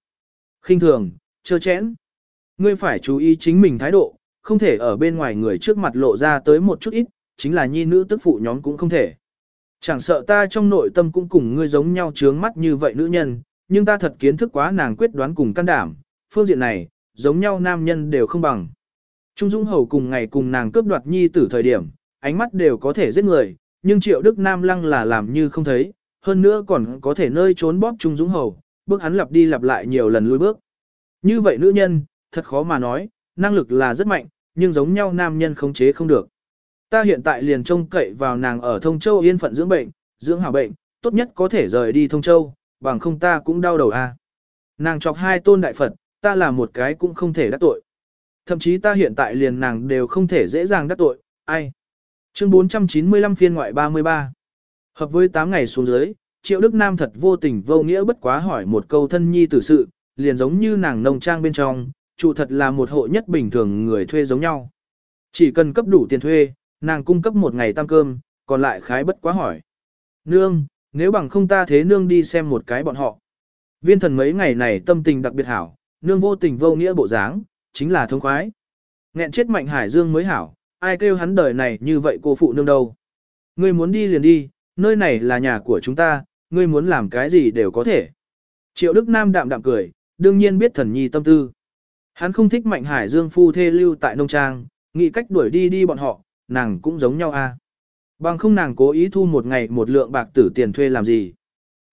khinh thường, chơ chẽn. Ngươi phải chú ý chính mình thái độ, không thể ở bên ngoài người trước mặt lộ ra tới một chút ít, chính là nhi nữ tức phụ nhóm cũng không thể. Chẳng sợ ta trong nội tâm cũng cùng ngươi giống nhau trướng mắt như vậy nữ nhân, nhưng ta thật kiến thức quá nàng quyết đoán cùng can đảm, phương diện này, giống nhau nam nhân đều không bằng. Trung Dũng Hầu cùng ngày cùng nàng cướp đoạt nhi tử thời điểm, ánh mắt đều có thể giết người, nhưng Triệu Đức Nam lăng là làm như không thấy, hơn nữa còn có thể nơi trốn bóp Trung Dũng Hầu, bước hắn lặp đi lặp lại nhiều lần lùi bước. Như vậy nữ nhân, thật khó mà nói, năng lực là rất mạnh, nhưng giống nhau nam nhân khống chế không được. Ta hiện tại liền trông cậy vào nàng ở Thông Châu yên phận dưỡng bệnh, dưỡng hảo bệnh, tốt nhất có thể rời đi Thông Châu, bằng không ta cũng đau đầu a. Nàng chọc hai tôn đại Phật, ta là một cái cũng không thể đắc tội. Thậm chí ta hiện tại liền nàng đều không thể dễ dàng đắc tội, ai. Chương 495 phiên ngoại 33 Hợp với 8 ngày xuống dưới, Triệu Đức Nam thật vô tình vô nghĩa bất quá hỏi một câu thân nhi tử sự, liền giống như nàng nông trang bên trong, trụ thật là một hộ nhất bình thường người thuê giống nhau. Chỉ cần cấp đủ tiền thuê, nàng cung cấp một ngày tam cơm, còn lại khái bất quá hỏi. Nương, nếu bằng không ta thế nương đi xem một cái bọn họ. Viên thần mấy ngày này tâm tình đặc biệt hảo, nương vô tình vô nghĩa bộ dáng, chính là thông khoái. Nghẹn chết mạnh hải dương mới hảo, ai kêu hắn đời này như vậy cô phụ nương đâu. Ngươi muốn đi liền đi, nơi này là nhà của chúng ta, ngươi muốn làm cái gì đều có thể. Triệu Đức Nam đạm đạm cười, đương nhiên biết thần nhi tâm tư. Hắn không thích mạnh hải dương phu thê lưu tại nông trang, nghĩ cách đuổi đi đi bọn họ, nàng cũng giống nhau a. À. Bằng không nàng cố ý thu một ngày một lượng bạc tử tiền thuê làm gì.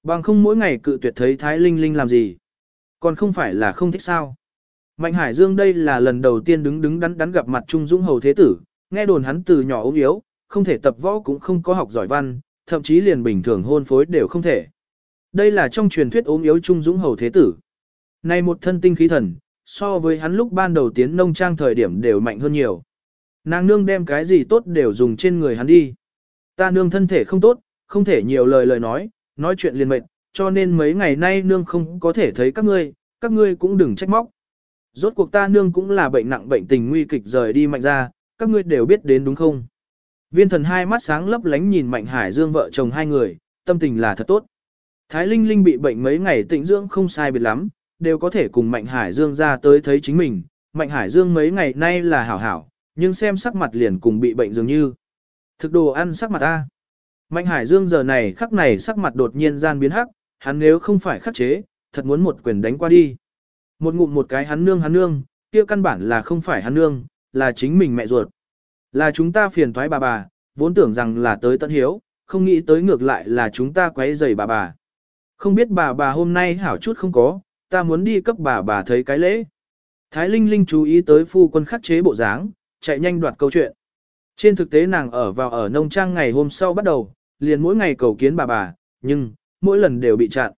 Bằng không mỗi ngày cự tuyệt thấy Thái Linh Linh làm gì. Còn không phải là không thích sao. Mạnh Hải Dương đây là lần đầu tiên đứng đứng đắn đắn gặp mặt Trung Dũng Hầu Thế Tử, nghe đồn hắn từ nhỏ ốm yếu, không thể tập võ cũng không có học giỏi văn, thậm chí liền bình thường hôn phối đều không thể. Đây là trong truyền thuyết ốm yếu Trung Dũng Hầu Thế Tử. Này một thân tinh khí thần, so với hắn lúc ban đầu tiến nông trang thời điểm đều mạnh hơn nhiều. Nàng nương đem cái gì tốt đều dùng trên người hắn đi. Ta nương thân thể không tốt, không thể nhiều lời lời nói, nói chuyện liền mệt, cho nên mấy ngày nay nương không có thể thấy các ngươi, các ngươi cũng đừng trách móc. Rốt cuộc ta nương cũng là bệnh nặng bệnh tình nguy kịch rời đi mạnh ra, các ngươi đều biết đến đúng không? Viên thần hai mắt sáng lấp lánh nhìn Mạnh Hải Dương vợ chồng hai người, tâm tình là thật tốt. Thái Linh Linh bị bệnh mấy ngày tĩnh dưỡng không sai biệt lắm, đều có thể cùng Mạnh Hải Dương ra tới thấy chính mình. Mạnh Hải Dương mấy ngày nay là hảo hảo, nhưng xem sắc mặt liền cùng bị bệnh dường như. Thực đồ ăn sắc mặt ta. Mạnh Hải Dương giờ này khắc này sắc mặt đột nhiên gian biến hắc, hắn nếu không phải khắc chế, thật muốn một quyền đánh qua đi. Một ngụm một cái hắn nương hắn nương, kia căn bản là không phải hắn nương, là chính mình mẹ ruột. Là chúng ta phiền thoái bà bà, vốn tưởng rằng là tới tận hiếu, không nghĩ tới ngược lại là chúng ta quấy rầy bà bà. Không biết bà bà hôm nay hảo chút không có, ta muốn đi cấp bà bà thấy cái lễ. Thái Linh Linh chú ý tới phu quân khắc chế bộ dáng, chạy nhanh đoạt câu chuyện. Trên thực tế nàng ở vào ở nông trang ngày hôm sau bắt đầu, liền mỗi ngày cầu kiến bà bà, nhưng, mỗi lần đều bị chặn.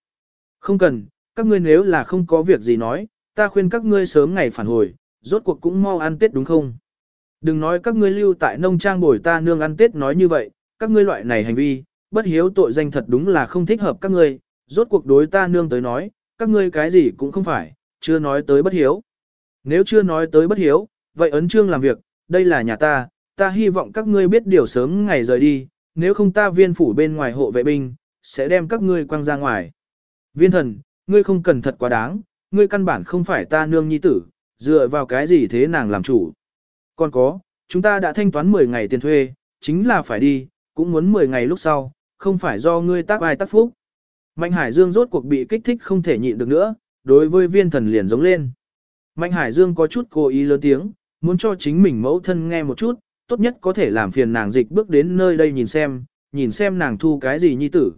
Không cần, các ngươi nếu là không có việc gì nói, ta khuyên các ngươi sớm ngày phản hồi, rốt cuộc cũng mau ăn Tết đúng không? Đừng nói các ngươi lưu tại nông trang bồi ta nương ăn Tết nói như vậy, các ngươi loại này hành vi, bất hiếu tội danh thật đúng là không thích hợp các ngươi, rốt cuộc đối ta nương tới nói, các ngươi cái gì cũng không phải, chưa nói tới bất hiếu. Nếu chưa nói tới bất hiếu, vậy ấn trương làm việc, đây là nhà ta, ta hy vọng các ngươi biết điều sớm ngày rời đi, nếu không ta viên phủ bên ngoài hộ vệ binh, sẽ đem các ngươi quăng ra ngoài. Viên thần, ngươi không cần thật quá đáng, ngươi căn bản không phải ta nương nhi tử, dựa vào cái gì thế nàng làm chủ. Còn có, chúng ta đã thanh toán 10 ngày tiền thuê, chính là phải đi, cũng muốn 10 ngày lúc sau, không phải do ngươi tác ai tác phúc. Mạnh Hải Dương rốt cuộc bị kích thích không thể nhịn được nữa, đối với viên thần liền giống lên. Mạnh Hải Dương có chút cố ý lớn tiếng, muốn cho chính mình mẫu thân nghe một chút, tốt nhất có thể làm phiền nàng dịch bước đến nơi đây nhìn xem, nhìn xem nàng thu cái gì nhi tử.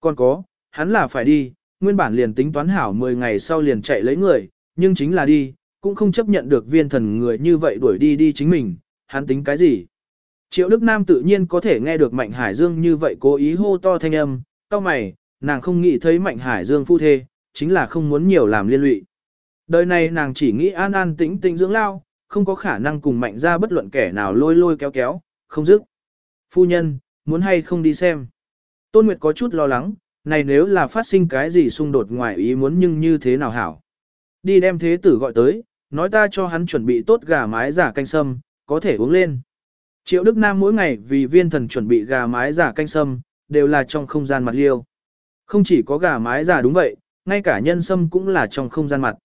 Còn có, hắn là phải đi, nguyên bản liền tính toán hảo 10 ngày sau liền chạy lấy người, nhưng chính là đi, cũng không chấp nhận được viên thần người như vậy đuổi đi đi chính mình, hắn tính cái gì. Triệu Đức Nam tự nhiên có thể nghe được Mạnh Hải Dương như vậy cố ý hô to thanh âm, cao mày, nàng không nghĩ thấy Mạnh Hải Dương phu thê, chính là không muốn nhiều làm liên lụy. Đời này nàng chỉ nghĩ an an tĩnh tĩnh dưỡng lao, không có khả năng cùng Mạnh ra bất luận kẻ nào lôi lôi kéo kéo, không dứt. Phu nhân, muốn hay không đi xem. Tôn Nguyệt có chút lo lắng, này nếu là phát sinh cái gì xung đột ngoài ý muốn nhưng như thế nào hảo. Đi đem thế tử gọi tới, nói ta cho hắn chuẩn bị tốt gà mái giả canh sâm, có thể uống lên. Triệu Đức Nam mỗi ngày vì viên thần chuẩn bị gà mái giả canh sâm, đều là trong không gian mặt liêu. Không chỉ có gà mái giả đúng vậy, ngay cả nhân sâm cũng là trong không gian mặt.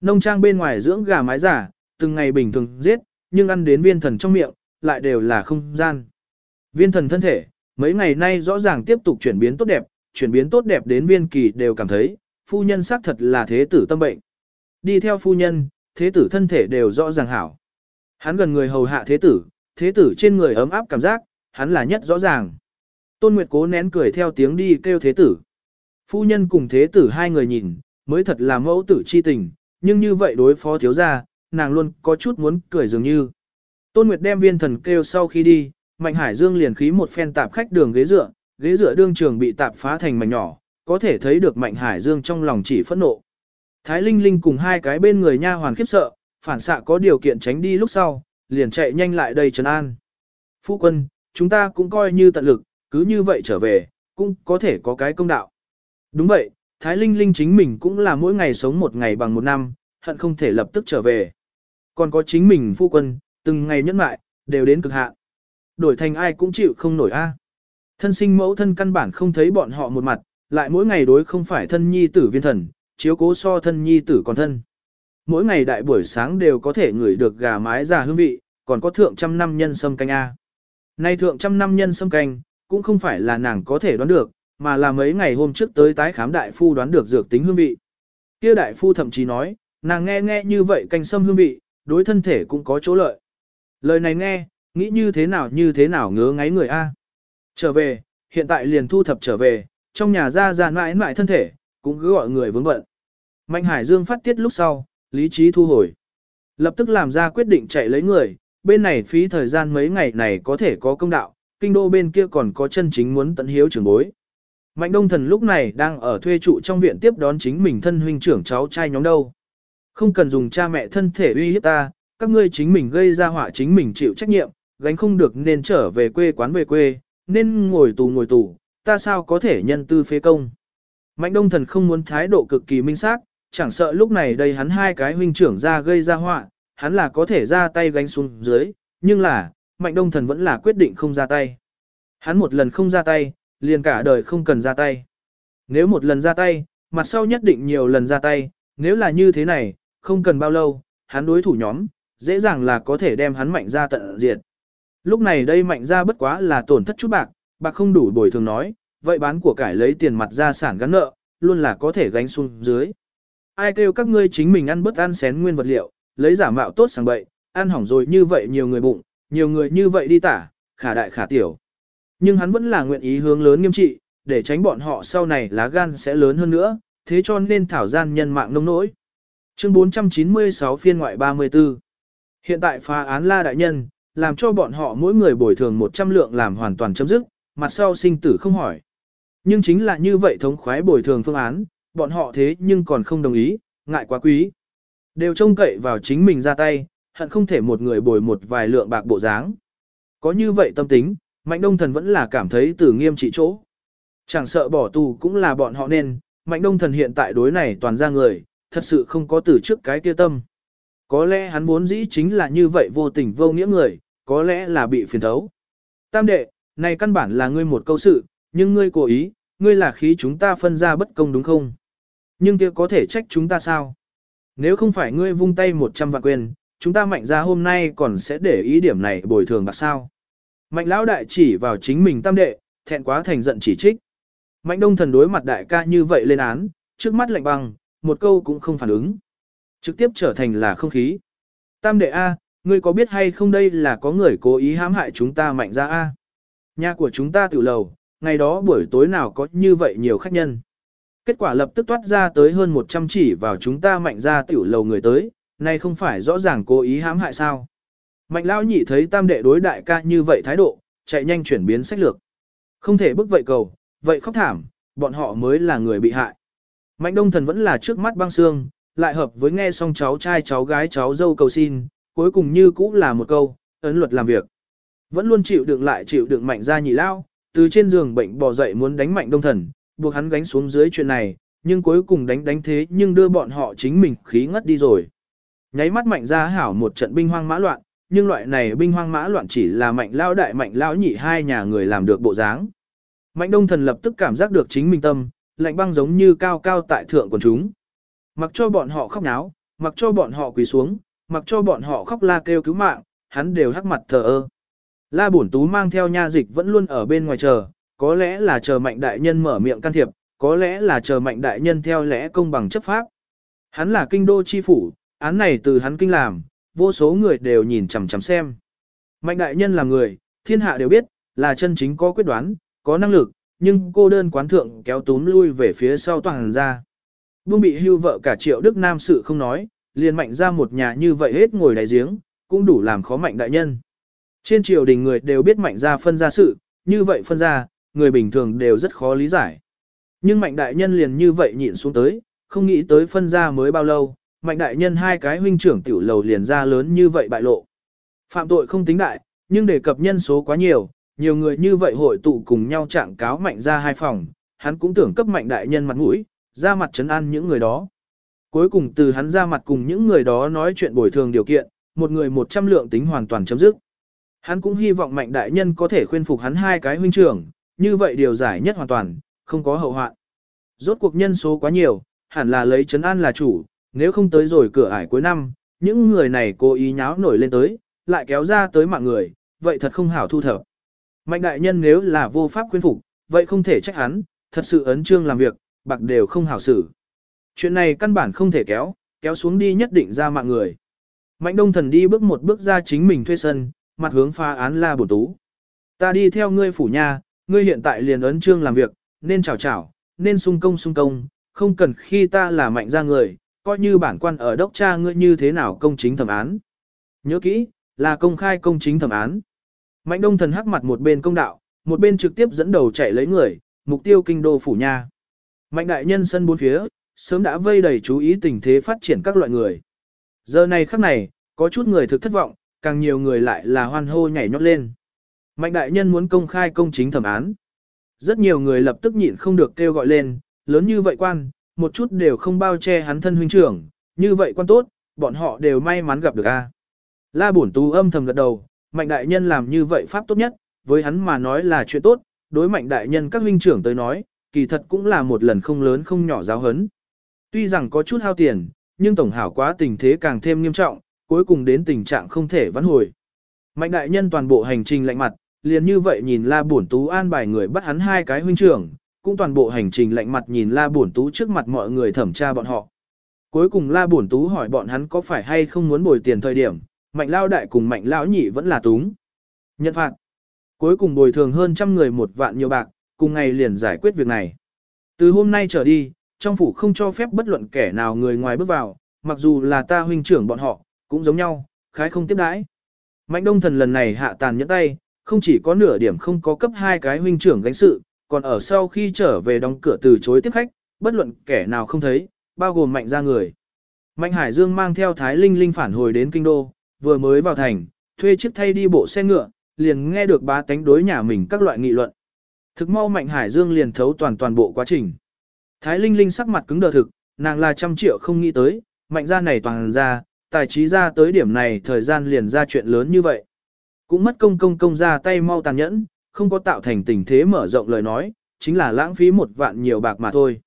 Nông trang bên ngoài dưỡng gà mái giả, từng ngày bình thường giết, nhưng ăn đến viên thần trong miệng, lại đều là không gian. Viên thần thân thể, mấy ngày nay rõ ràng tiếp tục chuyển biến tốt đẹp, chuyển biến tốt đẹp đến viên kỳ đều cảm thấy, phu nhân xác thật là thế tử tâm bệnh. Đi theo phu nhân, thế tử thân thể đều rõ ràng hảo. Hắn gần người hầu hạ thế tử, thế tử trên người ấm áp cảm giác, hắn là nhất rõ ràng. Tôn Nguyệt cố nén cười theo tiếng đi kêu thế tử. Phu nhân cùng thế tử hai người nhìn, mới thật là mẫu tử chi tình, nhưng như vậy đối phó thiếu gia, nàng luôn có chút muốn cười dường như. Tôn Nguyệt đem viên thần kêu sau khi đi, Mạnh Hải Dương liền khí một phen tạp khách đường ghế dựa, ghế dựa đương trường bị tạp phá thành mảnh nhỏ, có thể thấy được Mạnh Hải Dương trong lòng chỉ phẫn nộ. Thái Linh Linh cùng hai cái bên người nha hoàn khiếp sợ, phản xạ có điều kiện tránh đi lúc sau, liền chạy nhanh lại đây trấn an. Phu quân, chúng ta cũng coi như tận lực, cứ như vậy trở về, cũng có thể có cái công đạo. Đúng vậy, Thái Linh Linh chính mình cũng là mỗi ngày sống một ngày bằng một năm, hận không thể lập tức trở về. Còn có chính mình phu quân, từng ngày nhẫn mại, đều đến cực hạn. Đổi thành ai cũng chịu không nổi a. À. Thân sinh mẫu thân căn bản không thấy bọn họ một mặt, lại mỗi ngày đối không phải thân nhi tử viên thần, chiếu cố so thân nhi tử còn thân. Mỗi ngày đại buổi sáng đều có thể ngửi được gà mái già hương vị, còn có thượng trăm năm nhân sâm canh A. Nay thượng trăm năm nhân sâm canh, cũng không phải là nàng có thể đoán được, mà là mấy ngày hôm trước tới tái khám đại phu đoán được dược tính hương vị. Kia đại phu thậm chí nói, nàng nghe nghe như vậy canh sâm hương vị, đối thân thể cũng có chỗ lợi. Lời này nghe, nghĩ như thế nào như thế nào ngứa ngáy người A. Trở về, hiện tại liền thu thập trở về, trong nhà ra ra mãi mãi thân thể, cũng cứ gọi người vướng bận. Mạnh Hải Dương phát tiết lúc sau, lý trí thu hồi. Lập tức làm ra quyết định chạy lấy người, bên này phí thời gian mấy ngày này có thể có công đạo, kinh đô bên kia còn có chân chính muốn tận hiếu trưởng bối. Mạnh Đông Thần lúc này đang ở thuê trụ trong viện tiếp đón chính mình thân huynh trưởng cháu trai nhóm đâu. Không cần dùng cha mẹ thân thể uy hiếp ta, các ngươi chính mình gây ra họa chính mình chịu trách nhiệm, gánh không được nên trở về quê quán về quê, nên ngồi tù ngồi tù, ta sao có thể nhân tư phế công. Mạnh Đông Thần không muốn thái độ cực kỳ minh xác, chẳng sợ lúc này đây hắn hai cái huynh trưởng ra gây ra họa, hắn là có thể ra tay gánh xuống dưới, nhưng là, Mạnh Đông Thần vẫn là quyết định không ra tay. Hắn một lần không ra tay, liền cả đời không cần ra tay. Nếu một lần ra tay, mặt sau nhất định nhiều lần ra tay, nếu là như thế này, không cần bao lâu, hắn đối thủ nhóm, dễ dàng là có thể đem hắn mạnh ra tận diệt. Lúc này đây mạnh ra bất quá là tổn thất chút bạc, bạc không đủ bồi thường nói, vậy bán của cải lấy tiền mặt ra sản gắn nợ, luôn là có thể gánh xuống dưới. Ai kêu các ngươi chính mình ăn bớt ăn xén nguyên vật liệu, lấy giả mạo tốt sang bậy, ăn hỏng rồi như vậy nhiều người bụng, nhiều người như vậy đi tả, khả đại khả tiểu. Nhưng hắn vẫn là nguyện ý hướng lớn nghiêm trị, để tránh bọn họ sau này lá gan sẽ lớn hơn nữa, thế cho nên thảo gian nhân mạng nông nỗi. Chương 496 phiên ngoại 34 Hiện tại phá án la đại nhân, làm cho bọn họ mỗi người bồi thường 100 lượng làm hoàn toàn chấm dứt, mặt sau sinh tử không hỏi. Nhưng chính là như vậy thống khoái bồi thường phương án, bọn họ thế nhưng còn không đồng ý, ngại quá quý. Đều trông cậy vào chính mình ra tay, hận không thể một người bồi một vài lượng bạc bộ dáng. Có như vậy tâm tính, Mạnh Đông Thần vẫn là cảm thấy tử nghiêm trị chỗ. Chẳng sợ bỏ tù cũng là bọn họ nên, Mạnh Đông Thần hiện tại đối này toàn ra người, thật sự không có từ trước cái kia tâm. Có lẽ hắn muốn dĩ chính là như vậy vô tình vô nghĩa người, có lẽ là bị phiền thấu. Tam đệ, này căn bản là ngươi một câu sự, nhưng ngươi cố ý, ngươi là khí chúng ta phân ra bất công đúng không? Nhưng kia có thể trách chúng ta sao? Nếu không phải ngươi vung tay 100 vạn quyền, chúng ta mạnh ra hôm nay còn sẽ để ý điểm này bồi thường bạc sao? Mạnh lão đại chỉ vào chính mình tam đệ, thẹn quá thành giận chỉ trích. Mạnh đông thần đối mặt đại ca như vậy lên án, trước mắt lạnh băng, một câu cũng không phản ứng. Trực tiếp trở thành là không khí. Tam đệ A, ngươi có biết hay không đây là có người cố ý hãm hại chúng ta mạnh ra A? Nhà của chúng ta tiểu lầu, ngày đó buổi tối nào có như vậy nhiều khách nhân. Kết quả lập tức toát ra tới hơn 100 chỉ vào chúng ta mạnh ra tiểu lầu người tới, nay không phải rõ ràng cố ý hãm hại sao. Mạnh lão nhị thấy tam đệ đối đại ca như vậy thái độ, chạy nhanh chuyển biến sách lược. Không thể bức vậy cầu, vậy khóc thảm, bọn họ mới là người bị hại. Mạnh đông thần vẫn là trước mắt băng xương, lại hợp với nghe xong cháu trai cháu gái cháu dâu cầu xin, cuối cùng như cũ là một câu, ấn luật làm việc. Vẫn luôn chịu đựng lại chịu đựng mạnh ra nhị lao, từ trên giường bệnh bò dậy muốn đánh mạnh đông thần, buộc hắn gánh xuống dưới chuyện này, nhưng cuối cùng đánh đánh thế nhưng đưa bọn họ chính mình khí ngất đi rồi. Nháy mắt mạnh ra hảo một trận binh hoang mã loạn, nhưng loại này binh hoang mã loạn chỉ là mạnh lao đại mạnh lao nhị hai nhà người làm được bộ dáng. Mạnh đông thần lập tức cảm giác được chính mình tâm, lạnh băng giống như cao cao tại thượng của chúng. Mặc cho bọn họ khóc náo, mặc cho bọn họ quỳ xuống, mặc cho bọn họ khóc la kêu cứu mạng, hắn đều hắc mặt thờ ơ. La bổn tú mang theo nha dịch vẫn luôn ở bên ngoài chờ, có lẽ là chờ mạnh đại nhân mở miệng can thiệp, có lẽ là chờ mạnh đại nhân theo lẽ công bằng chấp pháp. Hắn là kinh đô chi phủ, án này từ hắn kinh làm, vô số người đều nhìn chằm chằm xem. Mạnh đại nhân là người, thiên hạ đều biết, là chân chính có quyết đoán, có năng lực, nhưng cô đơn quán thượng kéo túm lui về phía sau toàn ra. Buông bị hưu vợ cả triệu đức nam sự không nói, liền mạnh ra một nhà như vậy hết ngồi đáy giếng, cũng đủ làm khó mạnh đại nhân. Trên triều đình người đều biết mạnh ra phân ra sự, như vậy phân ra, người bình thường đều rất khó lý giải. Nhưng mạnh đại nhân liền như vậy nhịn xuống tới, không nghĩ tới phân ra mới bao lâu, mạnh đại nhân hai cái huynh trưởng tiểu lầu liền ra lớn như vậy bại lộ. Phạm tội không tính đại, nhưng đề cập nhân số quá nhiều, nhiều người như vậy hội tụ cùng nhau trạng cáo mạnh ra hai phòng, hắn cũng tưởng cấp mạnh đại nhân mặt mũi, ra mặt chấn an những người đó. Cuối cùng từ hắn ra mặt cùng những người đó nói chuyện bồi thường điều kiện, một người một trăm lượng tính hoàn toàn chấm dứt. Hắn cũng hy vọng mạnh đại nhân có thể khuyên phục hắn hai cái huynh trưởng, như vậy điều giải nhất hoàn toàn, không có hậu hoạn. Rốt cuộc nhân số quá nhiều, hẳn là lấy chấn an là chủ, nếu không tới rồi cửa ải cuối năm, những người này cố ý nháo nổi lên tới, lại kéo ra tới mạng người, vậy thật không hảo thu thập. Mạnh đại nhân nếu là vô pháp khuyên phục, vậy không thể trách hắn, thật sự ấn trương làm việc, bạc đều không hảo xử. Chuyện này căn bản không thể kéo, kéo xuống đi nhất định ra mạng người. Mạnh đông thần đi bước một bước ra chính mình thuê sân, mặt hướng pha án la bổ tú. Ta đi theo ngươi phủ nha, ngươi hiện tại liền ấn trương làm việc, nên chào chào, nên sung công sung công, không cần khi ta là mạnh ra người, coi như bản quan ở đốc cha ngươi như thế nào công chính thẩm án. Nhớ kỹ, là công khai công chính thẩm án. Mạnh đông thần hắc mặt một bên công đạo, một bên trực tiếp dẫn đầu chạy lấy người, mục tiêu kinh đô phủ nha. Mạnh đại nhân sân bốn phía, sớm đã vây đầy chú ý tình thế phát triển các loại người. Giờ này khắc này, có chút người thực thất vọng, càng nhiều người lại là hoan hô nhảy nhót lên. Mạnh đại nhân muốn công khai công chính thẩm án. Rất nhiều người lập tức nhịn không được kêu gọi lên, lớn như vậy quan, một chút đều không bao che hắn thân huynh trưởng, như vậy quan tốt, bọn họ đều may mắn gặp được a. La bổn tú âm thầm gật đầu, mạnh đại nhân làm như vậy pháp tốt nhất, với hắn mà nói là chuyện tốt, đối mạnh đại nhân các huynh trưởng tới nói, kỳ thật cũng là một lần không lớn không nhỏ giáo hấn. Tuy rằng có chút hao tiền, nhưng tổng hảo quá tình thế càng thêm nghiêm trọng, cuối cùng đến tình trạng không thể vãn hồi. Mạnh đại nhân toàn bộ hành trình lạnh mặt, liền như vậy nhìn la bổn tú an bài người bắt hắn hai cái huynh trưởng, cũng toàn bộ hành trình lạnh mặt nhìn la bổn tú trước mặt mọi người thẩm tra bọn họ. Cuối cùng la bổn tú hỏi bọn hắn có phải hay không muốn bồi tiền thời điểm, mạnh lao đại cùng mạnh lão nhị vẫn là túng. Nhận phạt. Cuối cùng bồi thường hơn trăm người một vạn nhiều bạc, cùng ngày liền giải quyết việc này. Từ hôm nay trở đi, trong phủ không cho phép bất luận kẻ nào người ngoài bước vào, mặc dù là ta huynh trưởng bọn họ, cũng giống nhau, khái không tiếp đãi. Mạnh đông thần lần này hạ tàn nhẫn tay, không chỉ có nửa điểm không có cấp hai cái huynh trưởng gánh sự, còn ở sau khi trở về đóng cửa từ chối tiếp khách, bất luận kẻ nào không thấy, bao gồm mạnh ra người. Mạnh Hải Dương mang theo Thái Linh Linh phản hồi đến kinh đô, vừa mới vào thành, thuê chiếc thay đi bộ xe ngựa, liền nghe được bá tánh đối nhà mình các loại nghị luận. Thực mau Mạnh Hải Dương liền thấu toàn toàn bộ quá trình. Thái Linh Linh sắc mặt cứng đờ thực, nàng là trăm triệu không nghĩ tới, mạnh ra này toàn ra, tài trí ra tới điểm này thời gian liền ra chuyện lớn như vậy. Cũng mất công công công ra tay mau tàn nhẫn, không có tạo thành tình thế mở rộng lời nói, chính là lãng phí một vạn nhiều bạc mà thôi.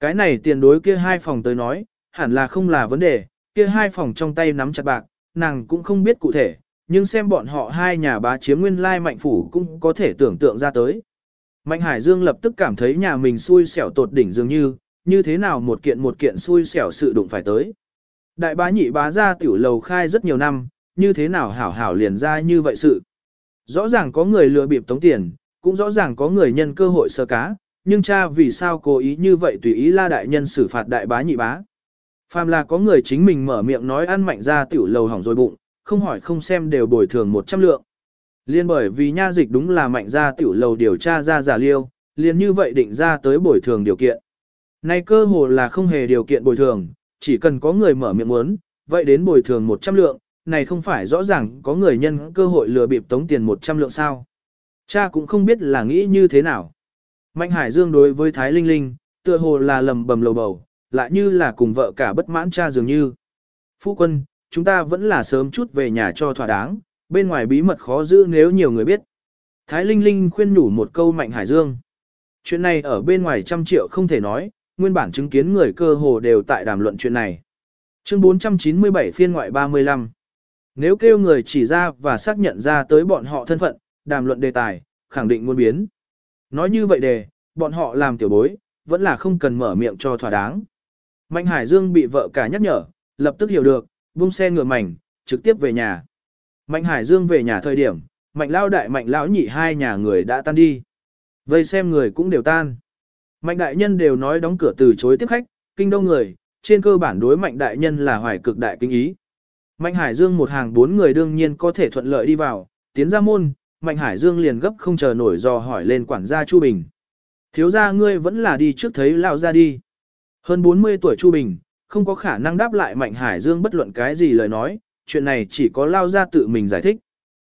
Cái này tiền đối kia hai phòng tới nói, hẳn là không là vấn đề, kia hai phòng trong tay nắm chặt bạc, nàng cũng không biết cụ thể, nhưng xem bọn họ hai nhà bá chiếm nguyên lai mạnh phủ cũng có thể tưởng tượng ra tới. Mạnh Hải Dương lập tức cảm thấy nhà mình xui xẻo tột đỉnh dường như, như thế nào một kiện một kiện xui xẻo sự đụng phải tới. Đại bá nhị bá ra tiểu lầu khai rất nhiều năm, như thế nào hảo hảo liền ra như vậy sự. Rõ ràng có người lừa bịp tống tiền, cũng rõ ràng có người nhân cơ hội sơ cá, nhưng cha vì sao cố ý như vậy tùy ý la đại nhân xử phạt đại bá nhị bá. Phàm là có người chính mình mở miệng nói ăn mạnh ra tiểu lầu hỏng rồi bụng, không hỏi không xem đều bồi thường 100 lượng. Liên bởi vì nha dịch đúng là mạnh ra tiểu lầu điều tra ra giả liêu, liền như vậy định ra tới bồi thường điều kiện. Nay cơ hồ là không hề điều kiện bồi thường, chỉ cần có người mở miệng muốn, vậy đến bồi thường 100 lượng, này không phải rõ ràng có người nhân cơ hội lừa bịp tống tiền 100 lượng sao. Cha cũng không biết là nghĩ như thế nào. Mạnh Hải Dương đối với Thái Linh Linh, tựa hồ là lầm bầm lầu bầu, lại như là cùng vợ cả bất mãn cha dường như. Phu quân, chúng ta vẫn là sớm chút về nhà cho thỏa đáng, bên ngoài bí mật khó giữ nếu nhiều người biết. Thái Linh Linh khuyên nhủ một câu Mạnh Hải Dương. Chuyện này ở bên ngoài trăm triệu không thể nói, nguyên bản chứng kiến người cơ hồ đều tại đàm luận chuyện này. Chương 497 phiên ngoại 35 nếu kêu người chỉ ra và xác nhận ra tới bọn họ thân phận, đàm luận đề tài, khẳng định muốn biến. Nói như vậy đề, bọn họ làm tiểu bối, vẫn là không cần mở miệng cho thỏa đáng. Mạnh Hải Dương bị vợ cả nhắc nhở, lập tức hiểu được, buông xe ngựa mảnh, trực tiếp về nhà. Mạnh Hải Dương về nhà thời điểm, Mạnh Lao Đại Mạnh Lão Nhị hai nhà người đã tan đi. Vây xem người cũng đều tan. Mạnh Đại Nhân đều nói đóng cửa từ chối tiếp khách, kinh đông người, trên cơ bản đối Mạnh Đại Nhân là hoài cực đại kinh ý. Mạnh Hải Dương một hàng bốn người đương nhiên có thể thuận lợi đi vào, tiến ra môn, Mạnh Hải Dương liền gấp không chờ nổi dò hỏi lên quản gia Chu Bình. Thiếu gia ngươi vẫn là đi trước thấy lão gia đi. Hơn 40 tuổi Chu Bình, không có khả năng đáp lại Mạnh Hải Dương bất luận cái gì lời nói, chuyện này chỉ có lao ra tự mình giải thích.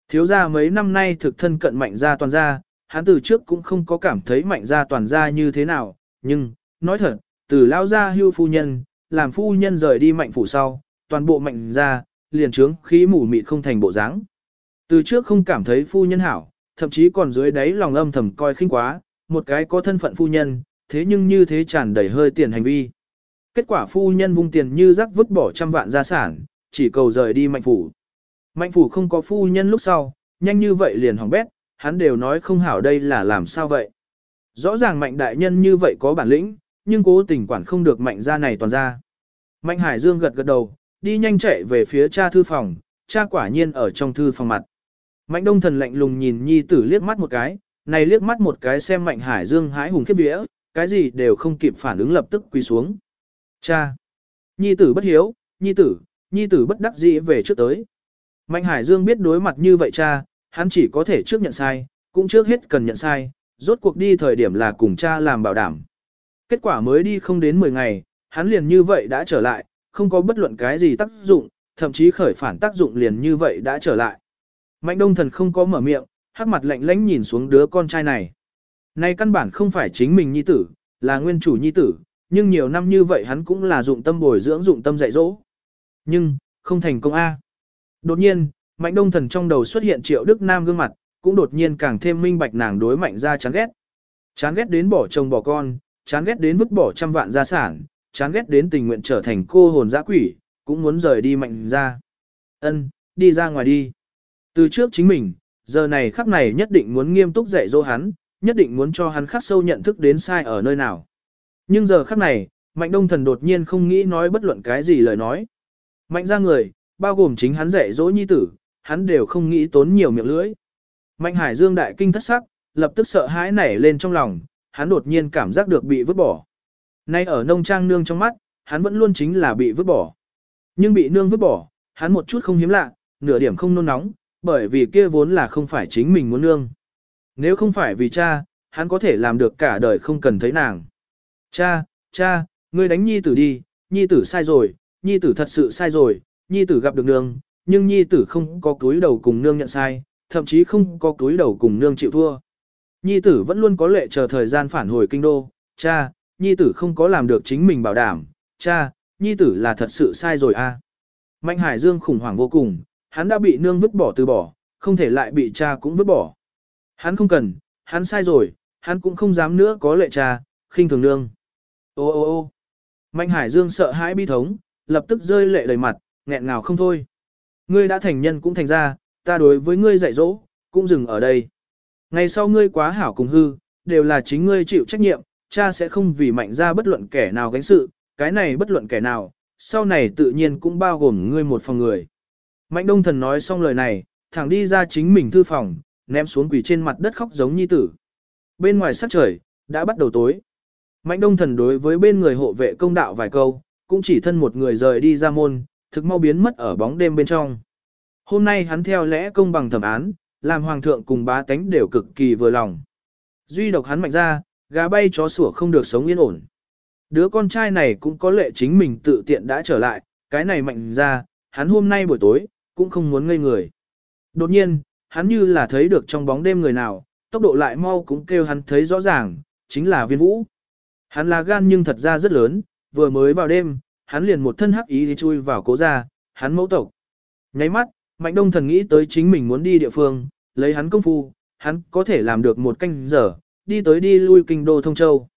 Thiếu gia mấy năm nay thực thân cận Mạnh gia toàn gia, hắn từ trước cũng không có cảm thấy Mạnh gia toàn gia như thế nào, nhưng, nói thật, từ lao gia hưu phu nhân, làm phu nhân rời đi Mạnh phủ sau, toàn bộ Mạnh gia, liền trướng khí mù mịt không thành bộ dáng. Từ trước không cảm thấy phu nhân hảo, thậm chí còn dưới đáy lòng âm thầm coi khinh quá, một cái có thân phận phu nhân, thế nhưng như thế tràn đầy hơi tiền hành vi. Kết quả phu nhân vung tiền như rắc vứt bỏ trăm vạn gia sản, chỉ cầu rời đi mạnh phủ. Mạnh phủ không có phu nhân lúc sau, nhanh như vậy liền hỏng bét, hắn đều nói không hảo đây là làm sao vậy. Rõ ràng mạnh đại nhân như vậy có bản lĩnh, nhưng cố tình quản không được mạnh gia này toàn ra. Mạnh Hải Dương gật gật đầu, đi nhanh chạy về phía cha thư phòng, cha quả nhiên ở trong thư phòng mặt. Mạnh Đông Thần lạnh lùng nhìn nhi tử liếc mắt một cái, này liếc mắt một cái xem Mạnh Hải Dương hái hùng khiếp vía, cái gì đều không kịp phản ứng lập tức quỳ xuống. Cha! Nhi tử bất hiếu, nhi tử, nhi tử bất đắc dĩ về trước tới. Mạnh Hải Dương biết đối mặt như vậy cha, hắn chỉ có thể trước nhận sai, cũng trước hết cần nhận sai, rốt cuộc đi thời điểm là cùng cha làm bảo đảm. Kết quả mới đi không đến 10 ngày, hắn liền như vậy đã trở lại, không có bất luận cái gì tác dụng, thậm chí khởi phản tác dụng liền như vậy đã trở lại. Mạnh đông thần không có mở miệng, hắc mặt lạnh lãnh nhìn xuống đứa con trai này. Này căn bản không phải chính mình nhi tử, là nguyên chủ nhi tử, nhưng nhiều năm như vậy hắn cũng là dụng tâm bồi dưỡng dụng tâm dạy dỗ. Nhưng, không thành công A. Đột nhiên, mạnh đông thần trong đầu xuất hiện triệu Đức Nam gương mặt, cũng đột nhiên càng thêm minh bạch nàng đối mạnh ra chán ghét. Chán ghét đến bỏ chồng bỏ con, chán ghét đến vứt bỏ trăm vạn gia sản, chán ghét đến tình nguyện trở thành cô hồn dã quỷ, cũng muốn rời đi mạnh ra. Ân, đi ra ngoài đi. Từ trước chính mình, giờ này khắc này nhất định muốn nghiêm túc dạy dỗ hắn, nhất định muốn cho hắn khắc sâu nhận thức đến sai ở nơi nào. Nhưng giờ khắc này, Mạnh Đông Thần đột nhiên không nghĩ nói bất luận cái gì lời nói. Mạnh ra người, bao gồm chính hắn dạy dỗ nhi tử, hắn đều không nghĩ tốn nhiều miệng lưỡi. Mạnh Hải Dương đại kinh thất sắc, lập tức sợ hãi nảy lên trong lòng, hắn đột nhiên cảm giác được bị vứt bỏ. Nay ở nông trang nương trong mắt, hắn vẫn luôn chính là bị vứt bỏ. Nhưng bị nương vứt bỏ, hắn một chút không hiếm lạ, nửa điểm không nôn nóng, bởi vì kia vốn là không phải chính mình muốn nương. Nếu không phải vì cha, hắn có thể làm được cả đời không cần thấy nàng. Cha, cha, ngươi đánh nhi tử đi, nhi tử sai rồi, nhi tử thật sự sai rồi, nhi tử gặp được nương, nhưng nhi tử không có túi đầu cùng nương nhận sai, thậm chí không có túi đầu cùng nương chịu thua. Nhi tử vẫn luôn có lệ chờ thời gian phản hồi kinh đô, cha, nhi tử không có làm được chính mình bảo đảm, cha, nhi tử là thật sự sai rồi a. À. Mạnh Hải Dương khủng hoảng vô cùng, hắn đã bị nương vứt bỏ từ bỏ, không thể lại bị cha cũng vứt bỏ. Hắn không cần, hắn sai rồi, hắn cũng không dám nữa có lệ cha, khinh thường nương. Ô ô ô Mạnh Hải Dương sợ hãi bi thống, lập tức rơi lệ đầy mặt, nghẹn ngào không thôi. Ngươi đã thành nhân cũng thành ra, ta đối với ngươi dạy dỗ, cũng dừng ở đây. Ngày sau ngươi quá hảo cùng hư, đều là chính ngươi chịu trách nhiệm, cha sẽ không vì mạnh ra bất luận kẻ nào gánh sự, cái này bất luận kẻ nào, sau này tự nhiên cũng bao gồm ngươi một phòng người. Mạnh đông thần nói xong lời này, thẳng đi ra chính mình thư phòng, ném xuống quỷ trên mặt đất khóc giống nhi tử. Bên ngoài sắc trời, đã bắt đầu tối. Mạnh đông thần đối với bên người hộ vệ công đạo vài câu, cũng chỉ thân một người rời đi ra môn, thực mau biến mất ở bóng đêm bên trong. Hôm nay hắn theo lẽ công bằng thẩm án, làm hoàng thượng cùng bá tánh đều cực kỳ vừa lòng. Duy độc hắn mạnh ra, gà bay chó sủa không được sống yên ổn. Đứa con trai này cũng có lệ chính mình tự tiện đã trở lại, cái này mạnh ra, hắn hôm nay buổi tối, cũng không muốn ngây người. Đột nhiên, hắn như là thấy được trong bóng đêm người nào, tốc độ lại mau cũng kêu hắn thấy rõ ràng, chính là viên vũ. Hắn là gan nhưng thật ra rất lớn, vừa mới vào đêm, hắn liền một thân hắc ý đi chui vào cố ra, hắn mẫu tộc. Nháy mắt, Mạnh Đông Thần nghĩ tới chính mình muốn đi địa phương, lấy hắn công phu, hắn có thể làm được một canh giờ, đi tới đi lui kinh đô thông châu.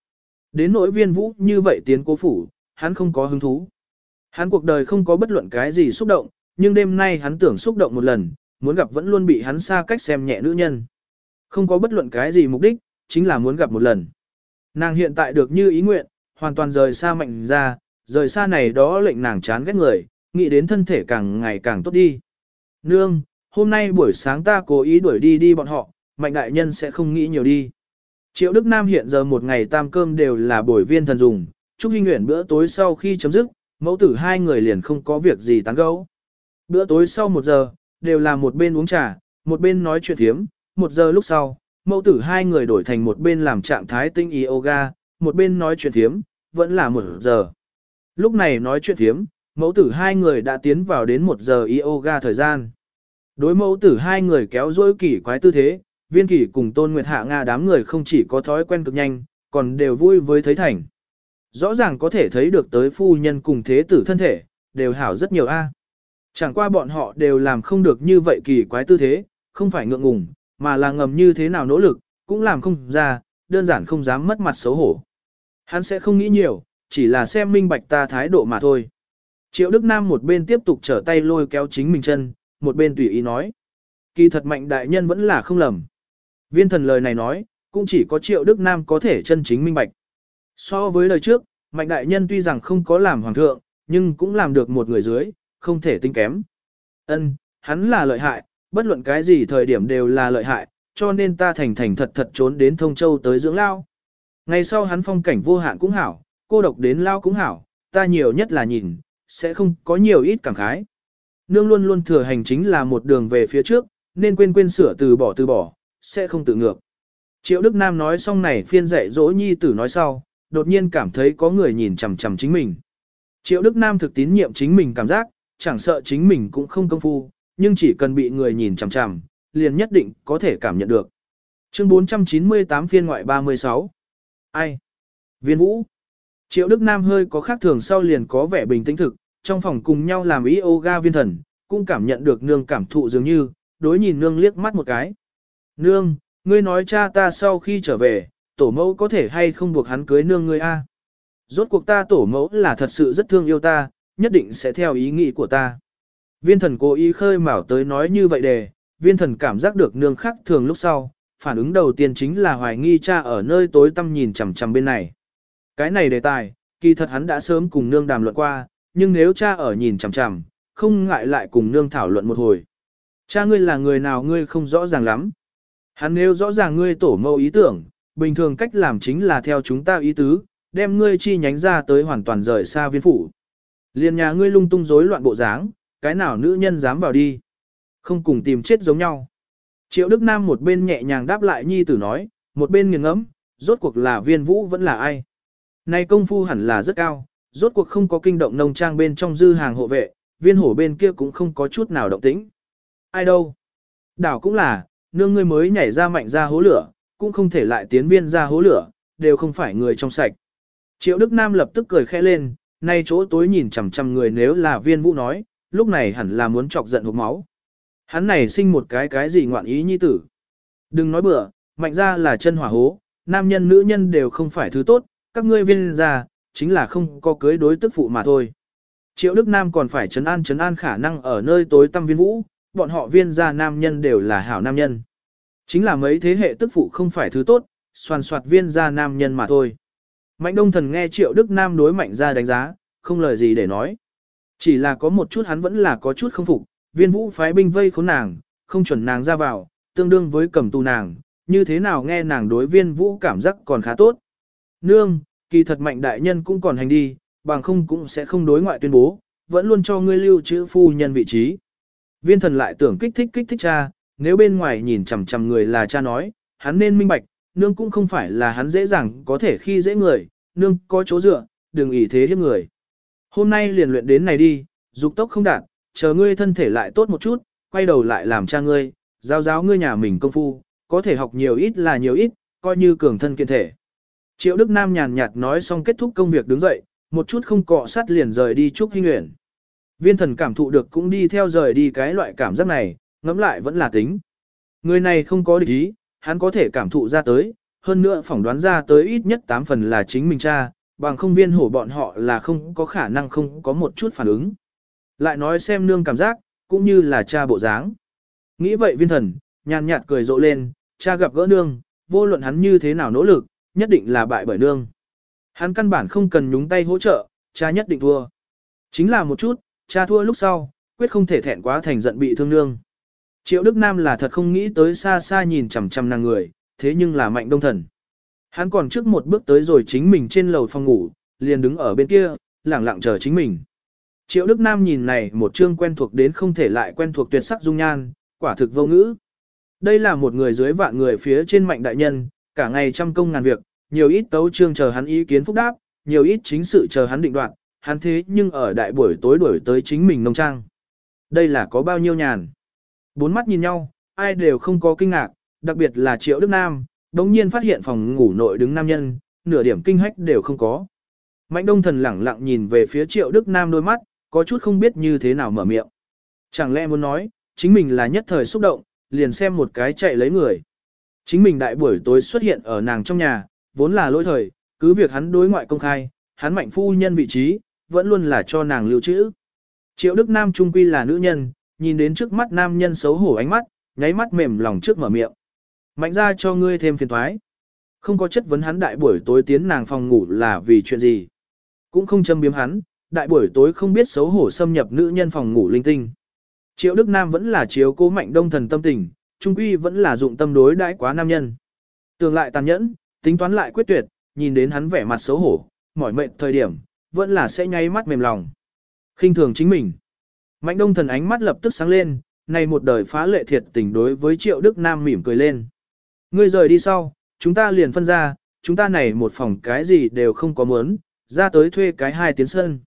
Đến nỗi viên vũ như vậy tiến cố phủ, hắn không có hứng thú. Hắn cuộc đời không có bất luận cái gì xúc động, nhưng đêm nay hắn tưởng xúc động một lần, muốn gặp vẫn luôn bị hắn xa cách xem nhẹ nữ nhân. Không có bất luận cái gì mục đích, chính là muốn gặp một lần. Nàng hiện tại được như ý nguyện, hoàn toàn rời xa mạnh ra, rời xa này đó lệnh nàng chán ghét người, nghĩ đến thân thể càng ngày càng tốt đi. Nương, hôm nay buổi sáng ta cố ý đuổi đi đi bọn họ, mạnh đại nhân sẽ không nghĩ nhiều đi. Triệu Đức Nam hiện giờ một ngày tam cơm đều là bồi viên thần dùng, Trúc Hinh Nguyễn bữa tối sau khi chấm dứt, mẫu tử hai người liền không có việc gì tán gẫu. Bữa tối sau một giờ, đều là một bên uống trà, một bên nói chuyện thiếm, một giờ lúc sau, mẫu tử hai người đổi thành một bên làm trạng thái tinh yoga, một bên nói chuyện thiếm, vẫn là một giờ. Lúc này nói chuyện thiếm, mẫu tử hai người đã tiến vào đến một giờ yoga thời gian. Đối mẫu tử hai người kéo dối kỳ quái tư thế, viên kỳ cùng tôn nguyệt hạ Nga đám người không chỉ có thói quen cực nhanh, còn đều vui với thấy thành. Rõ ràng có thể thấy được tới phu nhân cùng thế tử thân thể, đều hảo rất nhiều a. Chẳng qua bọn họ đều làm không được như vậy kỳ quái tư thế, không phải ngượng ngùng, mà là ngầm như thế nào nỗ lực, cũng làm không ra, đơn giản không dám mất mặt xấu hổ. Hắn sẽ không nghĩ nhiều, chỉ là xem minh bạch ta thái độ mà thôi. Triệu Đức Nam một bên tiếp tục trở tay lôi kéo chính mình chân, một bên tùy ý nói. Kỳ thật mạnh đại nhân vẫn là không lầm. Viên thần lời này nói, cũng chỉ có Triệu Đức Nam có thể chân chính minh bạch. So với lời trước, mạnh đại nhân tuy rằng không có làm hoàng thượng, nhưng cũng làm được một người dưới, không thể tinh kém. Ân, hắn là lợi hại, bất luận cái gì thời điểm đều là lợi hại, cho nên ta thành thành thật thật trốn đến Thông Châu tới dưỡng lao. Ngày sau hắn phong cảnh vô hạn cũng hảo, cô độc đến lao cũng hảo, ta nhiều nhất là nhìn, sẽ không có nhiều ít cảm khái. Nương luôn luôn thừa hành chính là một đường về phía trước, nên quên quên sửa từ bỏ từ bỏ, sẽ không tự ngược. Triệu Đức Nam nói xong này phiên dạy dỗ nhi tử nói sau, đột nhiên cảm thấy có người nhìn chằm chằm chính mình. Triệu Đức Nam thực tín nhiệm chính mình cảm giác, chẳng sợ chính mình cũng không công phu, nhưng chỉ cần bị người nhìn chằm chằm, liền nhất định có thể cảm nhận được. Chương 498 phiên ngoại 36 Ai? Viên Vũ Triệu Đức Nam hơi có khác thường sau liền có vẻ bình tĩnh thực, trong phòng cùng nhau làm yoga viên thần, cũng cảm nhận được nương cảm thụ dường như, đối nhìn nương liếc mắt một cái. Nương, ngươi nói cha ta sau khi trở về, tổ mẫu có thể hay không buộc hắn cưới nương ngươi a? Rốt cuộc ta tổ mẫu là thật sự rất thương yêu ta, nhất định sẽ theo ý nghĩ của ta. Viên thần cố ý khơi mào tới nói như vậy đề, viên thần cảm giác được nương khác thường lúc sau, phản ứng đầu tiên chính là hoài nghi cha ở nơi tối tăm nhìn chằm chằm bên này. Cái này đề tài, kỳ thật hắn đã sớm cùng nương đàm luận qua, nhưng nếu cha ở nhìn chằm chằm, không ngại lại cùng nương thảo luận một hồi. Cha ngươi là người nào ngươi không rõ ràng lắm. Hắn nếu rõ ràng ngươi tổ mẫu ý tưởng, bình thường cách làm chính là theo chúng ta ý tứ, đem ngươi chi nhánh ra tới hoàn toàn rời xa viên phủ. Liên nhà ngươi lung tung rối loạn bộ dáng, cái nào nữ nhân dám vào đi. Không cùng tìm chết giống nhau. Triệu Đức Nam một bên nhẹ nhàng đáp lại nhi tử nói, một bên nghiêng ngẫm, rốt cuộc là viên vũ vẫn là ai. Này công phu hẳn là rất cao, rốt cuộc không có kinh động nông trang bên trong dư hàng hộ vệ, viên hổ bên kia cũng không có chút nào động tĩnh. Ai đâu? Đảo cũng là, nương ngươi mới nhảy ra mạnh ra hố lửa, cũng không thể lại tiến viên ra hố lửa, đều không phải người trong sạch. Triệu Đức Nam lập tức cười khẽ lên, nay chỗ tối nhìn chằm chằm người nếu là viên vũ nói, lúc này hẳn là muốn chọc giận hụt máu. Hắn này sinh một cái cái gì ngoạn ý nhi tử. Đừng nói bừa, mạnh ra là chân hỏa hố, nam nhân nữ nhân đều không phải thứ tốt, các ngươi viên ra, chính là không có cưới đối tức phụ mà thôi. Triệu Đức Nam còn phải chấn an chấn an khả năng ở nơi tối tâm viên vũ, bọn họ viên gia nam nhân đều là hảo nam nhân. Chính là mấy thế hệ tức phụ không phải thứ tốt, soàn soạt viên gia nam nhân mà thôi. Mạnh đông thần nghe Triệu Đức Nam đối mạnh gia đánh giá, không lời gì để nói. Chỉ là có một chút hắn vẫn là có chút không phục, viên vũ phái binh vây khốn nàng, không chuẩn nàng ra vào, tương đương với cầm tù nàng, như thế nào nghe nàng đối viên vũ cảm giác còn khá tốt. Nương, kỳ thật mạnh đại nhân cũng còn hành đi, bằng không cũng sẽ không đối ngoại tuyên bố, vẫn luôn cho ngươi lưu trữ phu nhân vị trí. Viên thần lại tưởng kích thích kích thích cha, nếu bên ngoài nhìn chằm chằm người là cha nói, hắn nên minh bạch, nương cũng không phải là hắn dễ dàng có thể khi dễ người, nương có chỗ dựa, đừng ý thế hiếp người. Hôm nay liền luyện đến này đi, dục tốc không đạt, chờ ngươi thân thể lại tốt một chút, quay đầu lại làm cha ngươi, giáo giáo ngươi nhà mình công phu, có thể học nhiều ít là nhiều ít, coi như cường thân kiện thể. Triệu Đức Nam nhàn nhạt nói xong kết thúc công việc đứng dậy, một chút không cọ sát liền rời đi chúc hinh nguyện. Viên thần cảm thụ được cũng đi theo rời đi cái loại cảm giác này, ngẫm lại vẫn là tính. Người này không có địch ý, hắn có thể cảm thụ ra tới, hơn nữa phỏng đoán ra tới ít nhất 8 phần là chính mình cha, bằng không viên hổ bọn họ là không có khả năng không có một chút phản ứng. Lại nói xem nương cảm giác, cũng như là cha bộ dáng. Nghĩ vậy viên thần, nhàn nhạt cười rộ lên, cha gặp gỡ nương, vô luận hắn như thế nào nỗ lực, nhất định là bại bởi nương. Hắn căn bản không cần nhúng tay hỗ trợ, cha nhất định thua. Chính là một chút, cha thua lúc sau, quyết không thể thẹn quá thành giận bị thương nương. Triệu Đức Nam là thật không nghĩ tới xa xa nhìn chằm chằm nàng người, thế nhưng là mạnh đông thần. Hắn còn trước một bước tới rồi chính mình trên lầu phòng ngủ, liền đứng ở bên kia, lẳng lặng chờ chính mình. Triệu Đức Nam nhìn này một chương quen thuộc đến không thể lại quen thuộc tuyệt sắc dung nhan, quả thực vô ngữ. Đây là một người dưới vạn người phía trên mạnh đại nhân, cả ngày trăm công ngàn việc, nhiều ít tấu chương chờ hắn ý kiến phúc đáp, nhiều ít chính sự chờ hắn định đoạt, hắn thế nhưng ở đại buổi tối đuổi tới chính mình nông trang. Đây là có bao nhiêu nhàn. Bốn mắt nhìn nhau, ai đều không có kinh ngạc, đặc biệt là Triệu Đức Nam, đống nhiên phát hiện phòng ngủ nội đứng nam nhân, nửa điểm kinh hách đều không có. Mạnh đông thần lẳng lặng nhìn về phía Triệu Đức Nam đôi mắt, có chút không biết như thế nào mở miệng. Chẳng lẽ muốn nói, chính mình là nhất thời xúc động, liền xem một cái chạy lấy người. Chính mình đại buổi tối xuất hiện ở nàng trong nhà, vốn là lỗi thời, cứ việc hắn đối ngoại công khai, hắn mạnh phu nhân vị trí, vẫn luôn là cho nàng lưu trữ. Triệu Đức Nam trung quy là nữ nhân, nhìn đến trước mắt nam nhân xấu hổ ánh mắt, nháy mắt mềm lòng trước mở miệng. Mạnh ra cho ngươi thêm phiền thoái. Không có chất vấn hắn đại buổi tối tiến nàng phòng ngủ là vì chuyện gì. Cũng không châm biếm hắn, đại buổi tối không biết xấu hổ xâm nhập nữ nhân phòng ngủ linh tinh. Triệu Đức Nam vẫn là chiếu cố mạnh đông thần tâm tình, trung quy vẫn là dụng tâm đối đãi quá nam nhân. Tường lại tàn nhẫn, tính toán lại quyết tuyệt, nhìn đến hắn vẻ mặt xấu hổ, mỏi mệt thời điểm, vẫn là sẽ nháy mắt mềm lòng. khinh thường chính mình. Mạnh đông thần ánh mắt lập tức sáng lên, này một đời phá lệ thiệt tình đối với triệu Đức Nam mỉm cười lên. Ngươi rời đi sau, chúng ta liền phân ra, chúng ta này một phòng cái gì đều không có muốn, ra tới thuê cái hai tiến sân.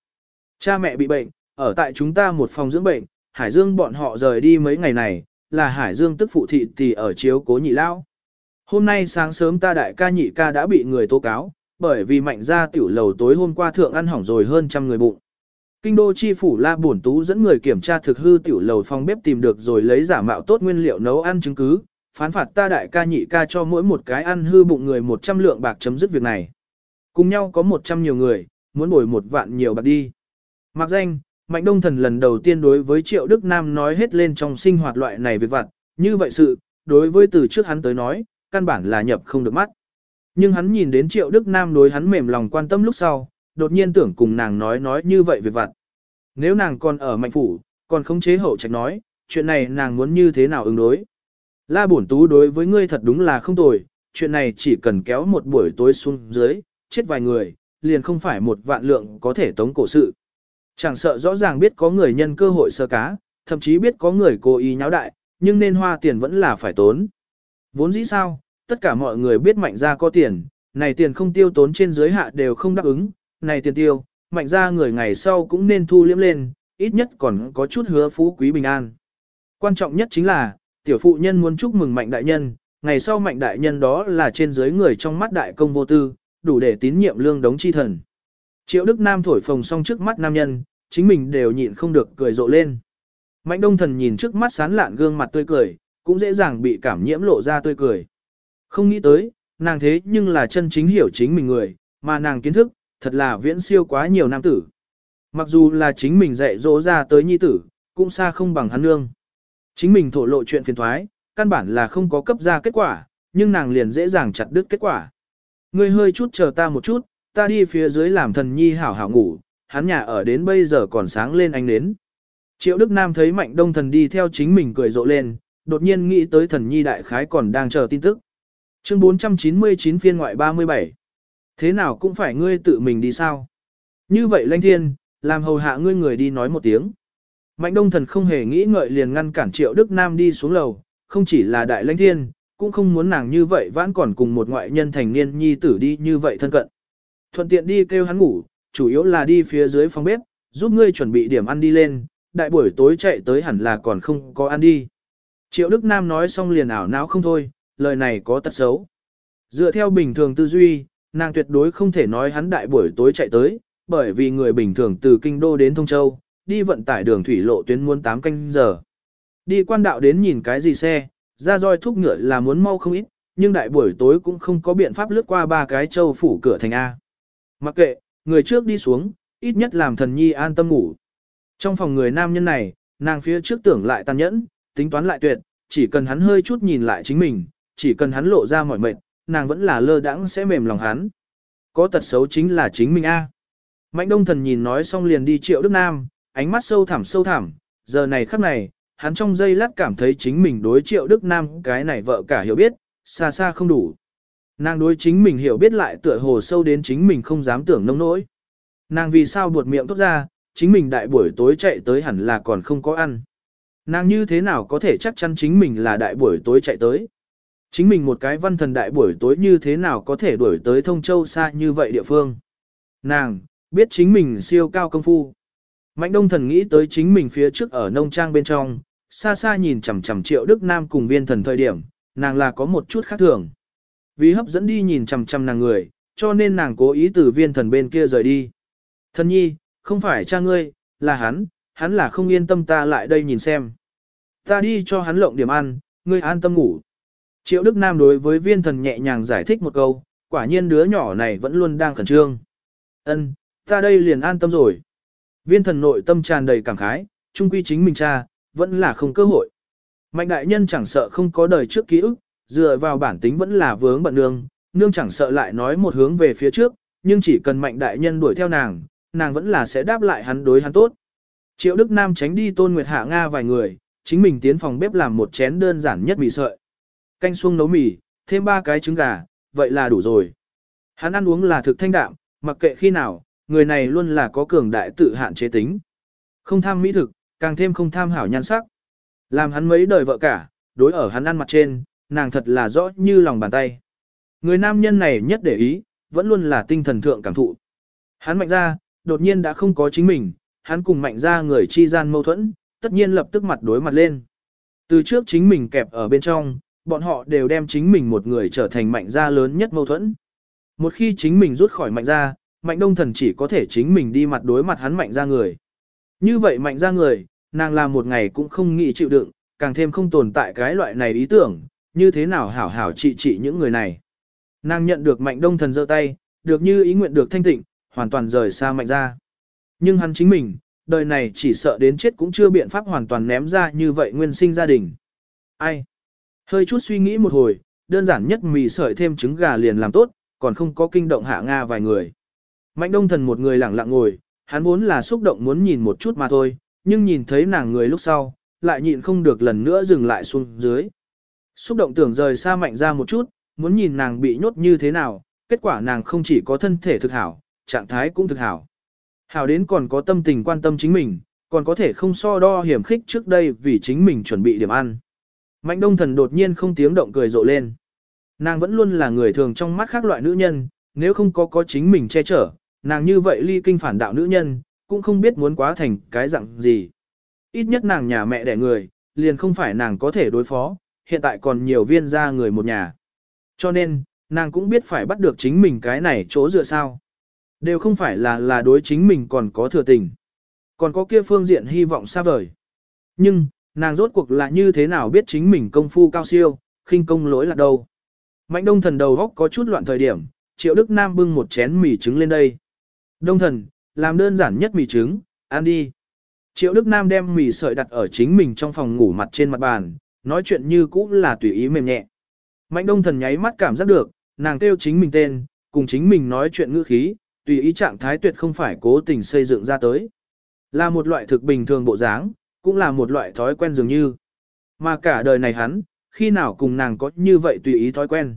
Cha mẹ bị bệnh, ở tại chúng ta một phòng dưỡng bệnh, Hải Dương bọn họ rời đi mấy ngày này, là Hải Dương tức phụ thị tỷ ở chiếu cố nhị lao. Hôm nay sáng sớm ta đại ca nhị ca đã bị người tố cáo, bởi vì mạnh ra tiểu lầu tối hôm qua thượng ăn hỏng rồi hơn trăm người bụng. Kinh đô chi phủ La Bổn Tú dẫn người kiểm tra thực hư tiểu lầu phòng bếp tìm được rồi lấy giả mạo tốt nguyên liệu nấu ăn chứng cứ, phán phạt ta đại ca nhị ca cho mỗi một cái ăn hư bụng người 100 lượng bạc chấm dứt việc này. Cùng nhau có 100 nhiều người, muốn bồi một vạn nhiều bạc đi. Mặc danh, Mạnh Đông Thần lần đầu tiên đối với Triệu Đức Nam nói hết lên trong sinh hoạt loại này việc vặt, như vậy sự, đối với từ trước hắn tới nói, căn bản là nhập không được mắt. Nhưng hắn nhìn đến Triệu Đức Nam đối hắn mềm lòng quan tâm lúc sau, đột nhiên tưởng cùng nàng nói nói như vậy việc vặt. Nếu nàng còn ở mạnh phủ, còn không chế hậu trạch nói, chuyện này nàng muốn như thế nào ứng đối. La bổn tú đối với ngươi thật đúng là không tồi, chuyện này chỉ cần kéo một buổi tối xuống dưới, chết vài người, liền không phải một vạn lượng có thể tống cổ sự. Chẳng sợ rõ ràng biết có người nhân cơ hội sơ cá, thậm chí biết có người cố ý nháo đại, nhưng nên hoa tiền vẫn là phải tốn. Vốn dĩ sao, tất cả mọi người biết mạnh gia có tiền, này tiền không tiêu tốn trên giới hạ đều không đáp ứng, này tiền tiêu, mạnh gia người ngày sau cũng nên thu liếm lên, ít nhất còn có chút hứa phú quý bình an. Quan trọng nhất chính là, tiểu phụ nhân muốn chúc mừng mạnh đại nhân, ngày sau mạnh đại nhân đó là trên dưới người trong mắt đại công vô tư, đủ để tín nhiệm lương đống chi thần. Triệu Đức Nam thổi phồng xong trước mắt nam nhân, chính mình đều nhịn không được cười rộ lên. Mạnh đông thần nhìn trước mắt sán lạn gương mặt tươi cười, cũng dễ dàng bị cảm nhiễm lộ ra tươi cười. Không nghĩ tới, nàng thế nhưng là chân chính hiểu chính mình người, mà nàng kiến thức, thật là viễn siêu quá nhiều nam tử. Mặc dù là chính mình dạy dỗ ra tới nhi tử, cũng xa không bằng hắn nương. Chính mình thổ lộ chuyện phiền thoái, căn bản là không có cấp ra kết quả, nhưng nàng liền dễ dàng chặt đứt kết quả. Ngươi hơi chút chờ ta một chút, ta đi phía dưới làm thần nhi hảo hảo ngủ, hắn nhà ở đến bây giờ còn sáng lên ánh nến. Triệu Đức Nam thấy mạnh đông thần đi theo chính mình cười rộ lên, đột nhiên nghĩ tới thần nhi đại khái còn đang chờ tin tức. Chương 499 phiên ngoại 37 Thế nào cũng phải ngươi tự mình đi sao? Như vậy lãnh thiên, làm hầu hạ ngươi người đi nói một tiếng. Mạnh đông thần không hề nghĩ ngợi liền ngăn cản triệu Đức Nam đi xuống lầu, không chỉ là đại lãnh thiên, cũng không muốn nàng như vậy vẫn còn cùng một ngoại nhân thành niên nhi tử đi như vậy thân cận. Thuận tiện đi kêu hắn ngủ, chủ yếu là đi phía dưới phòng bếp, giúp ngươi chuẩn bị điểm ăn đi lên, đại buổi tối chạy tới hẳn là còn không có ăn đi. Triệu Đức Nam nói xong liền ảo não không thôi, lời này có tật xấu. Dựa theo bình thường tư duy, nàng tuyệt đối không thể nói hắn đại buổi tối chạy tới, bởi vì người bình thường từ Kinh Đô đến Thông Châu, đi vận tải đường thủy lộ tuyến muốn 8 canh giờ. Đi quan đạo đến nhìn cái gì xe, ra roi thúc ngựa là muốn mau không ít, nhưng đại buổi tối cũng không có biện pháp lướt qua ba cái châu phủ cửa thành A. Mặc kệ, người trước đi xuống, ít nhất làm thần nhi an tâm ngủ. Trong phòng người nam nhân này, nàng phía trước tưởng lại tàn nhẫn, tính toán lại tuyệt, chỉ cần hắn hơi chút nhìn lại chính mình, chỉ cần hắn lộ ra mọi mệnh, nàng vẫn là lơ đãng sẽ mềm lòng hắn. Có tật xấu chính là chính mình A. Mạnh đông thần nhìn nói xong liền đi triệu Đức Nam, ánh mắt sâu thẳm sâu thẳm, giờ này khắc này, hắn trong giây lát cảm thấy chính mình đối triệu Đức Nam cái này vợ cả hiểu biết, xa xa không đủ. Nàng đối chính mình hiểu biết lại tựa hồ sâu đến chính mình không dám tưởng nông nỗi. Nàng vì sao buột miệng tốt ra, chính mình đại buổi tối chạy tới hẳn là còn không có ăn. Nàng như thế nào có thể chắc chắn chính mình là đại buổi tối chạy tới. Chính mình một cái văn thần đại buổi tối như thế nào có thể đuổi tới thông châu xa như vậy địa phương. Nàng, biết chính mình siêu cao công phu. Mạnh đông thần nghĩ tới chính mình phía trước ở nông trang bên trong, xa xa nhìn chằm chằm triệu Đức Nam cùng viên thần thời điểm, nàng là có một chút khác thường. Vì hấp dẫn đi nhìn chằm chằm nàng người, cho nên nàng cố ý từ viên thần bên kia rời đi. Thần nhi, không phải cha ngươi, là hắn, hắn là không yên tâm ta lại đây nhìn xem. Ta đi cho hắn lộng điểm ăn, ngươi an tâm ngủ. Triệu Đức Nam đối với viên thần nhẹ nhàng giải thích một câu, quả nhiên đứa nhỏ này vẫn luôn đang khẩn trương. Ân, ta đây liền an tâm rồi. Viên thần nội tâm tràn đầy cảm khái, trung quy chính mình cha, vẫn là không cơ hội. Mạnh đại nhân chẳng sợ không có đời trước ký ức, dựa vào bản tính vẫn là vướng bận nương, nương chẳng sợ lại nói một hướng về phía trước, nhưng chỉ cần mạnh đại nhân đuổi theo nàng, nàng vẫn là sẽ đáp lại hắn đối hắn tốt. Triệu Đức Nam tránh đi Tôn Nguyệt Hạ Nga vài người, chính mình tiến phòng bếp làm một chén đơn giản nhất mì sợi. Canh xuông nấu mì, thêm ba cái trứng gà, vậy là đủ rồi. Hắn ăn uống là thực thanh đạm, mặc kệ khi nào, người này luôn là có cường đại tự hạn chế tính. Không tham mỹ thực, càng thêm không tham hảo nhan sắc. Làm hắn mấy đời vợ cả, đối ở hắn ăn mặt trên, nàng thật là rõ như lòng bàn tay. Người nam nhân này nhất để ý, vẫn luôn là tinh thần thượng cảm thụ. Hắn mạnh ra, đột nhiên đã không có chính mình, hắn cùng mạnh ra người chi gian mâu thuẫn, tất nhiên lập tức mặt đối mặt lên. Từ trước chính mình kẹp ở bên trong, bọn họ đều đem chính mình một người trở thành mạnh gia lớn nhất mâu thuẫn. Một khi chính mình rút khỏi mạnh gia, mạnh đông thần chỉ có thể chính mình đi mặt đối mặt hắn mạnh gia người. Như vậy mạnh gia người, nàng làm một ngày cũng không nghĩ chịu đựng, càng thêm không tồn tại cái loại này ý tưởng, như thế nào hảo hảo trị trị những người này. Nàng nhận được mạnh đông thần giơ tay, được như ý nguyện được thanh tịnh, hoàn toàn rời xa mạnh gia. Nhưng hắn chính mình, đời này chỉ sợ đến chết cũng chưa biện pháp hoàn toàn ném ra như vậy nguyên sinh gia đình. Ai? Hơi chút suy nghĩ một hồi, đơn giản nhất mì sợi thêm trứng gà liền làm tốt, còn không có kinh động hạ Nga vài người. Mạnh đông thần một người lặng lặng ngồi, hắn vốn là xúc động muốn nhìn một chút mà thôi, nhưng nhìn thấy nàng người lúc sau, lại nhịn không được lần nữa dừng lại xuống dưới. Xúc động tưởng rời xa mạnh ra một chút, muốn nhìn nàng bị nhốt như thế nào, kết quả nàng không chỉ có thân thể thực hảo, trạng thái cũng thực hảo. Hảo đến còn có tâm tình quan tâm chính mình, còn có thể không so đo hiểm khích trước đây vì chính mình chuẩn bị điểm ăn. Mạnh đông thần đột nhiên không tiếng động cười rộ lên. Nàng vẫn luôn là người thường trong mắt khác loại nữ nhân, nếu không có có chính mình che chở, nàng như vậy ly kinh phản đạo nữ nhân, cũng không biết muốn quá thành cái dạng gì. Ít nhất nàng nhà mẹ đẻ người, liền không phải nàng có thể đối phó, hiện tại còn nhiều viên ra người một nhà. Cho nên, nàng cũng biết phải bắt được chính mình cái này chỗ dựa sao. Đều không phải là là đối chính mình còn có thừa tình. Còn có kia phương diện hy vọng xa vời. Nhưng, nàng rốt cuộc là như thế nào biết chính mình công phu cao siêu, khinh công lỗi là đâu. Mạnh đông thần đầu góc có chút loạn thời điểm, triệu Đức Nam bưng một chén mì trứng lên đây. Đông thần, làm đơn giản nhất mì trứng, ăn đi. Triệu Đức Nam đem mì sợi đặt ở chính mình trong phòng ngủ mặt trên mặt bàn, nói chuyện như cũ là tùy ý mềm nhẹ. Mạnh đông thần nháy mắt cảm giác được, nàng kêu chính mình tên, cùng chính mình nói chuyện ngữ khí, tùy ý trạng thái tuyệt không phải cố tình xây dựng ra tới. Là một loại thực bình thường bộ dáng, cũng là một loại thói quen dường như. Mà cả đời này hắn, khi nào cùng nàng có như vậy tùy ý thói quen.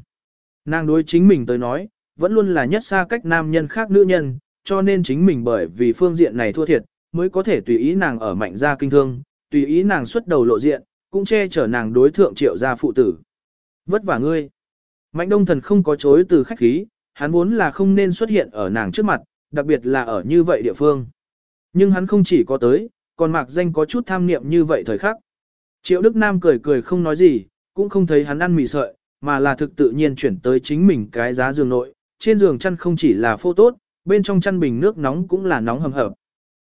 Nàng đối chính mình tới nói, vẫn luôn là nhất xa cách nam nhân khác nữ nhân, cho nên chính mình bởi vì phương diện này thua thiệt, mới có thể tùy ý nàng ở mạnh gia kinh thương, tùy ý nàng xuất đầu lộ diện, cũng che chở nàng đối thượng triệu gia phụ tử. Vất vả ngươi. Mạnh đông thần không có chối từ khách khí, hắn vốn là không nên xuất hiện ở nàng trước mặt, đặc biệt là ở như vậy địa phương. Nhưng hắn không chỉ có tới, còn mạc danh có chút tham niệm như vậy thời khắc. Triệu Đức Nam cười cười không nói gì, cũng không thấy hắn ăn mì sợi, mà là thực tự nhiên chuyển tới chính mình cái giá giường nội. Trên giường chăn không chỉ là phô tốt, bên trong chăn bình nước nóng cũng là nóng hầm hập.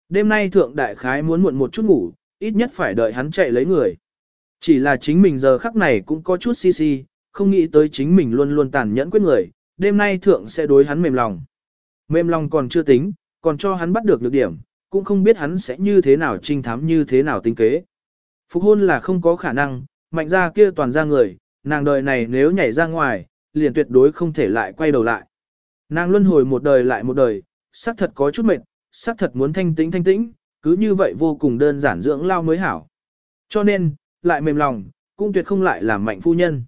Đêm nay thượng đại khái muốn muộn một chút ngủ, ít nhất phải đợi hắn chạy lấy người. Chỉ là chính mình giờ khắc này cũng có chút si si, không nghĩ tới chính mình luôn luôn tàn nhẫn quyết người, đêm nay thượng sẽ đối hắn mềm lòng. Mềm lòng còn chưa tính, còn cho hắn bắt được lược điểm, cũng không biết hắn sẽ như thế nào trinh thám như thế nào tính kế. Phục hôn là không có khả năng, mạnh ra kia toàn ra người, nàng đời này nếu nhảy ra ngoài, liền tuyệt đối không thể lại quay đầu lại. Nàng luân hồi một đời lại một đời, xác thật có chút mệt, xác thật muốn thanh tĩnh thanh tĩnh, cứ như vậy vô cùng đơn giản dưỡng lao mới hảo. Cho nên, lại mềm lòng, cũng tuyệt không lại làm mạnh phu nhân.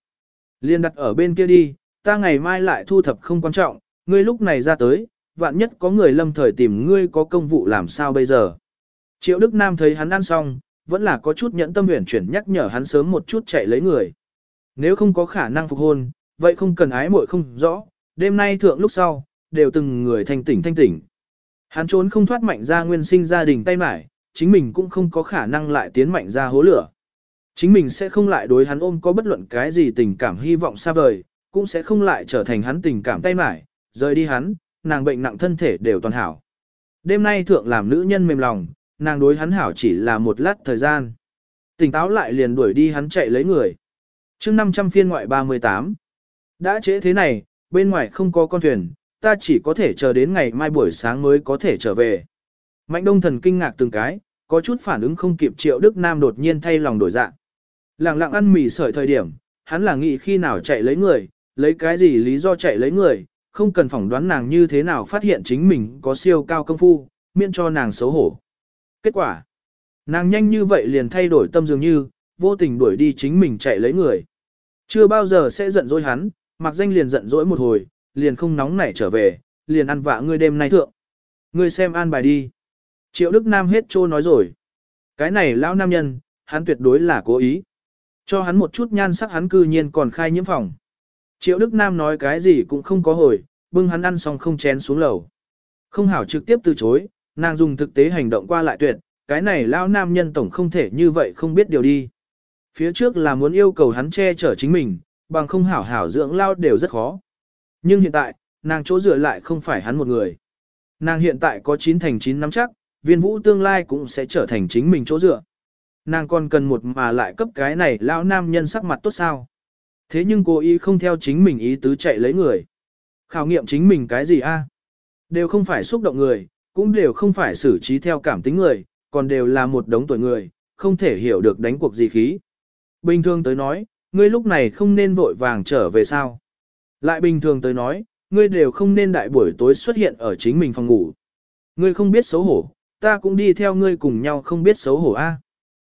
Liên đặt ở bên kia đi, ta ngày mai lại thu thập không quan trọng, ngươi lúc này ra tới, vạn nhất có người lâm thời tìm ngươi có công vụ làm sao bây giờ. Triệu Đức Nam thấy hắn ăn xong, vẫn là có chút nhẫn tâm huyền chuyển nhắc nhở hắn sớm một chút chạy lấy người. Nếu không có khả năng phục hôn, vậy không cần ái muội không rõ, đêm nay thượng lúc sau, đều từng người thanh tỉnh thanh tỉnh. Hắn trốn không thoát mạnh ra nguyên sinh gia đình tay mải, chính mình cũng không có khả năng lại tiến mạnh ra hố lửa. Chính mình sẽ không lại đối hắn ôm có bất luận cái gì tình cảm hy vọng xa vời, cũng sẽ không lại trở thành hắn tình cảm tay mải, rời đi hắn, nàng bệnh nặng thân thể đều toàn hảo. Đêm nay thượng làm nữ nhân mềm lòng, nàng đối hắn hảo chỉ là một lát thời gian. Tỉnh táo lại liền đuổi đi hắn chạy lấy người. chương 500 phiên ngoại 38. Đã trễ thế này, bên ngoài không có con thuyền, ta chỉ có thể chờ đến ngày mai buổi sáng mới có thể trở về. Mạnh đông thần kinh ngạc từng cái, có chút phản ứng không kịp triệu Đức Nam đột nhiên thay lòng đổi dạng. Lặng lặng ăn mì sợi thời điểm, hắn là nghĩ khi nào chạy lấy người, lấy cái gì lý do chạy lấy người, không cần phỏng đoán nàng như thế nào phát hiện chính mình có siêu cao công phu, miễn cho nàng xấu hổ. Kết quả, nàng nhanh như vậy liền thay đổi tâm dường như, vô tình đuổi đi chính mình chạy lấy người. Chưa bao giờ sẽ giận dỗi hắn, mặc danh liền giận dỗi một hồi, liền không nóng nảy trở về, liền ăn vạ ngươi đêm nay thượng. Ngươi xem an bài đi. Triệu Đức Nam hết trô nói rồi. Cái này lão nam nhân, hắn tuyệt đối là cố ý. Cho hắn một chút nhan sắc hắn cư nhiên còn khai nhiễm phòng. Triệu Đức Nam nói cái gì cũng không có hồi, bưng hắn ăn xong không chén xuống lầu. Không hảo trực tiếp từ chối, nàng dùng thực tế hành động qua lại tuyệt, cái này lão nam nhân tổng không thể như vậy không biết điều đi. Phía trước là muốn yêu cầu hắn che chở chính mình, bằng không hảo hảo dưỡng lao đều rất khó. Nhưng hiện tại, nàng chỗ dựa lại không phải hắn một người. Nàng hiện tại có 9 thành 9 nắm chắc, viên vũ tương lai cũng sẽ trở thành chính mình chỗ dựa. Nàng còn cần một mà lại cấp cái này lão nam nhân sắc mặt tốt sao. Thế nhưng cô ý không theo chính mình ý tứ chạy lấy người. Khảo nghiệm chính mình cái gì a? Đều không phải xúc động người, cũng đều không phải xử trí theo cảm tính người, còn đều là một đống tuổi người, không thể hiểu được đánh cuộc gì khí. Bình thường tới nói, ngươi lúc này không nên vội vàng trở về sao. Lại bình thường tới nói, ngươi đều không nên đại buổi tối xuất hiện ở chính mình phòng ngủ. Ngươi không biết xấu hổ, ta cũng đi theo ngươi cùng nhau không biết xấu hổ a.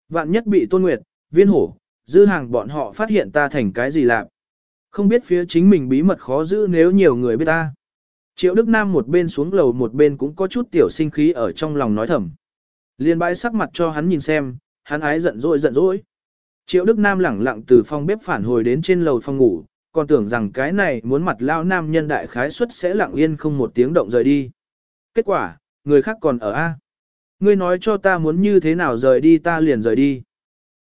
Vạn nhất bị tôn nguyệt, viên hổ, dư hàng bọn họ phát hiện ta thành cái gì lạc. Không biết phía chính mình bí mật khó giữ nếu nhiều người biết ta. Triệu Đức Nam một bên xuống lầu một bên cũng có chút tiểu sinh khí ở trong lòng nói thầm. Liên bãi sắc mặt cho hắn nhìn xem, hắn ái giận dỗi giận dỗi. Triệu Đức Nam lẳng lặng từ phòng bếp phản hồi đến trên lầu phòng ngủ, còn tưởng rằng cái này muốn mặt lao nam nhân đại khái suất sẽ lặng yên không một tiếng động rời đi. Kết quả, người khác còn ở A. Ngươi nói cho ta muốn như thế nào rời đi ta liền rời đi.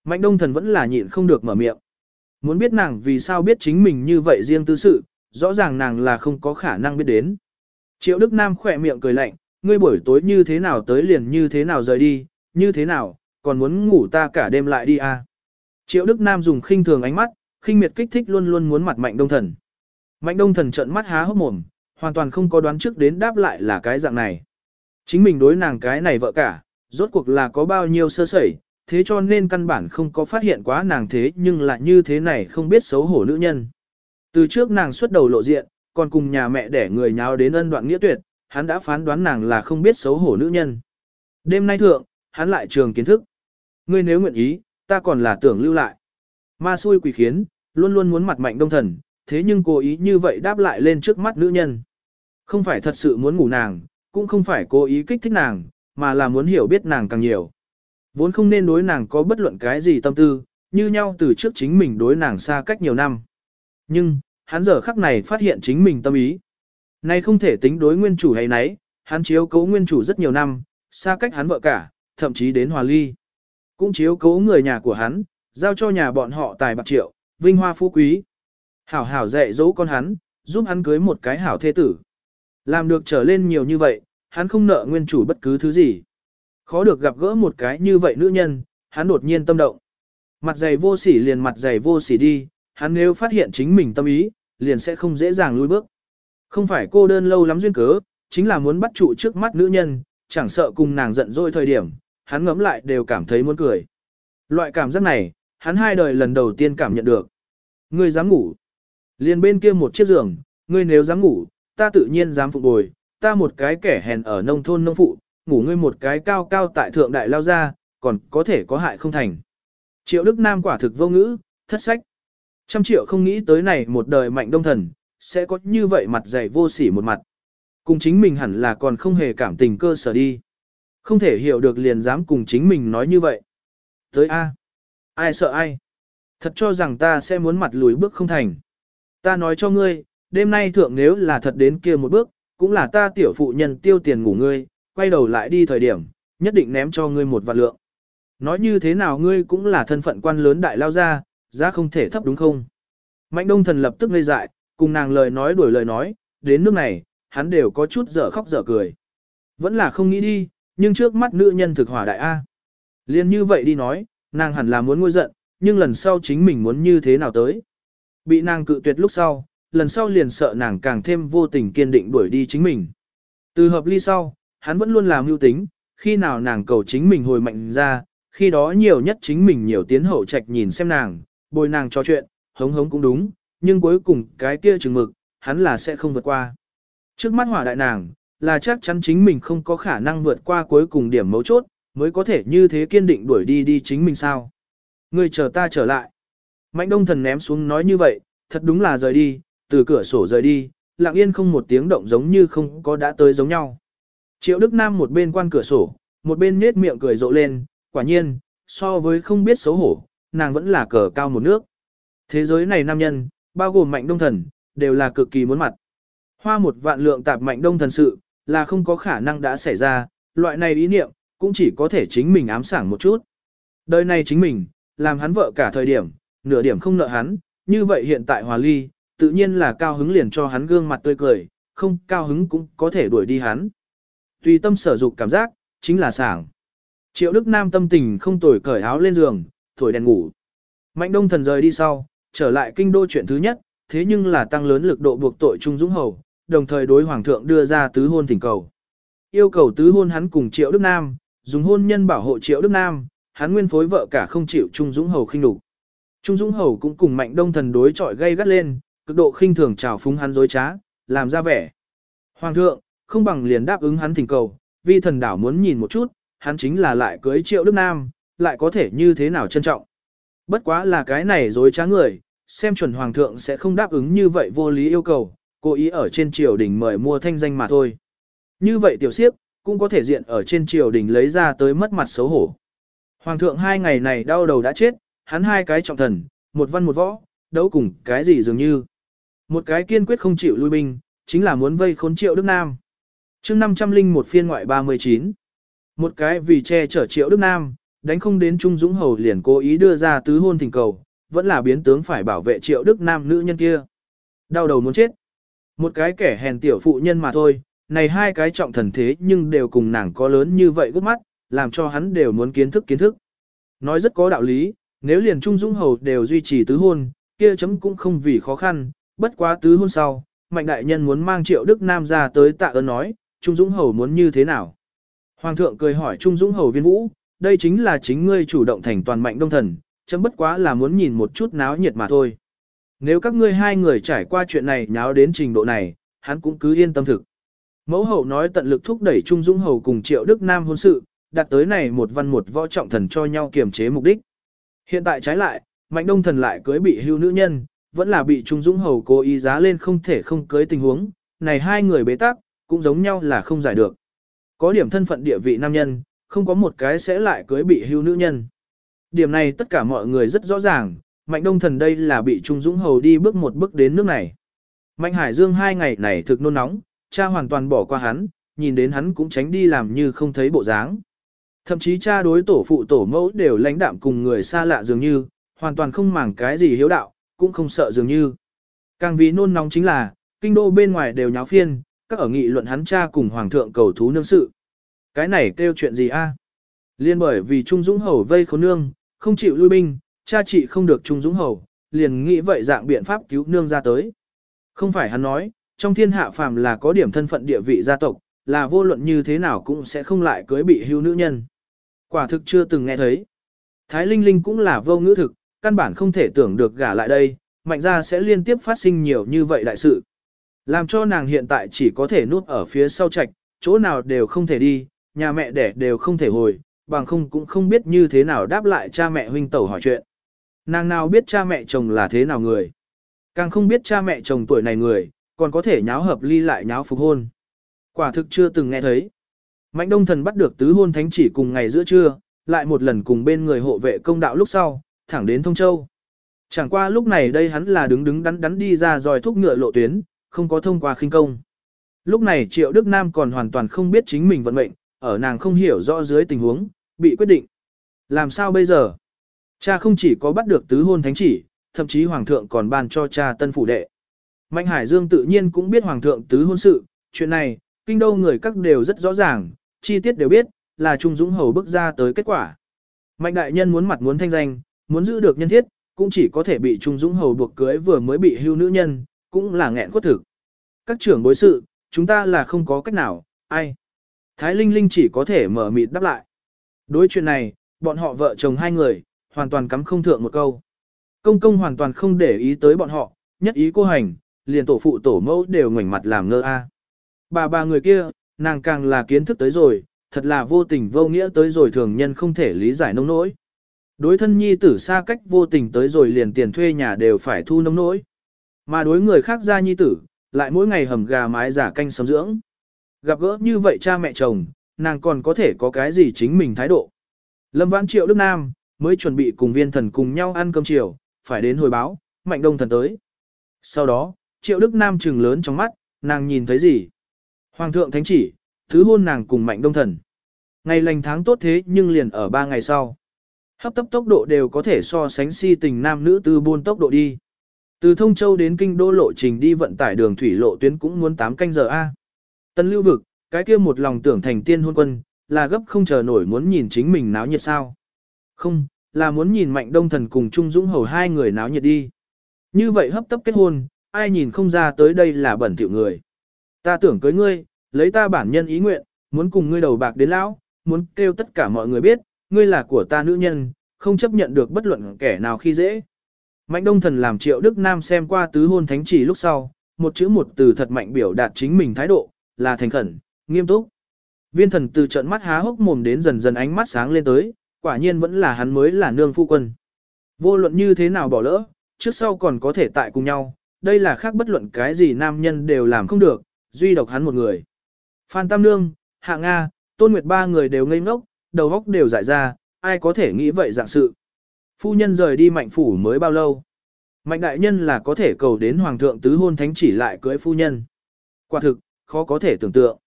Mạnh đông thần vẫn là nhịn không được mở miệng. Muốn biết nàng vì sao biết chính mình như vậy riêng tư sự, rõ ràng nàng là không có khả năng biết đến. Triệu Đức Nam khỏe miệng cười lạnh, ngươi buổi tối như thế nào tới liền như thế nào rời đi, như thế nào, còn muốn ngủ ta cả đêm lại đi à. Triệu Đức Nam dùng khinh thường ánh mắt, khinh miệt kích thích luôn luôn muốn mặt mạnh đông thần. Mạnh đông thần trợn mắt há hốc mồm, hoàn toàn không có đoán trước đến đáp lại là cái dạng này. Chính mình đối nàng cái này vợ cả, rốt cuộc là có bao nhiêu sơ sẩy, thế cho nên căn bản không có phát hiện quá nàng thế nhưng lại như thế này không biết xấu hổ nữ nhân. Từ trước nàng xuất đầu lộ diện, còn cùng nhà mẹ để người nháo đến ân đoạn nghĩa tuyệt, hắn đã phán đoán nàng là không biết xấu hổ nữ nhân. Đêm nay thượng, hắn lại trường kiến thức. Ngươi nếu nguyện ý, ta còn là tưởng lưu lại. Ma xui quỷ khiến, luôn luôn muốn mặt mạnh đông thần, thế nhưng cố ý như vậy đáp lại lên trước mắt nữ nhân. Không phải thật sự muốn ngủ nàng, cũng không phải cố ý kích thích nàng, mà là muốn hiểu biết nàng càng nhiều. Vốn không nên đối nàng có bất luận cái gì tâm tư, như nhau từ trước chính mình đối nàng xa cách nhiều năm. Nhưng, hắn giờ khắc này phát hiện chính mình tâm ý. nay không thể tính đối nguyên chủ hay nấy, hắn chiếu cố nguyên chủ rất nhiều năm, xa cách hắn vợ cả, thậm chí đến hòa ly. Cũng chiếu cố người nhà của hắn, giao cho nhà bọn họ tài bạc triệu, vinh hoa phú quý. Hảo hảo dạy dỗ con hắn, giúp hắn cưới một cái hảo thê tử. Làm được trở lên nhiều như vậy, hắn không nợ nguyên chủ bất cứ thứ gì. Khó được gặp gỡ một cái như vậy nữ nhân, hắn đột nhiên tâm động. Mặt dày vô sỉ liền mặt dày vô sỉ đi, hắn nếu phát hiện chính mình tâm ý, liền sẽ không dễ dàng lùi bước. Không phải cô đơn lâu lắm duyên cớ, chính là muốn bắt trụ trước mắt nữ nhân, chẳng sợ cùng nàng giận dỗi thời điểm, hắn ngấm lại đều cảm thấy muốn cười. Loại cảm giác này, hắn hai đời lần đầu tiên cảm nhận được. Ngươi dám ngủ. Liền bên kia một chiếc giường, ngươi nếu dám ngủ, ta tự nhiên dám phục bồi, ta một cái kẻ hèn ở nông thôn nông phụ, ngủ ngươi một cái cao cao tại thượng đại lao ra, còn có thể có hại không thành. Triệu Đức Nam quả thực vô ngữ, thất sách. Trăm triệu không nghĩ tới này một đời mạnh đông thần, sẽ có như vậy mặt dày vô sỉ một mặt. Cùng chính mình hẳn là còn không hề cảm tình cơ sở đi. Không thể hiểu được liền dám cùng chính mình nói như vậy. Tới A. Ai sợ ai? Thật cho rằng ta sẽ muốn mặt lùi bước không thành. Ta nói cho ngươi, đêm nay thượng nếu là thật đến kia một bước, cũng là ta tiểu phụ nhân tiêu tiền ngủ ngươi, quay đầu lại đi thời điểm, nhất định ném cho ngươi một vạn lượng. Nói như thế nào ngươi cũng là thân phận quan lớn đại lao ra, giá không thể thấp đúng không? Mạnh đông thần lập tức ngây dại, cùng nàng lời nói đuổi lời nói, đến nước này, hắn đều có chút dở khóc dở cười. Vẫn là không nghĩ đi, nhưng trước mắt nữ nhân thực hỏa đại A. Liên như vậy đi nói, nàng hẳn là muốn ngôi giận, nhưng lần sau chính mình muốn như thế nào tới. Bị nàng cự tuyệt lúc sau, lần sau liền sợ nàng càng thêm vô tình kiên định đuổi đi chính mình. Từ hợp ly sau, hắn vẫn luôn làm mưu tính, khi nào nàng cầu chính mình hồi mạnh ra, khi đó nhiều nhất chính mình nhiều tiến hậu trạch nhìn xem nàng, bồi nàng cho chuyện, hống hống cũng đúng, nhưng cuối cùng cái kia chừng mực, hắn là sẽ không vượt qua. Trước mắt hỏa đại nàng, là chắc chắn chính mình không có khả năng vượt qua cuối cùng điểm mấu chốt, mới có thể như thế kiên định đuổi đi đi chính mình sao. Người chờ ta trở lại. Mạnh đông thần ném xuống nói như vậy, thật đúng là rời đi, từ cửa sổ rời đi, lặng yên không một tiếng động giống như không có đã tới giống nhau. Triệu Đức Nam một bên quan cửa sổ, một bên nết miệng cười rộ lên, quả nhiên, so với không biết xấu hổ, nàng vẫn là cờ cao một nước. Thế giới này nam nhân, bao gồm mạnh đông thần, đều là cực kỳ muốn mặt. Hoa một vạn lượng tạp mạnh đông thần sự, là không có khả năng đã xảy ra, loại này ý niệm, cũng chỉ có thể chính mình ám sảng một chút. Đời này chính mình, làm hắn vợ cả thời điểm, nửa điểm không nợ hắn, như vậy hiện tại hòa ly, tự nhiên là cao hứng liền cho hắn gương mặt tươi cười, không cao hứng cũng có thể đuổi đi hắn. Tùy tâm sở dục cảm giác, chính là sảng. Triệu Đức Nam tâm tình không tồi cởi áo lên giường, thổi đèn ngủ. Mạnh đông thần rời đi sau, trở lại kinh đô chuyện thứ nhất, thế nhưng là tăng lớn lực độ buộc tội Trung Dũng Hầu, đồng thời đối Hoàng thượng đưa ra tứ hôn thỉnh cầu. Yêu cầu tứ hôn hắn cùng Triệu Đức Nam, dùng hôn nhân bảo hộ Triệu Đức Nam, hắn nguyên phối vợ cả không chịu Trung Dũng Hầu khinh đục. Trung Dũng Hầu cũng cùng Mạnh Đông Thần đối chọi gây gắt lên, cực độ khinh thường trào phúng hắn dối trá, làm ra vẻ. Hoàng thượng, không bằng liền đáp ứng hắn thỉnh cầu, vi thần đảo muốn nhìn một chút, hắn chính là lại cưới Triệu Đức Nam, lại có thể như thế nào trân trọng. Bất quá là cái này dối trá người, xem chuẩn hoàng thượng sẽ không đáp ứng như vậy vô lý yêu cầu, cố ý ở trên triều đình mời mua thanh danh mà thôi. Như vậy tiểu siếp, cũng có thể diện ở trên triều đình lấy ra tới mất mặt xấu hổ. Hoàng thượng hai ngày này đau đầu đã chết, hắn hai cái trọng thần, một văn một võ, đấu cùng cái gì dường như. Một cái kiên quyết không chịu lui binh, chính là muốn vây khốn triệu Đức Nam chương 500 linh một phiên ngoại 39. Một cái vì che chở triệu Đức Nam, đánh không đến Trung Dũng Hầu liền cố ý đưa ra tứ hôn thỉnh cầu, vẫn là biến tướng phải bảo vệ triệu Đức Nam nữ nhân kia. Đau đầu muốn chết. Một cái kẻ hèn tiểu phụ nhân mà thôi, này hai cái trọng thần thế nhưng đều cùng nàng có lớn như vậy gấp mắt, làm cho hắn đều muốn kiến thức kiến thức. Nói rất có đạo lý, nếu liền Trung Dũng Hầu đều duy trì tứ hôn, kia chấm cũng không vì khó khăn, bất quá tứ hôn sau, Mạnh Đại Nhân muốn mang Triệu Đức Nam ra tới tạ ơn nói, Trung Dũng Hầu muốn như thế nào? Hoàng thượng cười hỏi Trung Dũng Hầu viên vũ, đây chính là chính ngươi chủ động thành toàn mạnh đông thần, chấm bất quá là muốn nhìn một chút náo nhiệt mà thôi. Nếu các ngươi hai người trải qua chuyện này nháo đến trình độ này, hắn cũng cứ yên tâm thực. Mẫu hậu nói tận lực thúc đẩy Trung Dũng Hầu cùng Triệu Đức Nam hôn sự, đặt tới này một văn một võ trọng thần cho nhau kiềm chế mục đích. Hiện tại trái lại, Mạnh Đông Thần lại cưới bị hưu nữ nhân, vẫn là bị Trung Dũng Hầu cố ý giá lên không thể không cưới tình huống, này hai người bế tắc, cũng giống nhau là không giải được. Có điểm thân phận địa vị nam nhân, không có một cái sẽ lại cưới bị hưu nữ nhân. Điểm này tất cả mọi người rất rõ ràng, Mạnh Đông Thần đây là bị Trung Dũng Hầu đi bước một bước đến nước này. Mạnh Hải Dương hai ngày này thực nôn nóng, cha hoàn toàn bỏ qua hắn, nhìn đến hắn cũng tránh đi làm như không thấy bộ dáng. Thậm chí cha đối tổ phụ tổ mẫu đều lãnh đạm cùng người xa lạ dường như, hoàn toàn không màng cái gì hiếu đạo, cũng không sợ dường như. Càng vì nôn nóng chính là, kinh đô bên ngoài đều nháo phiên, các ở nghị luận hắn cha cùng hoàng thượng cầu thú nương sự. Cái này kêu chuyện gì a? Liên bởi vì Trung Dũng Hầu vây khốn nương, không chịu lui binh, cha chị không được Trung Dũng Hầu, liền nghĩ vậy dạng biện pháp cứu nương ra tới. Không phải hắn nói, trong thiên hạ phàm là có điểm thân phận địa vị gia tộc, là vô luận như thế nào cũng sẽ không lại cưới bị hưu nữ nhân. Quả thực chưa từng nghe thấy. Thái Linh Linh cũng là vô ngữ thực, căn bản không thể tưởng được gả lại đây, mạnh ra sẽ liên tiếp phát sinh nhiều như vậy đại sự. Làm cho nàng hiện tại chỉ có thể nuốt ở phía sau trạch, chỗ nào đều không thể đi, nhà mẹ đẻ đều không thể hồi, bằng không cũng không biết như thế nào đáp lại cha mẹ huynh tẩu hỏi chuyện. Nàng nào biết cha mẹ chồng là thế nào người. Càng không biết cha mẹ chồng tuổi này người, còn có thể nháo hợp ly lại nháo phục hôn. Quả thực chưa từng nghe thấy. Mạnh đông thần bắt được tứ hôn thánh chỉ cùng ngày giữa trưa, lại một lần cùng bên người hộ vệ công đạo lúc sau, thẳng đến Thông Châu. Chẳng qua lúc này đây hắn là đứng đứng đắn đắn đi ra dòi thúc ngựa lộ tuyến, không có thông qua khinh công. Lúc này Triệu Đức Nam còn hoàn toàn không biết chính mình vận mệnh, ở nàng không hiểu rõ dưới tình huống, bị quyết định. Làm sao bây giờ? Cha không chỉ có bắt được tứ hôn thánh chỉ, thậm chí hoàng thượng còn ban cho cha tân phủ đệ. Mạnh Hải Dương tự nhiên cũng biết hoàng thượng tứ hôn sự, chuyện này, kinh đô người các đều rất rõ ràng, chi tiết đều biết, là Trung Dũng Hầu bước ra tới kết quả. Mạnh đại nhân muốn mặt muốn thanh danh, muốn giữ được nhân thiết, cũng chỉ có thể bị Trung Dũng Hầu buộc cưới vừa mới bị hưu nữ nhân, cũng là nghẹn khuất thực. Các trưởng bối sự, chúng ta là không có cách nào, ai. Thái Linh Linh chỉ có thể mở mịt đáp lại. Đối chuyện này, bọn họ vợ chồng hai người, hoàn toàn cắm không thượng một câu. Công công hoàn toàn không để ý tới bọn họ, nhất ý cô hành, liền tổ phụ tổ mẫu đều ngoảnh mặt làm ngơ a. Bà bà người kia, nàng càng là kiến thức tới rồi, thật là vô tình vô nghĩa tới rồi thường nhân không thể lý giải nông nỗi. Đối thân nhi tử xa cách vô tình tới rồi liền tiền thuê nhà đều phải thu nông nỗi. Mà đối người khác ra nhi tử, lại mỗi ngày hầm gà mái giả canh sống dưỡng. Gặp gỡ như vậy cha mẹ chồng, nàng còn có thể có cái gì chính mình thái độ. Lâm Vãn Triệu Đức Nam, mới chuẩn bị cùng viên thần cùng nhau ăn cơm chiều, phải đến hồi báo, mạnh đông thần tới. Sau đó, Triệu Đức Nam trừng lớn trong mắt, nàng nhìn thấy gì? Hoàng thượng thánh chỉ, thứ hôn nàng cùng mạnh đông thần. Ngày lành tháng tốt thế nhưng liền ở ba ngày sau. Hấp tấp tốc độ đều có thể so sánh si tình nam nữ tư buôn tốc độ đi. Từ Thông Châu đến Kinh Đô lộ trình đi vận tải đường thủy lộ tuyến cũng muốn 8 canh giờ A. Tân lưu vực, cái kia một lòng tưởng thành tiên hôn quân, là gấp không chờ nổi muốn nhìn chính mình náo nhiệt sao. Không, là muốn nhìn Mạnh Đông Thần cùng Trung Dũng Hầu hai người náo nhiệt đi. Như vậy hấp tấp kết hôn, ai nhìn không ra tới đây là bẩn thỉu người. Ta tưởng cưới ngươi, lấy ta bản nhân ý nguyện, muốn cùng ngươi đầu bạc đến lão, muốn kêu tất cả mọi người biết, ngươi là của ta nữ nhân, không chấp nhận được bất luận kẻ nào khi dễ. Mạnh Đông Thần làm Triệu Đức Nam xem qua tứ hôn thánh chỉ lúc sau, một chữ một từ thật mạnh biểu đạt chính mình thái độ, là thành khẩn, nghiêm túc. Viên thần từ trận mắt há hốc mồm đến dần dần ánh mắt sáng lên tới, quả nhiên vẫn là hắn mới là nương phu quân. Vô luận như thế nào bỏ lỡ, trước sau còn có thể tại cùng nhau, đây là khác bất luận cái gì nam nhân đều làm không được, duy độc hắn một người. Phan Tam Nương, Hạ Nga, Tôn Nguyệt ba người đều ngây ngốc, đầu óc đều dại ra, ai có thể nghĩ vậy dạng sự. Phu nhân rời đi mạnh phủ mới bao lâu? Mạnh đại nhân là có thể cầu đến hoàng thượng tứ hôn thánh chỉ lại cưới phu nhân. Quả thực, khó có thể tưởng tượng.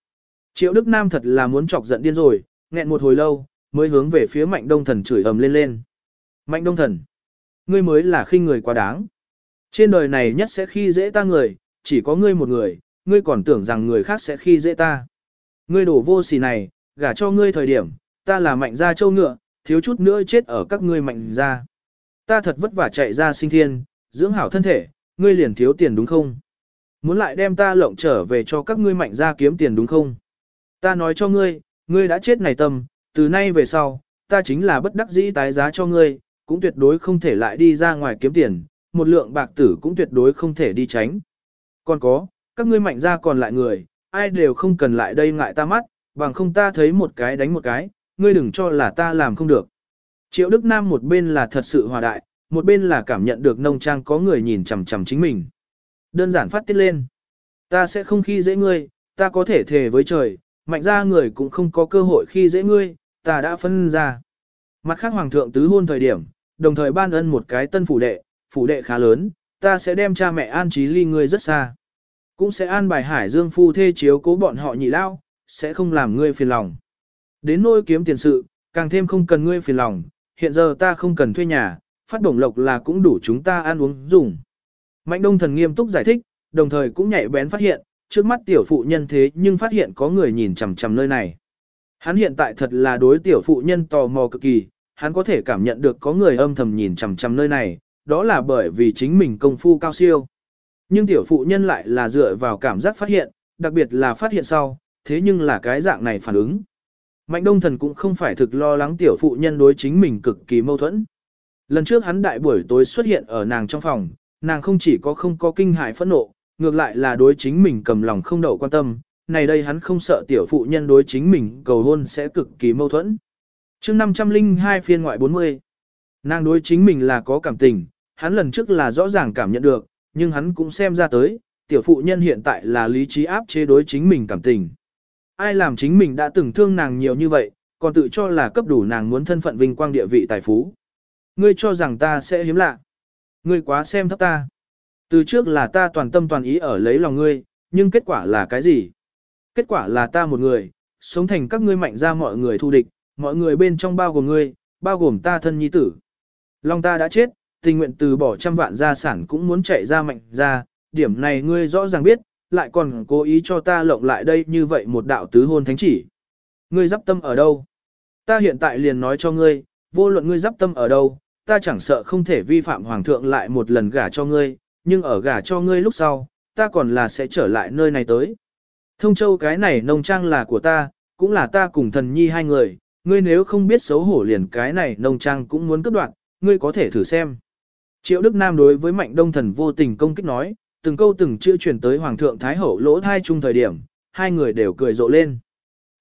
Triệu Đức Nam thật là muốn chọc giận điên rồi, nghẹn một hồi lâu, mới hướng về phía mạnh đông thần chửi ầm lên lên. Mạnh đông thần, ngươi mới là khi người quá đáng. Trên đời này nhất sẽ khi dễ ta người, chỉ có ngươi một người, ngươi còn tưởng rằng người khác sẽ khi dễ ta. Ngươi đổ vô xì này, gả cho ngươi thời điểm, ta là mạnh gia châu ngựa, thiếu chút nữa chết ở các ngươi mạnh gia. Ta thật vất vả chạy ra sinh thiên, dưỡng hảo thân thể, ngươi liền thiếu tiền đúng không? Muốn lại đem ta lộng trở về cho các ngươi mạnh gia kiếm tiền đúng không? Ta nói cho ngươi, ngươi đã chết này tâm, từ nay về sau, ta chính là bất đắc dĩ tái giá cho ngươi, cũng tuyệt đối không thể lại đi ra ngoài kiếm tiền, một lượng bạc tử cũng tuyệt đối không thể đi tránh. Còn có, các ngươi mạnh gia còn lại người, ai đều không cần lại đây ngại ta mắt, bằng không ta thấy một cái đánh một cái, ngươi đừng cho là ta làm không được. Triệu Đức Nam một bên là thật sự hòa đại, một bên là cảm nhận được nông trang có người nhìn chằm chằm chính mình. Đơn giản phát tiết lên. Ta sẽ không khi dễ ngươi, ta có thể thề với trời, mạnh ra người cũng không có cơ hội khi dễ ngươi, ta đã phân ra. Mặt khác hoàng thượng tứ hôn thời điểm, đồng thời ban ân một cái tân phủ đệ, phủ đệ khá lớn, ta sẽ đem cha mẹ an trí ly ngươi rất xa. Cũng sẽ an bài hải dương phu thê chiếu cố bọn họ nhị lao, sẽ không làm ngươi phiền lòng. Đến nôi kiếm tiền sự, càng thêm không cần ngươi phiền lòng, hiện giờ ta không cần thuê nhà, phát bổng lộc là cũng đủ chúng ta ăn uống dùng. Mạnh đông thần nghiêm túc giải thích, đồng thời cũng nhạy bén phát hiện, trước mắt tiểu phụ nhân thế nhưng phát hiện có người nhìn chằm chằm nơi này. Hắn hiện tại thật là đối tiểu phụ nhân tò mò cực kỳ, hắn có thể cảm nhận được có người âm thầm nhìn chằm chằm nơi này, đó là bởi vì chính mình công phu cao siêu. Nhưng tiểu phụ nhân lại là dựa vào cảm giác phát hiện, đặc biệt là phát hiện sau, thế nhưng là cái dạng này phản ứng. Mạnh đông thần cũng không phải thực lo lắng tiểu phụ nhân đối chính mình cực kỳ mâu thuẫn. Lần trước hắn đại buổi tối xuất hiện ở nàng trong phòng, nàng không chỉ có không có kinh hại phẫn nộ, ngược lại là đối chính mình cầm lòng không đậu quan tâm, này đây hắn không sợ tiểu phụ nhân đối chính mình cầu hôn sẽ cực kỳ mâu thuẫn. chương 502 phiên ngoại 40, nàng đối chính mình là có cảm tình, hắn lần trước là rõ ràng cảm nhận được, nhưng hắn cũng xem ra tới, tiểu phụ nhân hiện tại là lý trí áp chế đối chính mình cảm tình. Ai làm chính mình đã từng thương nàng nhiều như vậy, còn tự cho là cấp đủ nàng muốn thân phận vinh quang địa vị tài phú. Ngươi cho rằng ta sẽ hiếm lạ. Ngươi quá xem thấp ta. Từ trước là ta toàn tâm toàn ý ở lấy lòng ngươi, nhưng kết quả là cái gì? Kết quả là ta một người, sống thành các ngươi mạnh ra mọi người thù địch, mọi người bên trong bao gồm ngươi, bao gồm ta thân nhi tử. Long ta đã chết, tình nguyện từ bỏ trăm vạn gia sản cũng muốn chạy ra mạnh ra, điểm này ngươi rõ ràng biết, lại còn cố ý cho ta lộng lại đây như vậy một đạo tứ hôn thánh chỉ. Ngươi giáp tâm ở đâu? Ta hiện tại liền nói cho ngươi, vô luận ngươi giáp tâm ở đâu, ta chẳng sợ không thể vi phạm hoàng thượng lại một lần gả cho ngươi, nhưng ở gả cho ngươi lúc sau, ta còn là sẽ trở lại nơi này tới. Thông châu cái này nông trang là của ta, cũng là ta cùng thần nhi hai người, ngươi nếu không biết xấu hổ liền cái này nông trang cũng muốn cướp đoạt, ngươi có thể thử xem. Triệu Đức Nam đối với Mạnh Đông Thần vô tình công kích nói, từng câu từng chữ truyền tới Hoàng thượng Thái Hậu lỗ thai chung thời điểm, hai người đều cười rộ lên.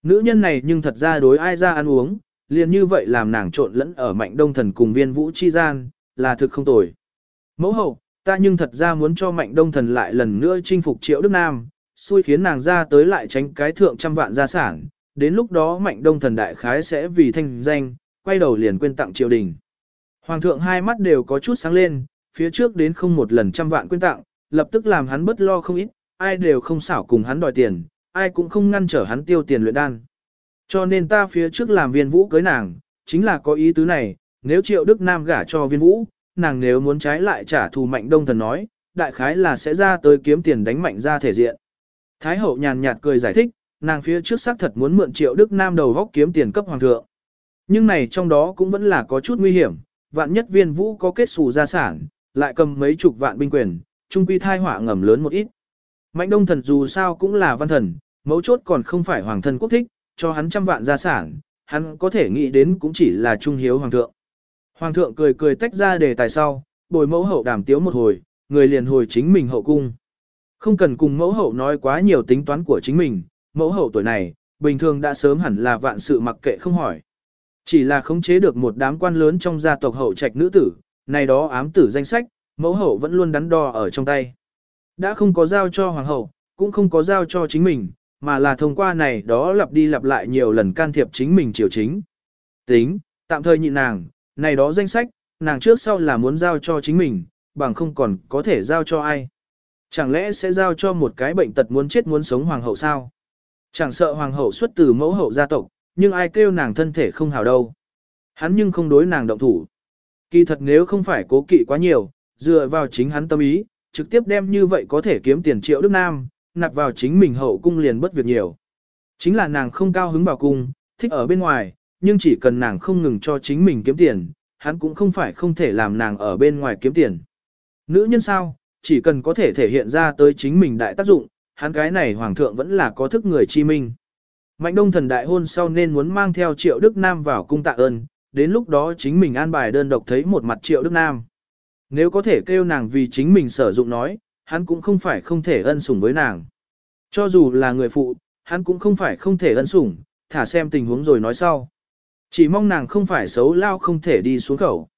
Nữ nhân này nhưng thật ra đối ai ra ăn uống, liền như vậy làm nàng trộn lẫn ở Mạnh Đông Thần cùng viên vũ chi gian, là thực không tồi. Mẫu hậu, ta nhưng thật ra muốn cho Mạnh Đông Thần lại lần nữa chinh phục Triệu Đức Nam, xui khiến nàng ra tới lại tránh cái thượng trăm vạn gia sản, đến lúc đó Mạnh Đông Thần đại khái sẽ vì thanh danh, quay đầu liền quên tặng triều đình. Hoàng thượng hai mắt đều có chút sáng lên, phía trước đến không một lần trăm vạn quên tặng, lập tức làm hắn bất lo không ít, ai đều không xảo cùng hắn đòi tiền, ai cũng không ngăn trở hắn tiêu tiền luyện đan. Cho nên ta phía trước làm viên vũ cưới nàng, chính là có ý tứ này, nếu triệu Đức Nam gả cho viên vũ, nàng nếu muốn trái lại trả thù mạnh đông thần nói, đại khái là sẽ ra tới kiếm tiền đánh mạnh ra thể diện. Thái hậu nhàn nhạt cười giải thích, nàng phía trước xác thật muốn mượn triệu Đức Nam đầu góc kiếm tiền cấp hoàng thượng. Nhưng này trong đó cũng vẫn là có chút nguy hiểm, vạn nhất viên vũ có kết xù gia sản, lại cầm mấy chục vạn binh quyền, trung quy thai họa ngầm lớn một ít. Mạnh đông thần dù sao cũng là văn thần, mấu chốt còn không phải hoàng thân quốc thích, cho hắn trăm vạn gia sản, hắn có thể nghĩ đến cũng chỉ là trung hiếu hoàng thượng. Hoàng thượng cười cười tách ra đề tài sau, bồi mẫu hậu đàm tiếu một hồi, người liền hồi chính mình hậu cung. Không cần cùng mẫu hậu nói quá nhiều tính toán của chính mình, mẫu hậu tuổi này, bình thường đã sớm hẳn là vạn sự mặc kệ không hỏi. Chỉ là khống chế được một đám quan lớn trong gia tộc hậu trạch nữ tử, này đó ám tử danh sách, mẫu hậu vẫn luôn đắn đo ở trong tay. Đã không có giao cho hoàng hậu, cũng không có giao cho chính mình, mà là thông qua này đó lặp đi lặp lại nhiều lần can thiệp chính mình triều chính. Tính, tạm thời nhịn nàng, này đó danh sách, nàng trước sau là muốn giao cho chính mình, bằng không còn có thể giao cho ai. Chẳng lẽ sẽ giao cho một cái bệnh tật muốn chết muốn sống hoàng hậu sao? Chẳng sợ hoàng hậu xuất từ mẫu hậu gia tộc, nhưng ai kêu nàng thân thể không hào đâu. Hắn nhưng không đối nàng động thủ. Kỳ thật nếu không phải cố kỵ quá nhiều, dựa vào chính hắn tâm ý, trực tiếp đem như vậy có thể kiếm tiền triệu Đức Nam, nạp vào chính mình hậu cung liền bất việc nhiều. Chính là nàng không cao hứng vào cung, thích ở bên ngoài, nhưng chỉ cần nàng không ngừng cho chính mình kiếm tiền, hắn cũng không phải không thể làm nàng ở bên ngoài kiếm tiền. Nữ nhân sao, chỉ cần có thể thể hiện ra tới chính mình đại tác dụng, hắn cái này hoàng thượng vẫn là có thức người chi minh. Mạnh đông thần đại hôn sau nên muốn mang theo triệu Đức Nam vào cung tạ ơn, đến lúc đó chính mình an bài đơn độc thấy một mặt triệu Đức Nam. Nếu có thể kêu nàng vì chính mình sử dụng nói, hắn cũng không phải không thể ân sủng với nàng. Cho dù là người phụ, hắn cũng không phải không thể ân sủng, thả xem tình huống rồi nói sau. Chỉ mong nàng không phải xấu lao không thể đi xuống khẩu.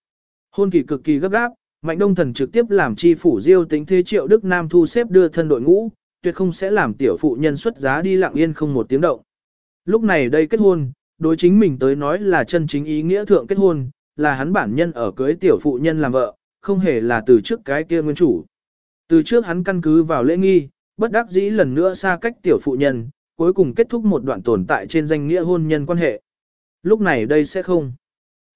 Hôn kỳ cực kỳ gấp gáp, Mạnh Đông Thần trực tiếp làm chi phủ diêu tính thế triệu Đức Nam thu xếp đưa thân đội ngũ, tuyệt không sẽ làm tiểu phụ nhân xuất giá đi lặng yên không một tiếng động. Lúc này đây kết hôn, đối chính mình tới nói là chân chính ý nghĩa thượng kết hôn, là hắn bản nhân ở cưới tiểu phụ nhân làm vợ, không hề là từ trước cái kia nguyên chủ. Từ trước hắn căn cứ vào lễ nghi, bất đắc dĩ lần nữa xa cách tiểu phụ nhân, cuối cùng kết thúc một đoạn tồn tại trên danh nghĩa hôn nhân quan hệ. Lúc này đây sẽ không.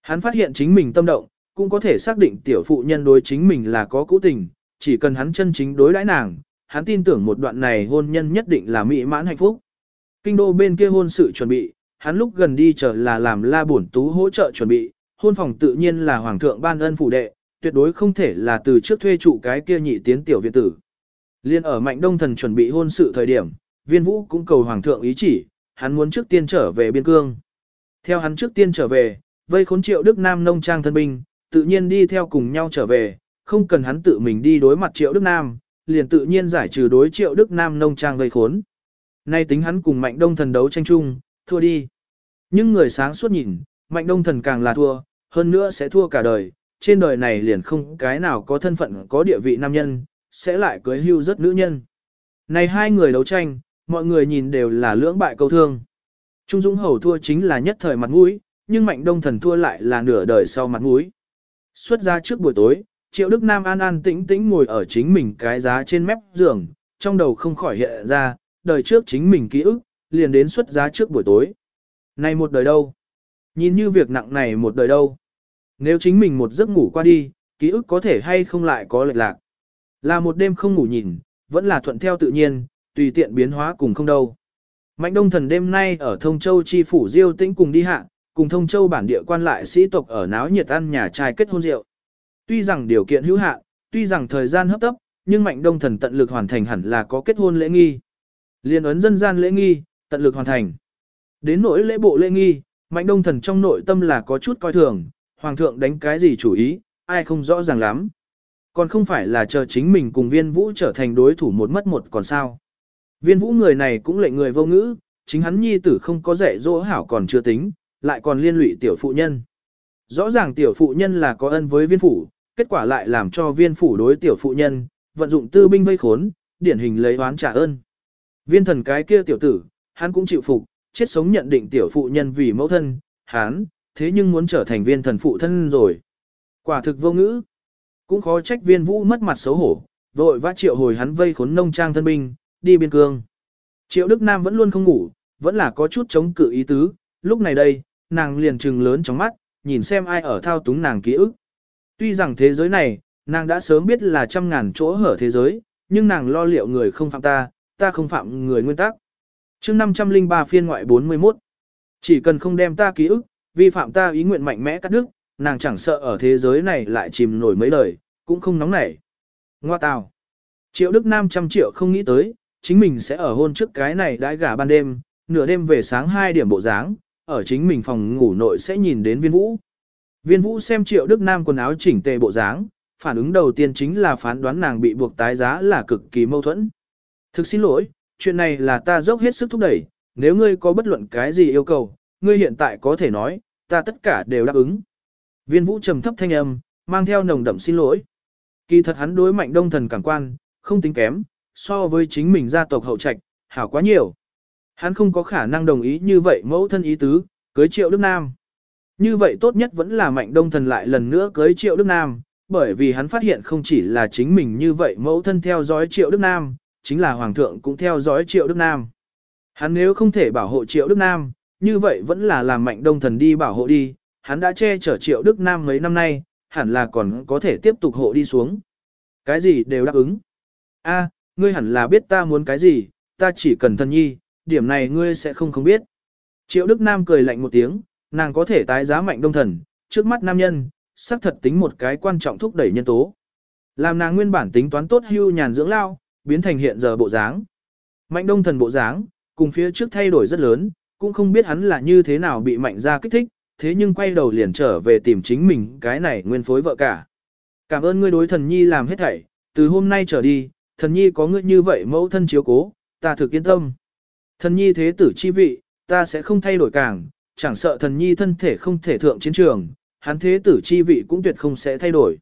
Hắn phát hiện chính mình tâm động, cũng có thể xác định tiểu phụ nhân đối chính mình là có cũ tình, chỉ cần hắn chân chính đối đãi nàng, hắn tin tưởng một đoạn này hôn nhân nhất định là mỹ mãn hạnh phúc. Kinh đô bên kia hôn sự chuẩn bị, hắn lúc gần đi chờ là làm la bổn tú hỗ trợ chuẩn bị, hôn phòng tự nhiên là hoàng thượng ban ân phủ đệ, tuyệt đối không thể là từ trước thuê trụ cái kia nhị tiến tiểu viện tử. Liên ở mạnh đông thần chuẩn bị hôn sự thời điểm, viên vũ cũng cầu hoàng thượng ý chỉ, hắn muốn trước tiên trở về biên cương. Theo hắn trước tiên trở về, vây khốn triệu Đức Nam nông trang thân binh, tự nhiên đi theo cùng nhau trở về, không cần hắn tự mình đi đối mặt triệu Đức Nam, liền tự nhiên giải trừ đối triệu Đức Nam nông trang vây khốn. Nay tính hắn cùng mạnh đông thần đấu tranh chung, thua đi. Nhưng người sáng suốt nhìn, mạnh đông thần càng là thua, hơn nữa sẽ thua cả đời, trên đời này liền không cái nào có thân phận có địa vị nam nhân, sẽ lại cưới hưu rất nữ nhân. Này hai người đấu tranh, mọi người nhìn đều là lưỡng bại câu thương. Trung Dũng Hầu thua chính là nhất thời mặt mũi, nhưng Mạnh Đông Thần thua lại là nửa đời sau mặt mũi. Xuất ra trước buổi tối, Triệu Đức Nam an an tĩnh tĩnh ngồi ở chính mình cái giá trên mép giường, trong đầu không khỏi hiện ra, đời trước chính mình ký ức, liền đến xuất giá trước buổi tối. Này một đời đâu? Nhìn như việc nặng này một đời đâu? Nếu chính mình một giấc ngủ qua đi, ký ức có thể hay không lại có lệch lạc. Là một đêm không ngủ nhìn, vẫn là thuận theo tự nhiên, tùy tiện biến hóa cùng không đâu. Mạnh đông thần đêm nay ở Thông Châu chi phủ Diêu tĩnh cùng đi hạ, cùng Thông Châu bản địa quan lại sĩ tộc ở náo nhiệt ăn nhà trai kết hôn rượu. Tuy rằng điều kiện hữu hạn, tuy rằng thời gian hấp tấp, nhưng mạnh đông thần tận lực hoàn thành hẳn là có kết hôn lễ nghi. Liên ấn dân gian lễ nghi, tận lực hoàn thành. Đến nỗi lễ bộ lễ nghi, mạnh đông thần trong nội tâm là có chút coi thường, hoàng thượng đánh cái gì chủ ý, ai không rõ ràng lắm. Còn không phải là chờ chính mình cùng viên vũ trở thành đối thủ một mất một còn sao. Viên vũ người này cũng lệnh người vô ngữ, chính hắn nhi tử không có dạy dỗ hảo còn chưa tính, lại còn liên lụy tiểu phụ nhân. Rõ ràng tiểu phụ nhân là có ân với viên phủ, kết quả lại làm cho viên phủ đối tiểu phụ nhân, vận dụng tư binh vây khốn, điển hình lấy oán trả ơn. Viên thần cái kia tiểu tử, hắn cũng chịu phục, chết sống nhận định tiểu phụ nhân vì mẫu thân, hắn, thế nhưng muốn trở thành viên thần phụ thân rồi. Quả thực vô ngữ. Cũng khó trách viên vũ mất mặt xấu hổ, vội vã triệu hồi hắn vây khốn nông trang thân binh, đi biên cương. Triệu Đức Nam vẫn luôn không ngủ, vẫn là có chút chống cự ý tứ, lúc này đây, nàng liền trừng lớn trong mắt, nhìn xem ai ở thao túng nàng ký ức. Tuy rằng thế giới này, nàng đã sớm biết là trăm ngàn chỗ hở thế giới, nhưng nàng lo liệu người không phạm ta, ta không phạm người nguyên tắc. chương 503 phiên ngoại 41, chỉ cần không đem ta ký ức, vi phạm ta ý nguyện mạnh mẽ cắt đứt, nàng chẳng sợ ở thế giới này lại chìm nổi mấy đời, cũng không nóng nảy. Ngoa tào. Triệu Đức Nam trăm triệu không nghĩ tới, chính mình sẽ ở hôn trước cái này đãi gả ban đêm, nửa đêm về sáng 2 điểm bộ dáng, ở chính mình phòng ngủ nội sẽ nhìn đến viên vũ. Viên vũ xem triệu Đức Nam quần áo chỉnh tề bộ dáng, phản ứng đầu tiên chính là phán đoán nàng bị buộc tái giá là cực kỳ mâu thuẫn. Thực xin lỗi, chuyện này là ta dốc hết sức thúc đẩy, nếu ngươi có bất luận cái gì yêu cầu, ngươi hiện tại có thể nói, ta tất cả đều đáp ứng. Viên vũ trầm thấp thanh âm, mang theo nồng đậm xin lỗi. Kỳ thật hắn đối mạnh đông thần cảm quan, không tính kém, so với chính mình gia tộc hậu trạch, hảo quá nhiều. Hắn không có khả năng đồng ý như vậy mẫu thân ý tứ, cưới triệu Đức Nam. Như vậy tốt nhất vẫn là mạnh đông thần lại lần nữa cưới triệu Đức Nam, bởi vì hắn phát hiện không chỉ là chính mình như vậy mẫu thân theo dõi triệu Đức Nam, chính là hoàng thượng cũng theo dõi triệu Đức Nam. Hắn nếu không thể bảo hộ triệu Đức Nam, như vậy vẫn là làm mạnh đông thần đi bảo hộ đi, hắn đã che chở triệu Đức Nam mấy năm nay, hẳn là còn có thể tiếp tục hộ đi xuống. Cái gì đều đáp ứng. A, ngươi hẳn là biết ta muốn cái gì, ta chỉ cần thân nhi, điểm này ngươi sẽ không không biết. Triệu Đức Nam cười lạnh một tiếng, nàng có thể tái giá mạnh đông thần, trước mắt nam nhân, xác thật tính một cái quan trọng thúc đẩy nhân tố. Làm nàng nguyên bản tính toán tốt hưu nhàn dưỡng lao, biến thành hiện giờ bộ dáng. Mạnh đông thần bộ dáng, cùng phía trước thay đổi rất lớn, cũng không biết hắn là như thế nào bị mạnh ra kích thích, thế nhưng quay đầu liền trở về tìm chính mình cái này nguyên phối vợ cả. Cảm ơn ngươi đối thần nhi làm hết thảy, từ hôm nay trở đi, thần nhi có ngươi như vậy mẫu thân chiếu cố, ta thực yên tâm. Thần nhi thế tử chi vị, ta sẽ không thay đổi càng, chẳng sợ thần nhi thân thể không thể thượng chiến trường, hắn thế tử chi vị cũng tuyệt không sẽ thay đổi.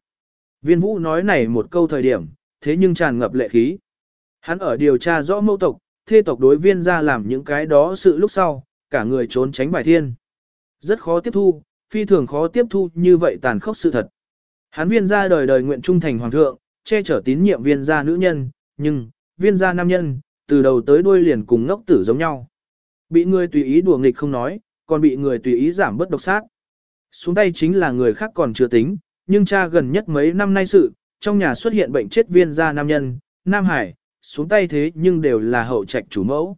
Viên vũ nói này một câu thời điểm, thế nhưng tràn ngập lệ khí. Hắn ở điều tra rõ mẫu tộc, thê tộc đối viên ra làm những cái đó sự lúc sau, cả người trốn tránh bài thiên. Rất khó tiếp thu, phi thường khó tiếp thu như vậy tàn khốc sự thật. hán viên gia đời đời nguyện trung thành hoàng thượng, che chở tín nhiệm viên gia nữ nhân, nhưng, viên gia nam nhân, từ đầu tới đuôi liền cùng ngốc tử giống nhau. Bị người tùy ý đùa nghịch không nói, còn bị người tùy ý giảm bớt độc sát. Xuống tay chính là người khác còn chưa tính, nhưng cha gần nhất mấy năm nay sự, trong nhà xuất hiện bệnh chết viên gia nam nhân, Nam Hải, xuống tay thế nhưng đều là hậu trạch chủ mẫu.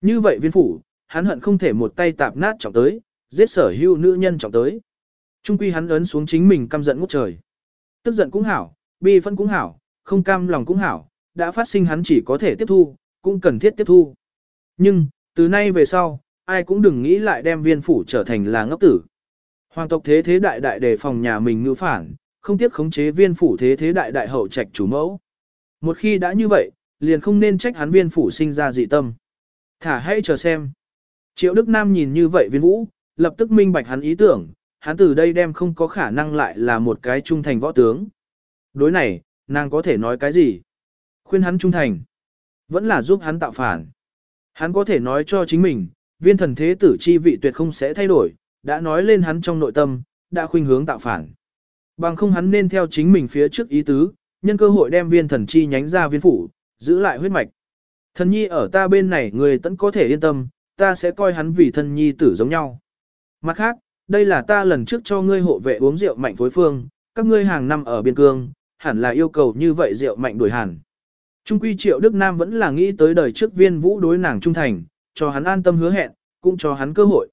Như vậy viên phủ, hắn hận không thể một tay tạp nát trọng tới, giết sở hữu nữ nhân trọng tới. Trung quy hắn ấn xuống chính mình căm giận ngút trời. Tức giận cũng hảo, bi phân cũng hảo, không cam lòng cũng hảo, đã phát sinh hắn chỉ có thể tiếp thu, cũng cần thiết tiếp thu. Nhưng, từ nay về sau, ai cũng đừng nghĩ lại đem viên phủ trở thành là ngốc tử. Hoàng tộc thế thế đại đại đề phòng nhà mình ngữ phản, không tiếc khống chế viên phủ thế thế đại đại hậu trạch chủ mẫu. Một khi đã như vậy, liền không nên trách hắn viên phủ sinh ra dị tâm. Thả hãy chờ xem. Triệu Đức Nam nhìn như vậy viên vũ, lập tức minh bạch hắn ý tưởng, hắn từ đây đem không có khả năng lại là một cái trung thành võ tướng. Đối này, nàng có thể nói cái gì? Khuyên hắn trung thành. Vẫn là giúp hắn tạo phản. Hắn có thể nói cho chính mình, viên thần thế tử chi vị tuyệt không sẽ thay đổi, đã nói lên hắn trong nội tâm, đã khuynh hướng tạo phản. Bằng không hắn nên theo chính mình phía trước ý tứ, nhân cơ hội đem viên thần chi nhánh ra viên phủ, giữ lại huyết mạch. Thần nhi ở ta bên này người tẫn có thể yên tâm, ta sẽ coi hắn vì thân nhi tử giống nhau. Mặt khác, đây là ta lần trước cho ngươi hộ vệ uống rượu mạnh phối phương, các ngươi hàng năm ở biên cương, hẳn là yêu cầu như vậy rượu mạnh đuổi hẳn. Trung quy triệu Đức Nam vẫn là nghĩ tới đời trước viên vũ đối nàng trung thành, cho hắn an tâm hứa hẹn, cũng cho hắn cơ hội.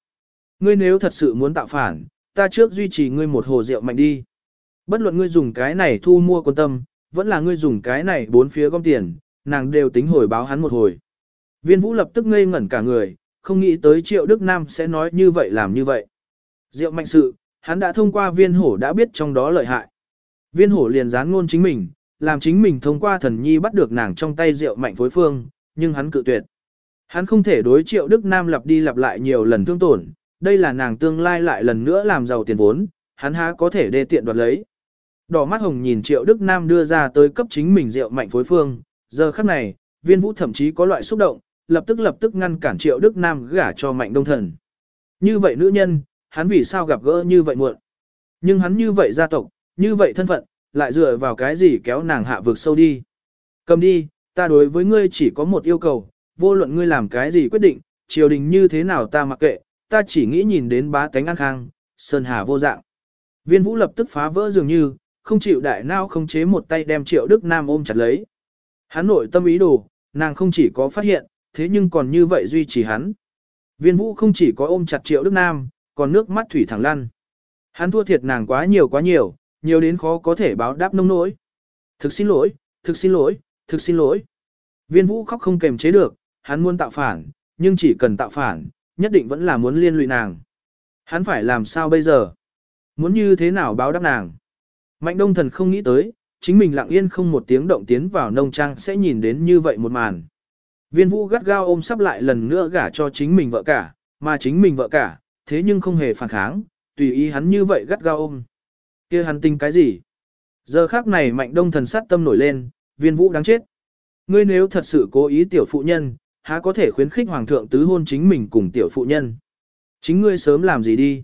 Ngươi nếu thật sự muốn tạo phản, ta trước duy trì ngươi một hồ rượu mạnh đi. Bất luận ngươi dùng cái này thu mua quân tâm, vẫn là ngươi dùng cái này bốn phía gom tiền, nàng đều tính hồi báo hắn một hồi. Viên vũ lập tức ngây ngẩn cả người, không nghĩ tới triệu Đức Nam sẽ nói như vậy làm như vậy. Diệu mạnh sự, hắn đã thông qua viên hổ đã biết trong đó lợi hại. Viên hổ liền dán ngôn chính mình, làm chính mình thông qua thần nhi bắt được nàng trong tay rượu mạnh phối phương, nhưng hắn cự tuyệt. Hắn không thể đối triệu Đức Nam lặp đi lặp lại nhiều lần thương tổn, đây là nàng tương lai lại lần nữa làm giàu tiền vốn, hắn há có thể đê tiện đoạt lấy. Đỏ mắt hồng nhìn triệu Đức Nam đưa ra tới cấp chính mình rượu mạnh phối phương, giờ khắc này, viên vũ thậm chí có loại xúc động, lập tức lập tức ngăn cản triệu Đức Nam gả cho mạnh đông thần. Như vậy nữ nhân, hắn vì sao gặp gỡ như vậy muộn. Nhưng hắn như vậy gia tộc, như vậy thân phận, lại dựa vào cái gì kéo nàng hạ vực sâu đi. Cầm đi, ta đối với ngươi chỉ có một yêu cầu, vô luận ngươi làm cái gì quyết định, triều đình như thế nào ta mặc kệ, ta chỉ nghĩ nhìn đến bá tánh an khang, sơn hà vô dạng. Viên vũ lập tức phá vỡ dường như, không chịu đại nao không chế một tay đem triệu Đức Nam ôm chặt lấy. Hắn nội tâm ý đồ, nàng không chỉ có phát hiện, thế nhưng còn như vậy duy trì hắn. Viên vũ không chỉ có ôm chặt triệu Đức Nam, còn nước mắt thủy thẳng lăn. Hắn thua thiệt nàng quá nhiều quá nhiều, nhiều đến khó có thể báo đáp nông nỗi. Thực xin lỗi, thực xin lỗi, thực xin lỗi. Viên vũ khóc không kềm chế được, hắn muốn tạo phản, nhưng chỉ cần tạo phản, nhất định vẫn là muốn liên lụy nàng. Hắn phải làm sao bây giờ? Muốn như thế nào báo đáp nàng? Mạnh đông thần không nghĩ tới, chính mình lặng yên không một tiếng động tiến vào nông trang sẽ nhìn đến như vậy một màn. Viên vũ gắt gao ôm sắp lại lần nữa gả cho chính mình vợ cả, mà chính mình vợ cả, thế nhưng không hề phản kháng, tùy ý hắn như vậy gắt gao ôm. kia hắn tin cái gì? Giờ khác này mạnh đông thần sát tâm nổi lên, viên vũ đáng chết. Ngươi nếu thật sự cố ý tiểu phụ nhân, há có thể khuyến khích hoàng thượng tứ hôn chính mình cùng tiểu phụ nhân. Chính ngươi sớm làm gì đi?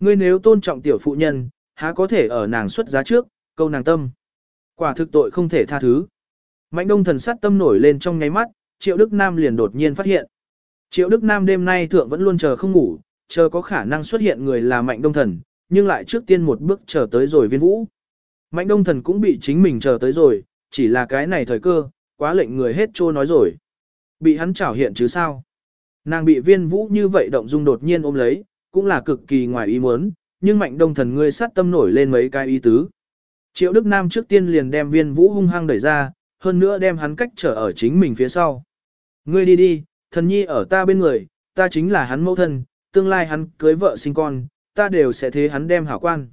Ngươi nếu tôn trọng tiểu phụ nhân, há có thể ở nàng xuất giá trước, câu nàng tâm. Quả thực tội không thể tha thứ. Mạnh đông thần sát tâm nổi lên trong nháy mắt, Triệu Đức Nam liền đột nhiên phát hiện. Triệu Đức Nam đêm nay thượng vẫn luôn chờ không ngủ, chờ có khả năng xuất hiện người là Mạnh Đông Thần, nhưng lại trước tiên một bước chờ tới rồi viên vũ. Mạnh Đông Thần cũng bị chính mình chờ tới rồi, chỉ là cái này thời cơ, quá lệnh người hết trô nói rồi. Bị hắn trảo hiện chứ sao. Nàng bị viên vũ như vậy động dung đột nhiên ôm lấy, cũng là cực kỳ ngoài ý muốn, nhưng Mạnh Đông Thần ngươi sát tâm nổi lên mấy cái ý tứ. Triệu Đức Nam trước tiên liền đem viên vũ hung hăng đẩy ra, hơn nữa đem hắn cách trở ở chính mình phía sau. Ngươi đi đi, thần nhi ở ta bên người, ta chính là hắn mẫu thân, tương lai hắn cưới vợ sinh con, ta đều sẽ thế hắn đem hảo quan.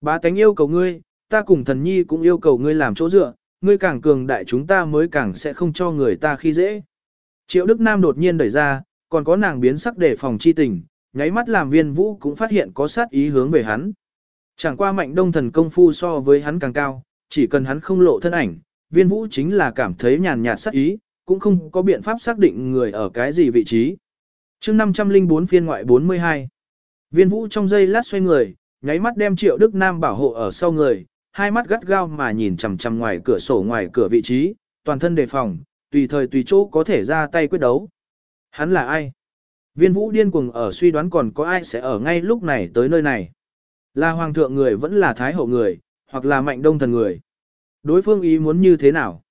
Bá tánh yêu cầu ngươi, ta cùng thần nhi cũng yêu cầu ngươi làm chỗ dựa, ngươi càng cường đại chúng ta mới càng sẽ không cho người ta khi dễ. Triệu Đức Nam đột nhiên đẩy ra, còn có nàng biến sắc để phòng chi tình, nháy mắt làm viên vũ cũng phát hiện có sát ý hướng về hắn. Chẳng qua mạnh đông thần công phu so với hắn càng cao, chỉ cần hắn không lộ thân ảnh, viên vũ chính là cảm thấy nhàn nhạt sát ý, cũng không có biện pháp xác định người ở cái gì vị trí chương 504 phiên ngoại 42. Viên vũ trong giây lát xoay người, nháy mắt đem triệu Đức Nam bảo hộ ở sau người, hai mắt gắt gao mà nhìn chằm chằm ngoài cửa sổ ngoài cửa vị trí, toàn thân đề phòng, tùy thời tùy chỗ có thể ra tay quyết đấu. Hắn là ai? Viên vũ điên cuồng ở suy đoán còn có ai sẽ ở ngay lúc này tới nơi này. Là hoàng thượng người vẫn là thái hậu người, hoặc là mạnh đông thần người. Đối phương ý muốn như thế nào?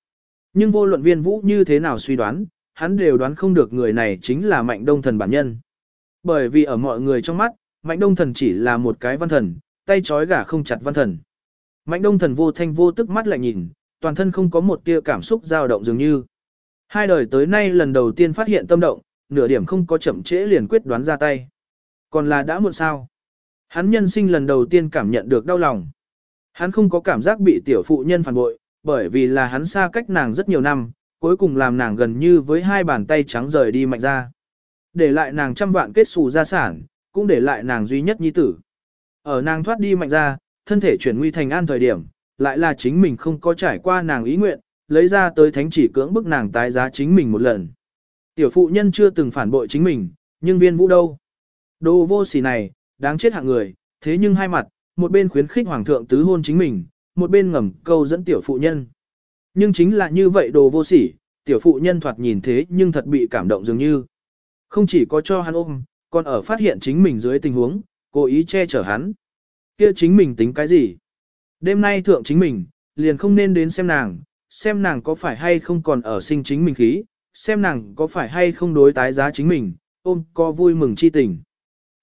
Nhưng vô luận viên vũ như thế nào suy đoán, hắn đều đoán không được người này chính là mạnh đông thần bản nhân. Bởi vì ở mọi người trong mắt, mạnh đông thần chỉ là một cái văn thần, tay trói gà không chặt văn thần. Mạnh đông thần vô thanh vô tức mắt lại nhìn, toàn thân không có một tia cảm xúc dao động dường như. Hai đời tới nay lần đầu tiên phát hiện tâm động, nửa điểm không có chậm trễ liền quyết đoán ra tay. Còn là đã muộn sao? Hắn nhân sinh lần đầu tiên cảm nhận được đau lòng. Hắn không có cảm giác bị tiểu phụ nhân phản bội, bởi vì là hắn xa cách nàng rất nhiều năm, cuối cùng làm nàng gần như với hai bàn tay trắng rời đi mạnh ra. Để lại nàng trăm vạn kết xù gia sản, cũng để lại nàng duy nhất nhi tử. Ở nàng thoát đi mạnh ra, thân thể chuyển nguy thành an thời điểm, lại là chính mình không có trải qua nàng ý nguyện, lấy ra tới thánh chỉ cưỡng bức nàng tái giá chính mình một lần. Tiểu phụ nhân chưa từng phản bội chính mình, nhưng viên vũ đâu. Đồ vô sỉ này, đáng chết hạng người, thế nhưng hai mặt, một bên khuyến khích hoàng thượng tứ hôn chính mình, một bên ngầm câu dẫn tiểu phụ nhân. Nhưng chính là như vậy đồ vô sỉ, tiểu phụ nhân thoạt nhìn thế nhưng thật bị cảm động dường như. Không chỉ có cho hắn ôm, còn ở phát hiện chính mình dưới tình huống, cố ý che chở hắn. Kia chính mình tính cái gì? Đêm nay thượng chính mình, liền không nên đến xem nàng, xem nàng có phải hay không còn ở sinh chính mình khí, xem nàng có phải hay không đối tái giá chính mình, ôm có vui mừng chi tình.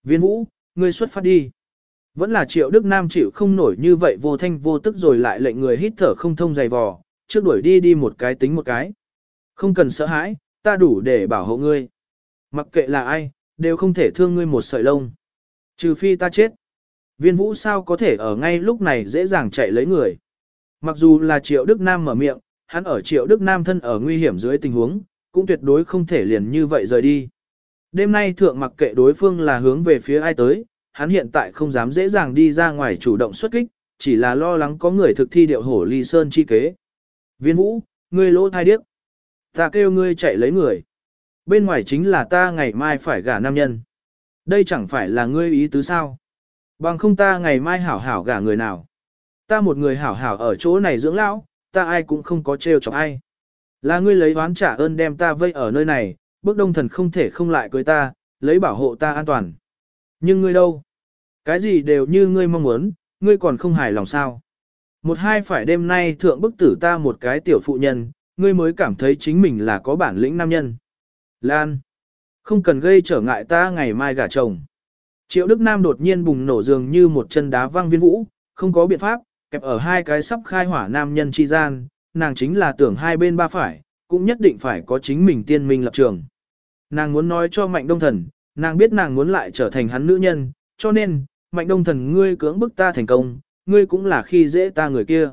Viên vũ, ngươi xuất phát đi. Vẫn là triệu Đức Nam chịu không nổi như vậy vô thanh vô tức rồi lại lệnh người hít thở không thông dày vò, trước đuổi đi đi một cái tính một cái. Không cần sợ hãi, ta đủ để bảo hộ ngươi. Mặc kệ là ai, đều không thể thương ngươi một sợi lông. Trừ phi ta chết. Viên vũ sao có thể ở ngay lúc này dễ dàng chạy lấy người. Mặc dù là triệu Đức Nam mở miệng, hắn ở triệu Đức Nam thân ở nguy hiểm dưới tình huống, cũng tuyệt đối không thể liền như vậy rời đi. Đêm nay thượng mặc kệ đối phương là hướng về phía ai tới, hắn hiện tại không dám dễ dàng đi ra ngoài chủ động xuất kích, chỉ là lo lắng có người thực thi điệu hổ ly sơn chi kế. Viên vũ, ngươi lỗ thai điếc. Ta kêu ngươi chạy lấy người. Bên ngoài chính là ta ngày mai phải gả nam nhân. Đây chẳng phải là ngươi ý tứ sao. Bằng không ta ngày mai hảo hảo gả người nào. Ta một người hảo hảo ở chỗ này dưỡng lão, ta ai cũng không có trêu chọc ai. Là ngươi lấy oán trả ơn đem ta vây ở nơi này, bước đông thần không thể không lại cưới ta, lấy bảo hộ ta an toàn. Nhưng ngươi đâu? Cái gì đều như ngươi mong muốn, ngươi còn không hài lòng sao? Một hai phải đêm nay thượng bức tử ta một cái tiểu phụ nhân, ngươi mới cảm thấy chính mình là có bản lĩnh nam nhân. Lan! Không cần gây trở ngại ta ngày mai gả chồng. Triệu Đức Nam đột nhiên bùng nổ dường như một chân đá văng viên vũ, không có biện pháp, kẹp ở hai cái sắp khai hỏa nam nhân chi gian, nàng chính là tưởng hai bên ba phải, cũng nhất định phải có chính mình tiên minh lập trường. Nàng muốn nói cho Mạnh Đông Thần, nàng biết nàng muốn lại trở thành hắn nữ nhân, cho nên, Mạnh Đông Thần ngươi cưỡng bức ta thành công, ngươi cũng là khi dễ ta người kia.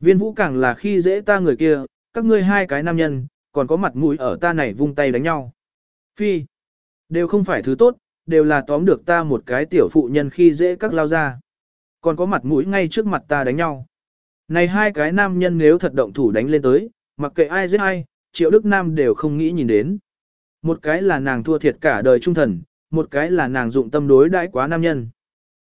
Viên vũ càng là khi dễ ta người kia, các ngươi hai cái nam nhân, còn có mặt mũi ở ta này vung tay đánh nhau. Phi, đều không phải thứ tốt, đều là tóm được ta một cái tiểu phụ nhân khi dễ các lao ra. Còn có mặt mũi ngay trước mặt ta đánh nhau. Này hai cái nam nhân nếu thật động thủ đánh lên tới, mặc kệ ai giết ai, triệu đức nam đều không nghĩ nhìn đến. Một cái là nàng thua thiệt cả đời trung thần, một cái là nàng dụng tâm đối đãi quá nam nhân.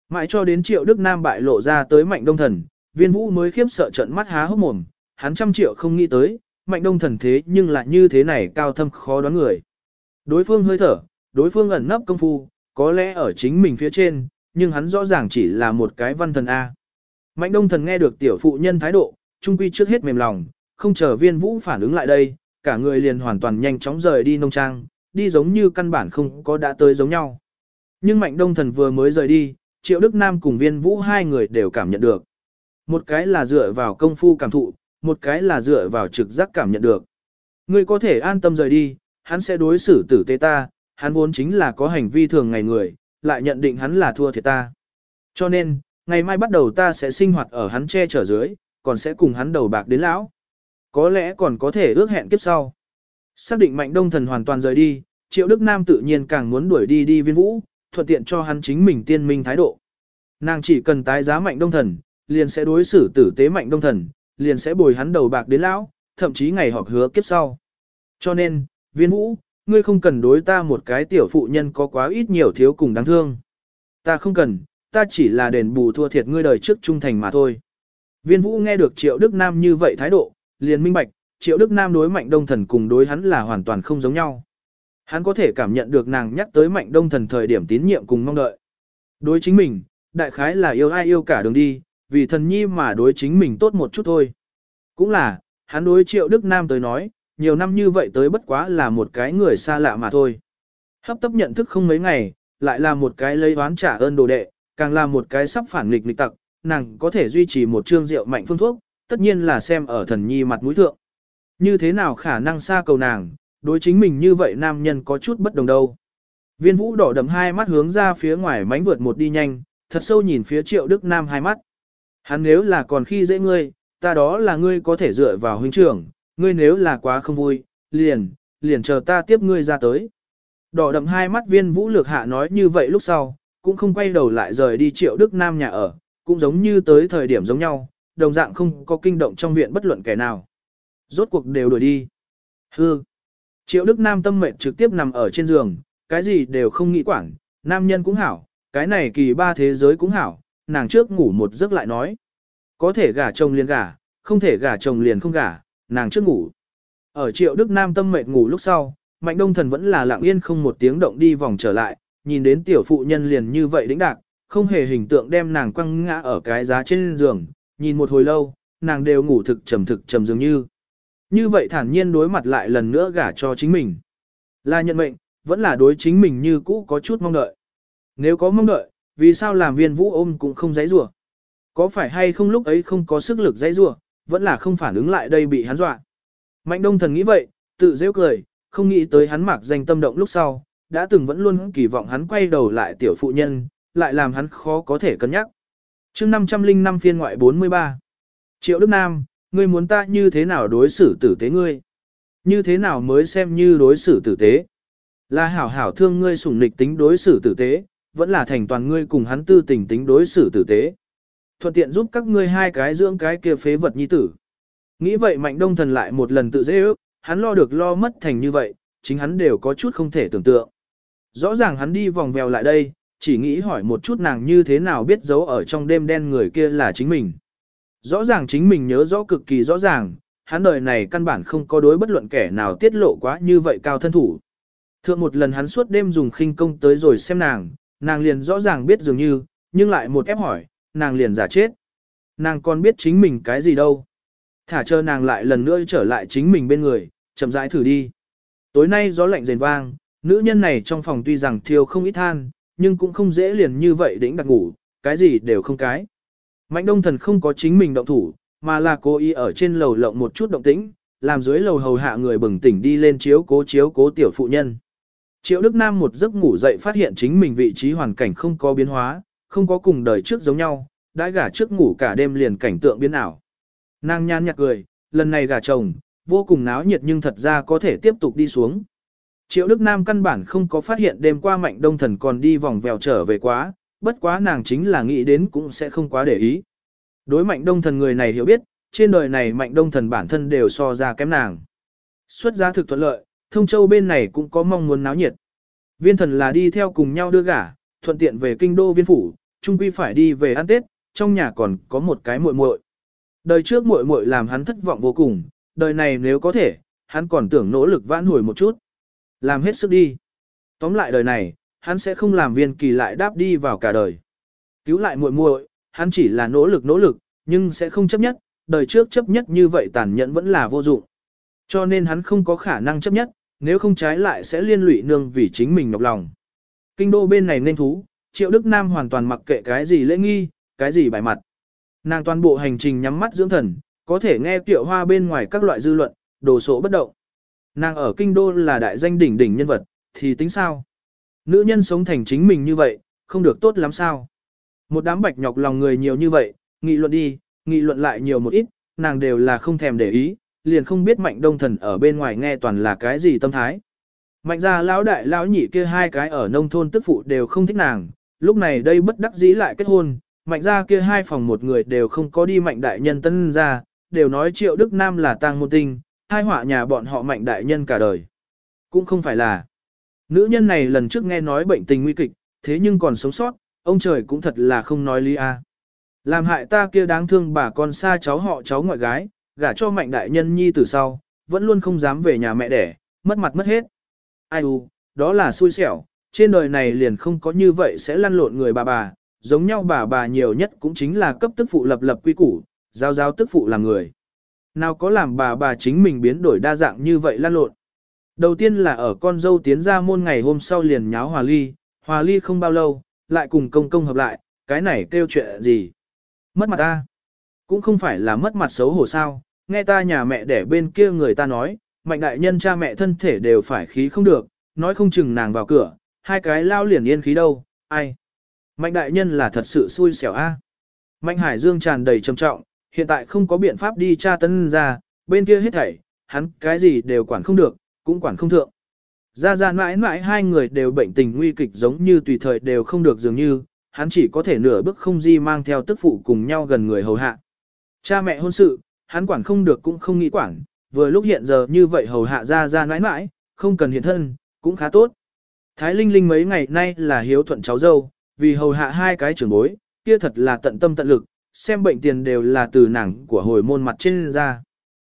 Mãi cho đến triệu đức nam bại lộ ra tới mạnh đông thần, viên vũ mới khiếp sợ trận mắt há hốc mồm, hắn trăm triệu không nghĩ tới, mạnh đông thần thế nhưng lại như thế này cao thâm khó đoán người. Đối phương hơi thở, đối phương ẩn nấp công phu, có lẽ ở chính mình phía trên, nhưng hắn rõ ràng chỉ là một cái văn thần A. Mạnh đông thần nghe được tiểu phụ nhân thái độ, trung quy trước hết mềm lòng, không chờ viên vũ phản ứng lại đây, cả người liền hoàn toàn nhanh chóng rời đi nông trang, đi giống như căn bản không có đã tới giống nhau. Nhưng mạnh đông thần vừa mới rời đi, triệu đức nam cùng viên vũ hai người đều cảm nhận được. Một cái là dựa vào công phu cảm thụ, một cái là dựa vào trực giác cảm nhận được. Ngươi có thể an tâm rời đi, hắn sẽ đối xử tử tế ta, hắn vốn chính là có hành vi thường ngày người, lại nhận định hắn là thua thiệt ta. Cho nên, ngày mai bắt đầu ta sẽ sinh hoạt ở hắn che chở dưới, còn sẽ cùng hắn đầu bạc đến lão. Có lẽ còn có thể ước hẹn kiếp sau. Xác định mạnh đông thần hoàn toàn rời đi, triệu đức nam tự nhiên càng muốn đuổi đi đi viên vũ, thuận tiện cho hắn chính mình tiên minh thái độ. Nàng chỉ cần tái giá mạnh đông thần, liền sẽ đối xử tử tế mạnh đông thần, liền sẽ bồi hắn đầu bạc đến lão, thậm chí ngày họp hứa kiếp sau. Cho nên, viên vũ, ngươi không cần đối ta một cái tiểu phụ nhân có quá ít nhiều thiếu cùng đáng thương. Ta không cần, ta chỉ là đền bù thua thiệt ngươi đời trước trung thành mà thôi. Viên vũ nghe được triệu Đức Nam như vậy thái độ, liền minh bạch, triệu Đức Nam đối mạnh đông thần cùng đối hắn là hoàn toàn không giống nhau. Hắn có thể cảm nhận được nàng nhắc tới mạnh đông thần thời điểm tín nhiệm cùng mong đợi. Đối chính mình, đại khái là yêu ai yêu cả đường đi, vì thần nhi mà đối chính mình tốt một chút thôi. Cũng là, hắn đối triệu Đức Nam tới nói, nhiều năm như vậy tới bất quá là một cái người xa lạ mà thôi. Hấp tấp nhận thức không mấy ngày, lại là một cái lấy oán trả ơn đồ đệ, càng là một cái sắp phản nghịch nghịch tặc, nàng có thể duy trì một trương rượu mạnh phương thuốc, tất nhiên là xem ở thần nhi mặt mũi thượng. Như thế nào khả năng xa cầu nàng, đối chính mình như vậy nam nhân có chút bất đồng đâu. Viên vũ đỏ đầm hai mắt hướng ra phía ngoài mánh vượt một đi nhanh, thật sâu nhìn phía triệu đức nam hai mắt. Hắn nếu là còn khi dễ ngươi, ta đó là ngươi có thể dựa vào huynh trưởng, ngươi nếu là quá không vui, liền, liền chờ ta tiếp ngươi ra tới. Đỏ đậm hai mắt viên vũ lược hạ nói như vậy lúc sau, cũng không quay đầu lại rời đi triệu đức nam nhà ở, cũng giống như tới thời điểm giống nhau, đồng dạng không có kinh động trong viện bất luận kẻ nào. Rốt cuộc đều đuổi đi. Hư. Triệu đức nam tâm mệnh trực tiếp nằm ở trên giường, cái gì đều không nghĩ quản, nam nhân cũng hảo, cái này kỳ ba thế giới cũng hảo, nàng trước ngủ một giấc lại nói. Có thể gả chồng liền gả, không thể gả chồng liền không gả, nàng trước ngủ. Ở triệu Đức Nam tâm mệnh ngủ lúc sau, Mạnh Đông Thần vẫn là lặng yên không một tiếng động đi vòng trở lại, nhìn đến tiểu phụ nhân liền như vậy đĩnh đạc, không hề hình tượng đem nàng quăng ngã ở cái giá trên giường, nhìn một hồi lâu, nàng đều ngủ thực trầm thực trầm dường như. Như vậy thản nhiên đối mặt lại lần nữa gả cho chính mình. Là nhận mệnh, vẫn là đối chính mình như cũ có chút mong đợi. Nếu có mong đợi, vì sao làm viên vũ ôm cũng không dãy rủa Có phải hay không lúc ấy không có sức lực dãy rủa vẫn là không phản ứng lại đây bị hắn dọa. Mạnh đông thần nghĩ vậy, tự dễ cười, không nghĩ tới hắn mặc danh tâm động lúc sau, đã từng vẫn luôn kỳ vọng hắn quay đầu lại tiểu phụ nhân, lại làm hắn khó có thể cân nhắc. chương 505 phiên ngoại 43 Triệu Đức Nam, ngươi muốn ta như thế nào đối xử tử tế ngươi? Như thế nào mới xem như đối xử tử tế? Là hảo hảo thương ngươi sủng nịch tính đối xử tử tế, vẫn là thành toàn ngươi cùng hắn tư tình tính đối xử tử tế. Thuận tiện giúp các ngươi hai cái dưỡng cái kia phế vật nhi tử. Nghĩ vậy mạnh đông thần lại một lần tự dễ ước, hắn lo được lo mất thành như vậy, chính hắn đều có chút không thể tưởng tượng. Rõ ràng hắn đi vòng vèo lại đây, chỉ nghĩ hỏi một chút nàng như thế nào biết giấu ở trong đêm đen người kia là chính mình. Rõ ràng chính mình nhớ rõ cực kỳ rõ ràng, hắn đời này căn bản không có đối bất luận kẻ nào tiết lộ quá như vậy cao thân thủ. Thượng một lần hắn suốt đêm dùng khinh công tới rồi xem nàng, nàng liền rõ ràng biết dường như, nhưng lại một ép hỏi, nàng liền giả chết. Nàng còn biết chính mình cái gì đâu. Thả chờ nàng lại lần nữa trở lại chính mình bên người, chậm rãi thử đi. Tối nay gió lạnh rền vang, nữ nhân này trong phòng tuy rằng thiêu không ít than, nhưng cũng không dễ liền như vậy đĩnh đặt ngủ, cái gì đều không cái. Mạnh đông thần không có chính mình động thủ, mà là cố ý ở trên lầu lộng một chút động tĩnh, làm dưới lầu hầu hạ người bừng tỉnh đi lên chiếu cố chiếu cố tiểu phụ nhân. Triệu Đức Nam một giấc ngủ dậy phát hiện chính mình vị trí hoàn cảnh không có biến hóa, không có cùng đời trước giống nhau, đã gả trước ngủ cả đêm liền cảnh tượng biến ảo. Nàng nhan nhạt cười, lần này gả chồng, vô cùng náo nhiệt nhưng thật ra có thể tiếp tục đi xuống. Triệu Đức Nam căn bản không có phát hiện đêm qua mạnh đông thần còn đi vòng vèo trở về quá, bất quá nàng chính là nghĩ đến cũng sẽ không quá để ý. Đối mạnh đông thần người này hiểu biết, trên đời này mạnh đông thần bản thân đều so ra kém nàng. Xuất giá thực thuận lợi, thông châu bên này cũng có mong muốn náo nhiệt. Viên thần là đi theo cùng nhau đưa gả, thuận tiện về kinh đô viên phủ, trung quy phải đi về ăn tết, trong nhà còn có một cái muội muội. Đời trước muội muội làm hắn thất vọng vô cùng, đời này nếu có thể, hắn còn tưởng nỗ lực vãn hồi một chút. Làm hết sức đi. Tóm lại đời này, hắn sẽ không làm viên kỳ lại đáp đi vào cả đời. Cứu lại muội muội, hắn chỉ là nỗ lực nỗ lực, nhưng sẽ không chấp nhất, đời trước chấp nhất như vậy tàn nhẫn vẫn là vô dụng. Cho nên hắn không có khả năng chấp nhất, nếu không trái lại sẽ liên lụy nương vì chính mình nhọc lòng. Kinh đô bên này nên thú, Triệu Đức Nam hoàn toàn mặc kệ cái gì lễ nghi, cái gì bài mặt. Nàng toàn bộ hành trình nhắm mắt dưỡng thần, có thể nghe tiệu hoa bên ngoài các loại dư luận, đồ sổ bất động. Nàng ở kinh đô là đại danh đỉnh đỉnh nhân vật, thì tính sao? Nữ nhân sống thành chính mình như vậy, không được tốt lắm sao? Một đám bạch nhọc lòng người nhiều như vậy, nghị luận đi, nghị luận lại nhiều một ít, nàng đều là không thèm để ý, liền không biết mạnh đông thần ở bên ngoài nghe toàn là cái gì tâm thái. Mạnh ra lão đại lão nhị kia hai cái ở nông thôn tức phụ đều không thích nàng, lúc này đây bất đắc dĩ lại kết hôn, mạnh ra kia hai phòng một người đều không có đi mạnh đại nhân tân ra, đều nói triệu Đức Nam là tang môn tinh, hai họa nhà bọn họ mạnh đại nhân cả đời. Cũng không phải là. Nữ nhân này lần trước nghe nói bệnh tình nguy kịch, thế nhưng còn sống sót, ông trời cũng thật là không nói lý a. Làm hại ta kia đáng thương bà con xa cháu họ cháu ngoại gái, gả cho mạnh đại nhân nhi từ sau, vẫn luôn không dám về nhà mẹ đẻ, mất mặt mất hết. Ai u, đó là xui xẻo, trên đời này liền không có như vậy sẽ lăn lộn người bà bà, giống nhau bà bà nhiều nhất cũng chính là cấp tức phụ lập lập quy củ, giao giao tức phụ là người. Nào có làm bà bà chính mình biến đổi đa dạng như vậy lăn lộn. Đầu tiên là ở con dâu tiến ra môn ngày hôm sau liền nháo hòa ly, hòa ly không bao lâu, lại cùng công công hợp lại, cái này kêu chuyện gì. Mất mặt ta. Cũng không phải là mất mặt xấu hổ sao, nghe ta nhà mẹ để bên kia người ta nói, mạnh đại nhân cha mẹ thân thể đều phải khí không được, nói không chừng nàng vào cửa, hai cái lao liền yên khí đâu, ai. Mạnh đại nhân là thật sự xui xẻo a. Mạnh hải dương tràn đầy trầm trọng, hiện tại không có biện pháp đi tra tấn ra, bên kia hết thảy, hắn cái gì đều quản không được, cũng quản không thượng. Ra ra mãi mãi hai người đều bệnh tình nguy kịch giống như tùy thời đều không được dường như, hắn chỉ có thể nửa bước không di mang theo tức phụ cùng nhau gần người hầu hạ. Cha mẹ hôn sự, hắn quản không được cũng không nghĩ quản, vừa lúc hiện giờ như vậy hầu hạ ra ra mãi mãi, không cần hiện thân, cũng khá tốt. Thái Linh Linh mấy ngày nay là hiếu thuận cháu dâu, vì hầu hạ hai cái trưởng bối, kia thật là tận tâm tận lực, xem bệnh tiền đều là từ nàng của hồi môn mặt trên ra.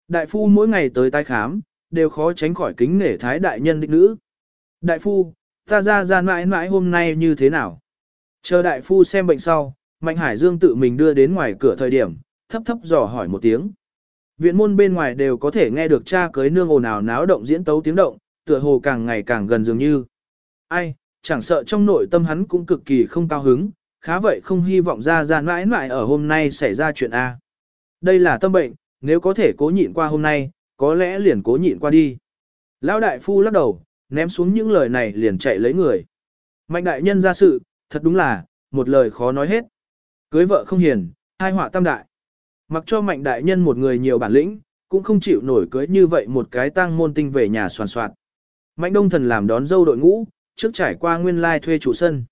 Đại phu mỗi ngày tới tái khám, đều khó tránh khỏi kính nể thái đại nhân đích nữ. Đại phu, ta ra ra mãi mãi hôm nay như thế nào? Chờ đại phu xem bệnh sau, Mạnh Hải Dương tự mình đưa đến ngoài cửa thời điểm, thấp thấp dò hỏi một tiếng. Viện môn bên ngoài đều có thể nghe được cha cưới nương ồn ào náo động diễn tấu tiếng động, tựa hồ càng ngày càng gần dường như. Ai, chẳng sợ trong nội tâm hắn cũng cực kỳ không cao hứng, khá vậy không hy vọng ra ra mãi mãi ở hôm nay xảy ra chuyện A. Đây là tâm bệnh, nếu có thể cố nhịn qua hôm nay, có lẽ liền cố nhịn qua đi. Lão đại phu lắc đầu, ném xuống những lời này liền chạy lấy người. Mạnh đại nhân ra sự, thật đúng là, một lời khó nói hết. Cưới vợ không hiền, hai họa tam đại. Mặc cho mạnh đại nhân một người nhiều bản lĩnh, cũng không chịu nổi cưới như vậy một cái tang môn tinh về nhà soàn soạn. Mạnh đông thần làm đón dâu đội ngũ, trước trải qua nguyên lai thuê chủ sân.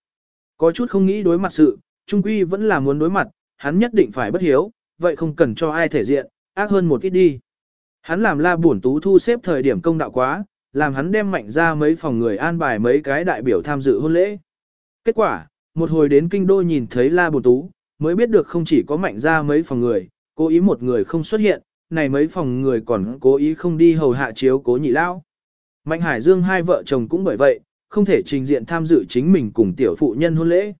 Có chút không nghĩ đối mặt sự, trung quy vẫn là muốn đối mặt, hắn nhất định phải bất hiếu, vậy không cần cho ai thể diện, ác hơn một ít đi. Hắn làm la buồn tú thu xếp thời điểm công đạo quá, làm hắn đem mạnh ra mấy phòng người an bài mấy cái đại biểu tham dự hôn lễ. Kết quả, một hồi đến kinh đô nhìn thấy la buồn tú, mới biết được không chỉ có mạnh ra mấy phòng người, cố ý một người không xuất hiện, này mấy phòng người còn cố ý không đi hầu hạ chiếu cố nhị lao. Mạnh Hải Dương hai vợ chồng cũng bởi vậy, không thể trình diện tham dự chính mình cùng tiểu phụ nhân hôn lễ.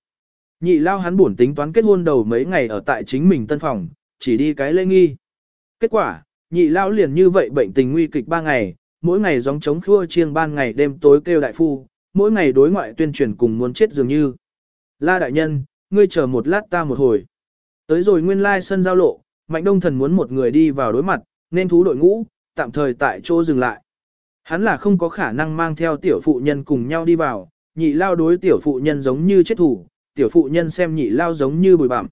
Nhị lao hắn buồn tính toán kết hôn đầu mấy ngày ở tại chính mình tân phòng, chỉ đi cái lễ nghi. Kết quả, nhị Lão liền như vậy bệnh tình nguy kịch ba ngày, mỗi ngày gióng chống khua chiêng ban ngày đêm tối kêu đại phu, mỗi ngày đối ngoại tuyên truyền cùng muốn chết dường như. La đại nhân, ngươi chờ một lát ta một hồi. Tới rồi nguyên lai sân giao lộ, Mạnh Đông Thần muốn một người đi vào đối mặt, nên thú đội ngũ, tạm thời tại chỗ dừng lại. Hắn là không có khả năng mang theo tiểu phụ nhân cùng nhau đi vào, nhị lao đối tiểu phụ nhân giống như chết thủ, tiểu phụ nhân xem nhị lao giống như bùi bặm.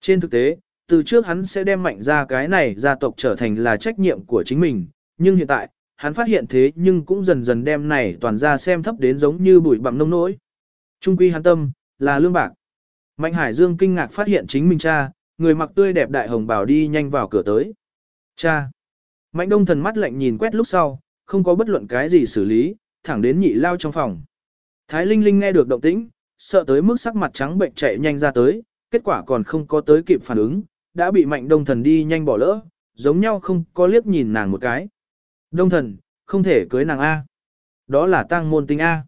Trên thực tế, từ trước hắn sẽ đem mạnh ra cái này gia tộc trở thành là trách nhiệm của chính mình, nhưng hiện tại, hắn phát hiện thế nhưng cũng dần dần đem này toàn ra xem thấp đến giống như bụi bặm nông nỗi. Trung quy hắn tâm, là lương bạc. Mạnh Hải Dương kinh ngạc phát hiện chính mình cha, người mặc tươi đẹp đại hồng bảo đi nhanh vào cửa tới. Cha! Mạnh đông thần mắt lạnh nhìn quét lúc sau, không có bất luận cái gì xử lý, thẳng đến nhị lao trong phòng. Thái Linh Linh nghe được động tĩnh, sợ tới mức sắc mặt trắng bệnh chạy nhanh ra tới, kết quả còn không có tới kịp phản ứng, đã bị mạnh đông thần đi nhanh bỏ lỡ, giống nhau không có liếc nhìn nàng một cái. Đông thần, không thể cưới nàng A. Đó là tang môn tinh A.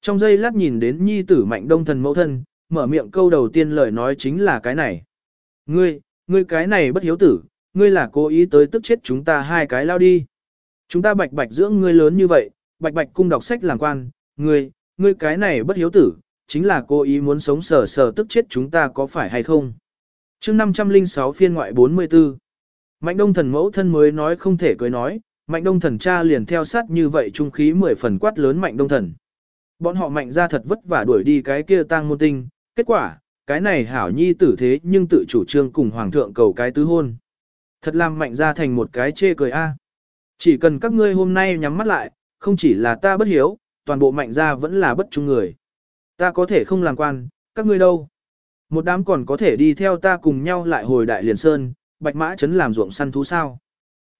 Trong giây lát nhìn đến nhi tử mạnh đông thần mẫu thân, mở miệng câu đầu tiên lời nói chính là cái này. Ngươi, ngươi cái này bất hiếu tử, ngươi là cố ý tới tức chết chúng ta hai cái lao đi. Chúng ta bạch bạch dưỡng ngươi lớn như vậy, bạch bạch cung đọc sách làm quan, ngươi, ngươi cái này bất hiếu tử, chính là cố ý muốn sống sờ sờ tức chết chúng ta có phải hay không chương 506 phiên ngoại 44 Mạnh đông thần mẫu thân mới nói không thể cưới nói, mạnh đông thần cha liền theo sát như vậy trung khí mười phần quát lớn mạnh đông thần. Bọn họ mạnh ra thật vất vả đuổi đi cái kia tang môn tinh, kết quả, cái này hảo nhi tử thế nhưng tự chủ trương cùng hoàng thượng cầu cái tứ hôn. Thật làm mạnh ra thành một cái chê cười a. Chỉ cần các ngươi hôm nay nhắm mắt lại, không chỉ là ta bất hiếu, toàn bộ mạnh ra vẫn là bất trung người. Ta có thể không làm quan, các ngươi đâu. Một đám còn có thể đi theo ta cùng nhau lại hồi đại liền sơn, bạch mã chấn làm ruộng săn thú sao.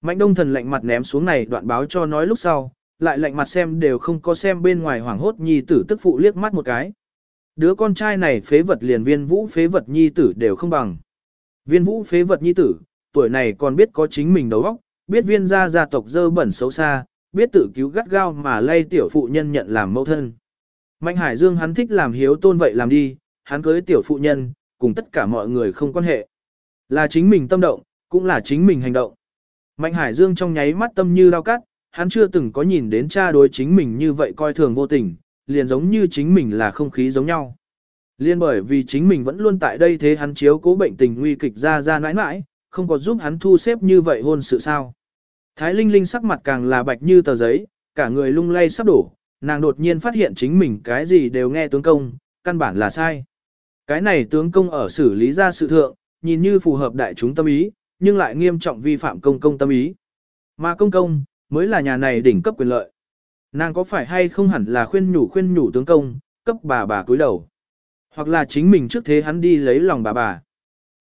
Mạnh đông thần lạnh mặt ném xuống này đoạn báo cho nói lúc sau, lại lạnh mặt xem đều không có xem bên ngoài hoảng hốt nhi tử tức phụ liếc mắt một cái. Đứa con trai này phế vật liền viên vũ phế vật nhi tử đều không bằng. Viên vũ phế vật nhi tử, tuổi này còn biết có chính mình đầu óc, biết viên gia gia tộc dơ bẩn xấu xa, biết tự cứu gắt gao mà lay tiểu phụ nhân nhận làm mẫu thân. Mạnh Hải Dương hắn thích làm hiếu tôn vậy làm đi, hắn cưới tiểu phụ nhân, cùng tất cả mọi người không quan hệ. Là chính mình tâm động, cũng là chính mình hành động. Mạnh Hải Dương trong nháy mắt tâm như lao cắt, hắn chưa từng có nhìn đến cha đối chính mình như vậy coi thường vô tình, liền giống như chính mình là không khí giống nhau. Liên bởi vì chính mình vẫn luôn tại đây thế hắn chiếu cố bệnh tình nguy kịch ra ra nãi nãi, không có giúp hắn thu xếp như vậy hôn sự sao. Thái Linh Linh sắc mặt càng là bạch như tờ giấy, cả người lung lay sắp đổ, nàng đột nhiên phát hiện chính mình cái gì đều nghe tướng công, căn bản là sai. Cái này tướng công ở xử lý ra sự thượng, nhìn như phù hợp đại chúng tâm ý, nhưng lại nghiêm trọng vi phạm công công tâm ý. Mà công công, mới là nhà này đỉnh cấp quyền lợi. Nàng có phải hay không hẳn là khuyên nhủ khuyên nhủ tướng công, cấp bà bà cúi đầu. Hoặc là chính mình trước thế hắn đi lấy lòng bà bà.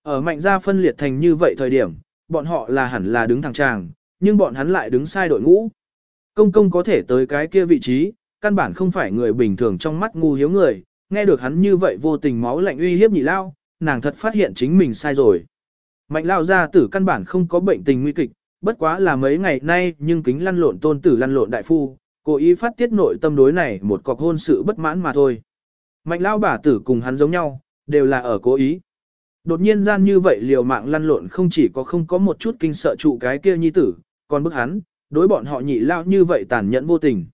Ở mạnh gia phân liệt thành như vậy thời điểm, bọn họ là hẳn là đứng thẳng tràng, nhưng bọn hắn lại đứng sai đội ngũ. Công công có thể tới cái kia vị trí, căn bản không phải người bình thường trong mắt ngu hiếu người, nghe được hắn như vậy vô tình máu lạnh uy hiếp nhị lao, nàng thật phát hiện chính mình sai rồi. Mạnh lao gia tử căn bản không có bệnh tình nguy kịch, bất quá là mấy ngày nay nhưng kính lăn lộn tôn tử lăn lộn đại phu, cố ý phát tiết nội tâm đối này một cọc hôn sự bất mãn mà thôi. Mạnh lao bà tử cùng hắn giống nhau, đều là ở cố ý. Đột nhiên gian như vậy liều mạng lăn lộn không chỉ có không có một chút kinh sợ trụ cái kia nhi tử, còn bức hắn, đối bọn họ nhị lao như vậy tàn nhẫn vô tình.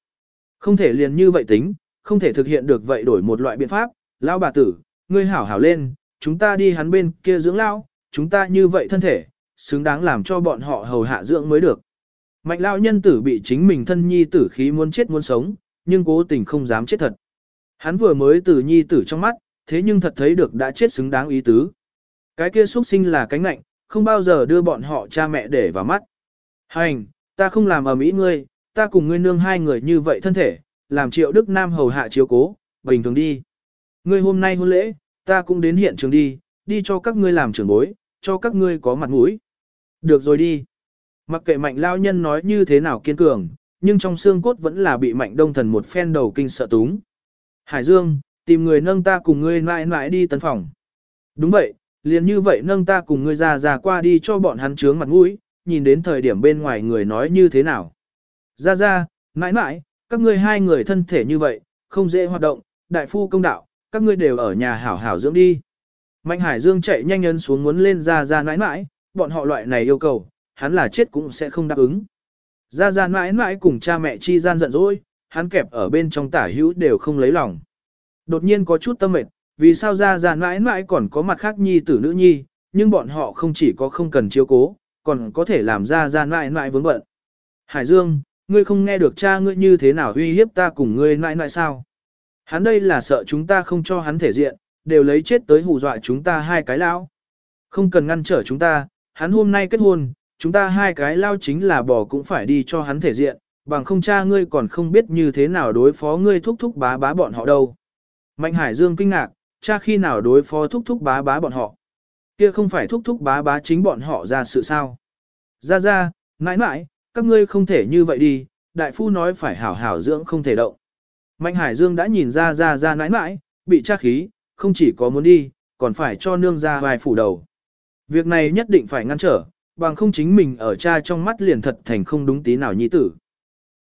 Không thể liền như vậy tính, không thể thực hiện được vậy đổi một loại biện pháp, lão bà tử, ngươi hảo hảo lên, chúng ta đi hắn bên kia dưỡng lão, chúng ta như vậy thân thể, xứng đáng làm cho bọn họ hầu hạ dưỡng mới được. Mạnh lão nhân tử bị chính mình thân nhi tử khí muốn chết muốn sống, nhưng cố tình không dám chết thật. Hắn vừa mới từ nhi tử trong mắt, thế nhưng thật thấy được đã chết xứng đáng ý tứ. Cái kia xuất sinh là cánh lạnh, không bao giờ đưa bọn họ cha mẹ để vào mắt. Hành, ta không làm ở mỹ ngươi, ta cùng ngươi nương hai người như vậy thân thể, làm triệu Đức Nam hầu hạ chiếu cố, bình thường đi. Ngươi hôm nay hôn lễ, ta cũng đến hiện trường đi, đi cho các ngươi làm trưởng bối, cho các ngươi có mặt mũi. Được rồi đi. Mặc kệ mạnh lao nhân nói như thế nào kiên cường, nhưng trong xương cốt vẫn là bị mạnh đông thần một phen đầu kinh sợ túng. Hải Dương, tìm người nâng ta cùng ngươi mãi mãi đi tấn phòng. Đúng vậy, liền như vậy nâng ta cùng ngươi ra ra qua đi cho bọn hắn trướng mặt mũi, nhìn đến thời điểm bên ngoài người nói như thế nào. Ra ra, mãi mãi, các ngươi hai người thân thể như vậy, không dễ hoạt động, đại phu công đạo, các ngươi đều ở nhà hảo hảo dưỡng đi. Mạnh Hải Dương chạy nhanh ấn xuống muốn lên ra ra mãi mãi, bọn họ loại này yêu cầu, hắn là chết cũng sẽ không đáp ứng. Ra ra mãi mãi cùng cha mẹ chi gian giận dỗi, hắn kẹp ở bên trong tả hữu đều không lấy lòng. Đột nhiên có chút tâm mệt, vì sao ra ra mãi mãi còn có mặt khác nhi tử nữ nhi, nhưng bọn họ không chỉ có không cần chiếu cố, còn có thể làm ra ra mãi mãi vướng bận. Hải Dương, ngươi không nghe được cha ngươi như thế nào uy hiếp ta cùng ngươi nãi nãi sao? Hắn đây là sợ chúng ta không cho hắn thể diện, đều lấy chết tới hù dọa chúng ta hai cái lão. Không cần ngăn trở chúng ta, hắn hôm nay kết hôn, chúng ta hai cái lao chính là bỏ cũng phải đi cho hắn thể diện, bằng không cha ngươi còn không biết như thế nào đối phó ngươi thúc thúc bá bá bọn họ đâu. Mạnh Hải Dương kinh ngạc, cha khi nào đối phó thúc thúc bá bá bọn họ. Kia không phải thúc thúc bá bá chính bọn họ ra sự sao. Ra ra, mãi mãi, các ngươi không thể như vậy đi, đại phu nói phải hảo hảo dưỡng không thể động. Mạnh Hải Dương đã nhìn ra ra ra nãi nãi, bị tra khí, không chỉ có muốn đi, còn phải cho nương ra vài phủ đầu. Việc này nhất định phải ngăn trở, bằng không chính mình ở cha trong mắt liền thật thành không đúng tí nào nhi tử.